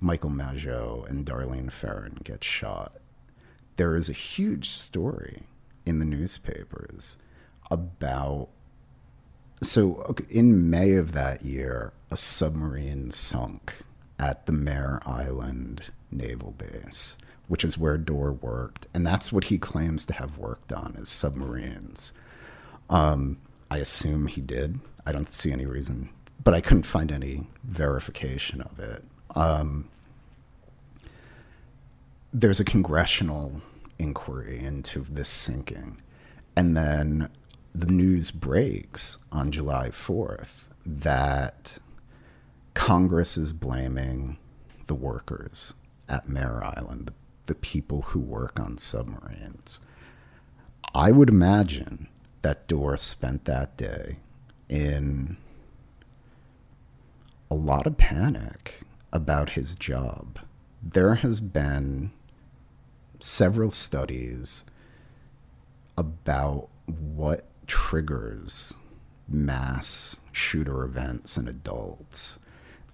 Michael Mageau and Darlene Ferrin get shot, there is a huge story in the newspapers about so in May of that year, a submarine sunk at the Mare Island Naval Base, which is where Doerr worked, and that's what he claims to have worked on is submarines. Um, I assume he did. I don't see any reason, but I couldn't find any verification of it. Um, there's a congressional inquiry into this sinking, and then the news breaks on July 4th that Congress is blaming the workers at Mare Island, the, the people who work on submarines. I would imagine that Doerr spent that day in a lot of panic about his job. There has been several studies about what triggers mass shooter events in adults.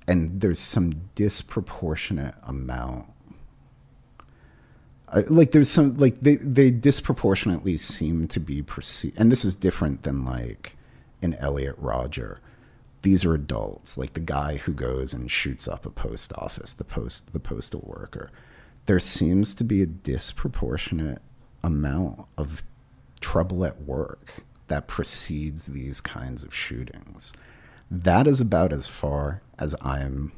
And there's some disproportionate amount. Like there's some like they they disproportionately seem to be perceived, and this is different than like in Elliot Rodger. These are adults, like the guy who goes and shoots up a post office, the post the postal worker. There seems to be a disproportionate amount of trouble at work that precedes these kinds of shootings. That is about as far as I'm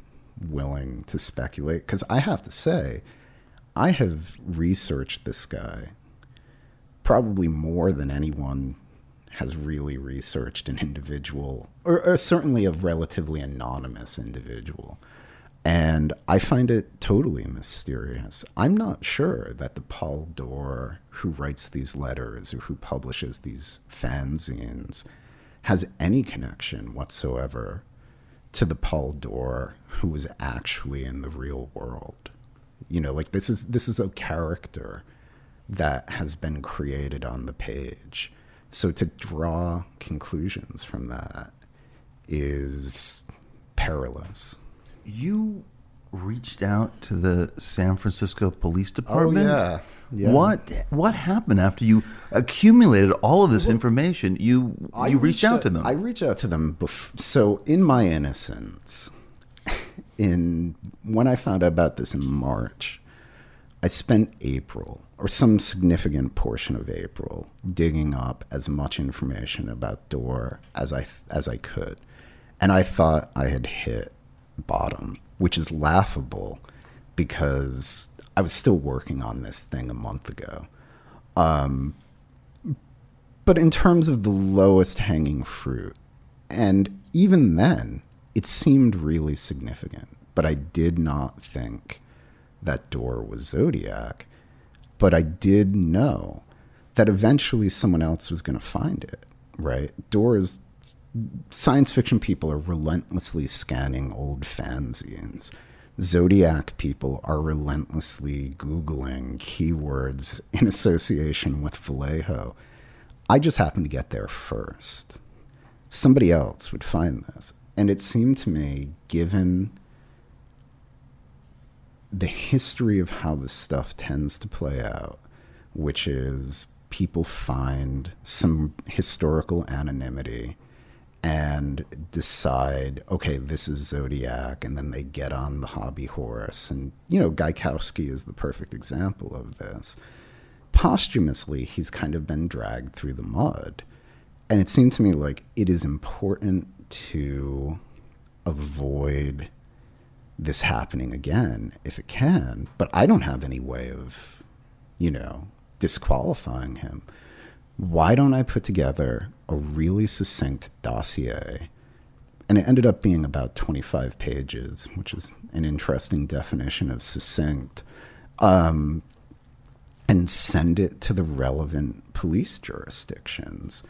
willing to speculate because I have to say, I have researched this guy probably more than anyone has really researched an individual, or, or certainly a relatively anonymous individual. And I find it totally mysterious. I'm not sure that the Paul Doerr who writes these letters or who publishes these fanzines has any connection whatsoever to the Paul Doerr who was actually in the real world. You know, like this is this is a character that has been created on the page. So to draw conclusions from that is perilous you reached out to the San Francisco Police oh, Department. Oh, yeah. Yeah. What what happened after you accumulated all of this information? You I you reached, out, to them. I reached out to them. Bef- so, in my innocence, in when I found out about this in March, I spent April or some significant portion of April digging up as much information about Doerr as I as I could, and I thought I had hit bottom, which is laughable because I was still working on this thing a month ago. Um, but in terms of the lowest hanging fruit, and even then, it seemed really significant. But I did not think that Doerr was Zodiac. But I did know that eventually someone else was going to find it, right? Doors, science fiction people are relentlessly scanning old fanzines. Zodiac people are relentlessly Googling keywords in association with Vallejo. I just happened to get there first. Somebody else would find this. And it seemed to me, given the history of how this stuff tends to play out, which is people find some historical anonymity and decide, okay, this is Zodiac, and then they get on the hobby horse. And, you know, Gaikowski is the perfect example of this. Posthumously, he's kind of been dragged through the mud. And it seemed to me like it is important to avoid this happening again if it can. But I don't have any way of, you know, disqualifying him. Why don't I put together a really succinct dossier? And it ended up being about 25 pages, which is an interesting definition of succinct. Um, and send it to the relevant police jurisdictions,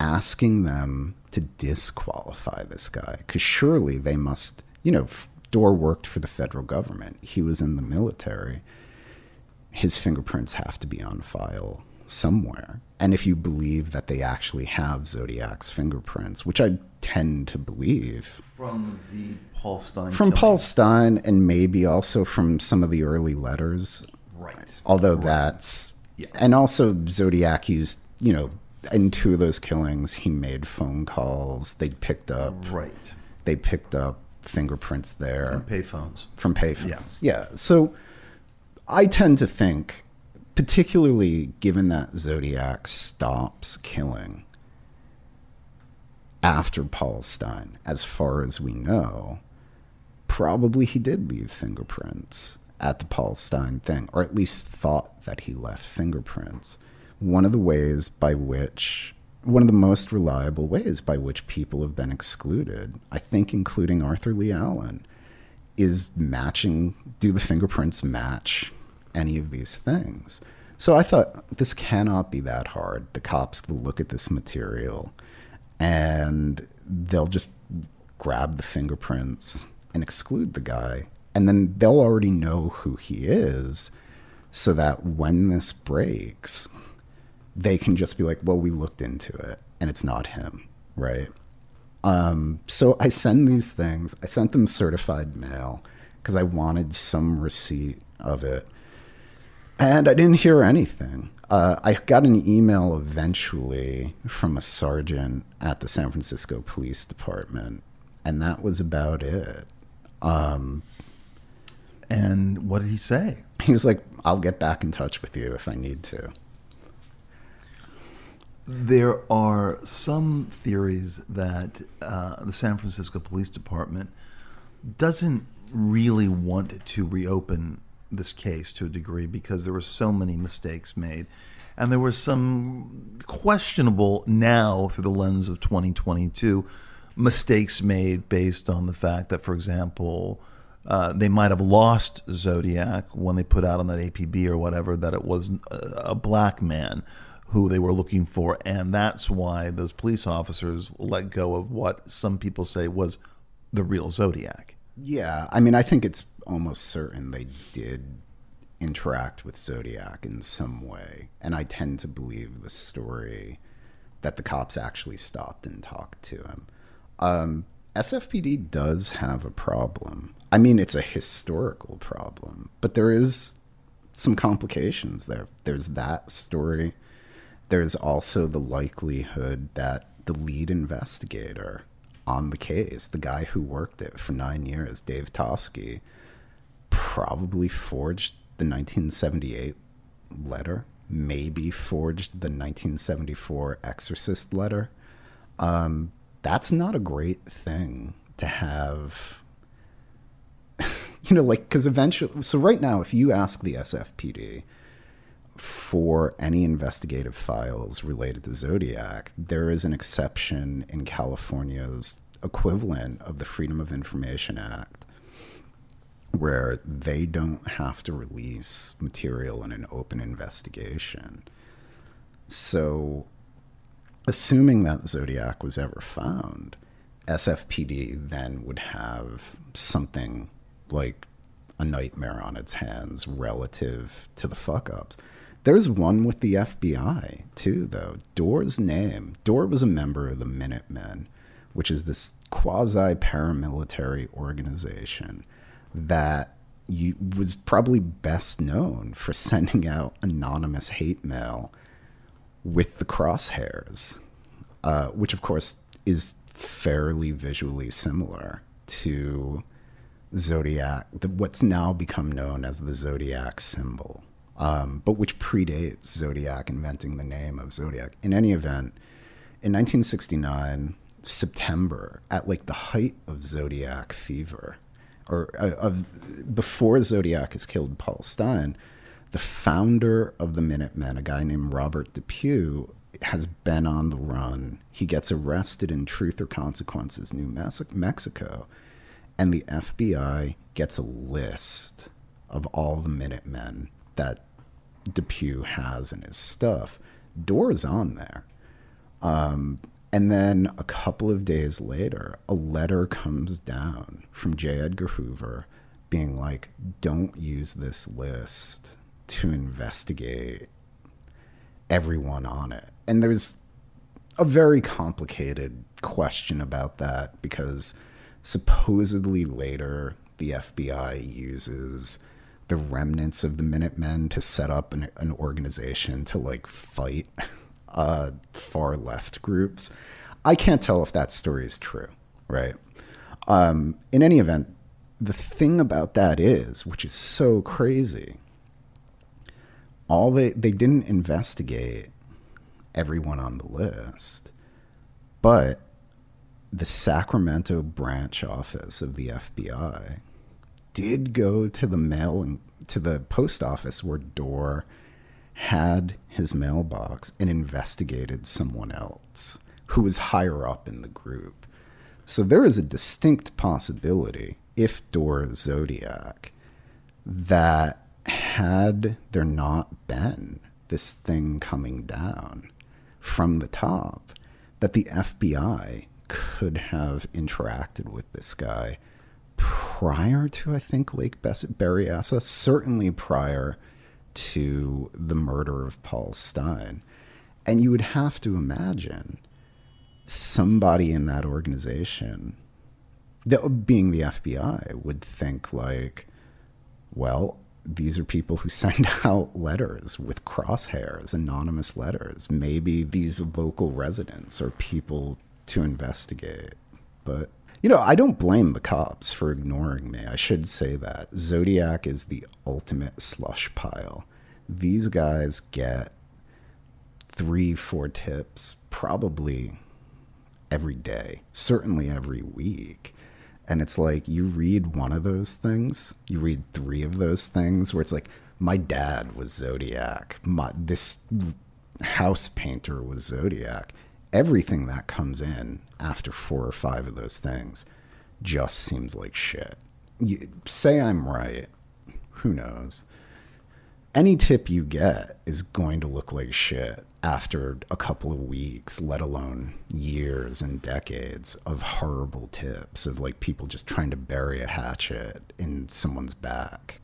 asking them to disqualify this guy. Because surely they must, you know, Doerr worked for the federal government, he was in the military. His fingerprints have to be on file somewhere. And if you believe that they actually have Zodiac's fingerprints, which I tend to believe. From the Paul Stine. From killing. Paul Stine and maybe also from some of the early letters. Right. Although that's. Yeah. And also, Zodiac used, you know, in two of those killings, he made phone calls. They picked up. Right. They picked up fingerprints there From payphones. from payphones. Yeah. So I tend to think, particularly given that Zodiac stops killing after Paul Stine, as far as we know, probably he did leave fingerprints at the Paul Stine thing, or at least thought that he left fingerprints. One of the ways by which one of the most reliable ways by which people have been excluded, I think, including Arthur Lee Allen, is matching. Do the fingerprints match any of these things? So I thought this cannot be that hard. The cops will look at this material and they'll just grab the fingerprints and exclude the guy. And then they'll already know who he is so that when this breaks, they can just be like, well, we looked into it and it's not him, right? Um, so I send these things. I sent them certified mail because I wanted some receipt of it. And I didn't hear anything. Uh, I got an email eventually from a sergeant at the San Francisco Police Department, and that was about it. Um, And what did he say? he was like, I'll get back in touch with you if I need to. There are some theories that uh, the San Francisco Police Department doesn't really want to reopen this case to a degree because there were so many mistakes made. And there were some questionable, now through the lens of 2022, mistakes made based on the fact that, for example, uh, they might have lost Zodiac when they put out on that APB or whatever that it was a, a black man who they were looking for, and that's why those police officers let go of what some people say was the real Zodiac. Yeah, I mean, I think it's almost certain they did interact with Zodiac in some way, and I tend to believe the story that the cops actually stopped and talked to him. Um, SFPD does have a problem. I mean, it's a historical problem, but there is some complications there. There's that story. There's also the likelihood that the lead investigator on the case, the guy who worked it for nine years, Dave Toschi, probably forged the 1978 letter, maybe forged the 1974 exorcist letter. Um, that's not a great thing to have. you know, like, because eventually, so right now, if you ask the SFPD for any investigative files related to Zodiac, there is an exception in California's equivalent of the Freedom of Information Act where they don't have to release material in an open investigation. So, assuming that Zodiac was ever found, SFPD then would have something like a nightmare on its hands relative to the fuck ups. There's one with the FBI too, though. Doerr's name. Doerr was a member of the Minutemen, which is this quasi paramilitary organization that you, was probably best known for sending out anonymous hate mail with the crosshairs, uh, which of course is fairly visually similar to Zodiac, the, what's now become known as the Zodiac symbol, um, but which predates Zodiac inventing the name of Zodiac. In any event, in 1969, September, at like the height of Zodiac fever, or uh, of before Zodiac has killed Paul Stine, the founder of the Minutemen, a guy named Robert DePugh, has been on the run. He gets arrested in Truth or Consequences, New Mexico, and the FBI gets a list of all the Minutemen that Depew has in his stuff. Doerr's on there. Um, and then a couple of days later, a letter comes down from J. Edgar Hoover being like, don't use this list to investigate everyone on it. And there's a very complicated question about that because supposedly later the FBI uses the remnants of the Minutemen to set up an, an organization to like fight uh, far left groups. I can't tell if that story is true, right? Um, in any event, the thing about that is, which is so crazy, all they they didn't investigate everyone on the list, but the Sacramento branch office of the FBI did go to the mail and to the post office where Doerr had his mailbox and investigated someone else who was higher up in the group. So there is a distinct possibility, if Doerr Zodiac, that had there not been this thing coming down from the top, that the FBI could have interacted with this guy prior to, I think, Lake Berryessa, certainly prior to the murder of Paul Stine. And you would have to imagine somebody in that organization, being the FBI, would think like, well, these are people who send out letters with crosshairs, anonymous letters. Maybe these local residents are people to investigate. But you know, I don't blame the cops for ignoring me. I should say that. Zodiac is the ultimate slush pile. These guys get three, four tips probably every day, certainly every week. And it's like you read one of those things, you read three of those things where it's like, my dad was Zodiac. My, this house painter was Zodiac everything that comes in after four or five of those things just seems like shit. You, say I'm right, who knows? Any tip you get is going to look like shit after a couple of weeks, let alone years and decades of horrible tips of like people just trying to bury a hatchet in someone's back.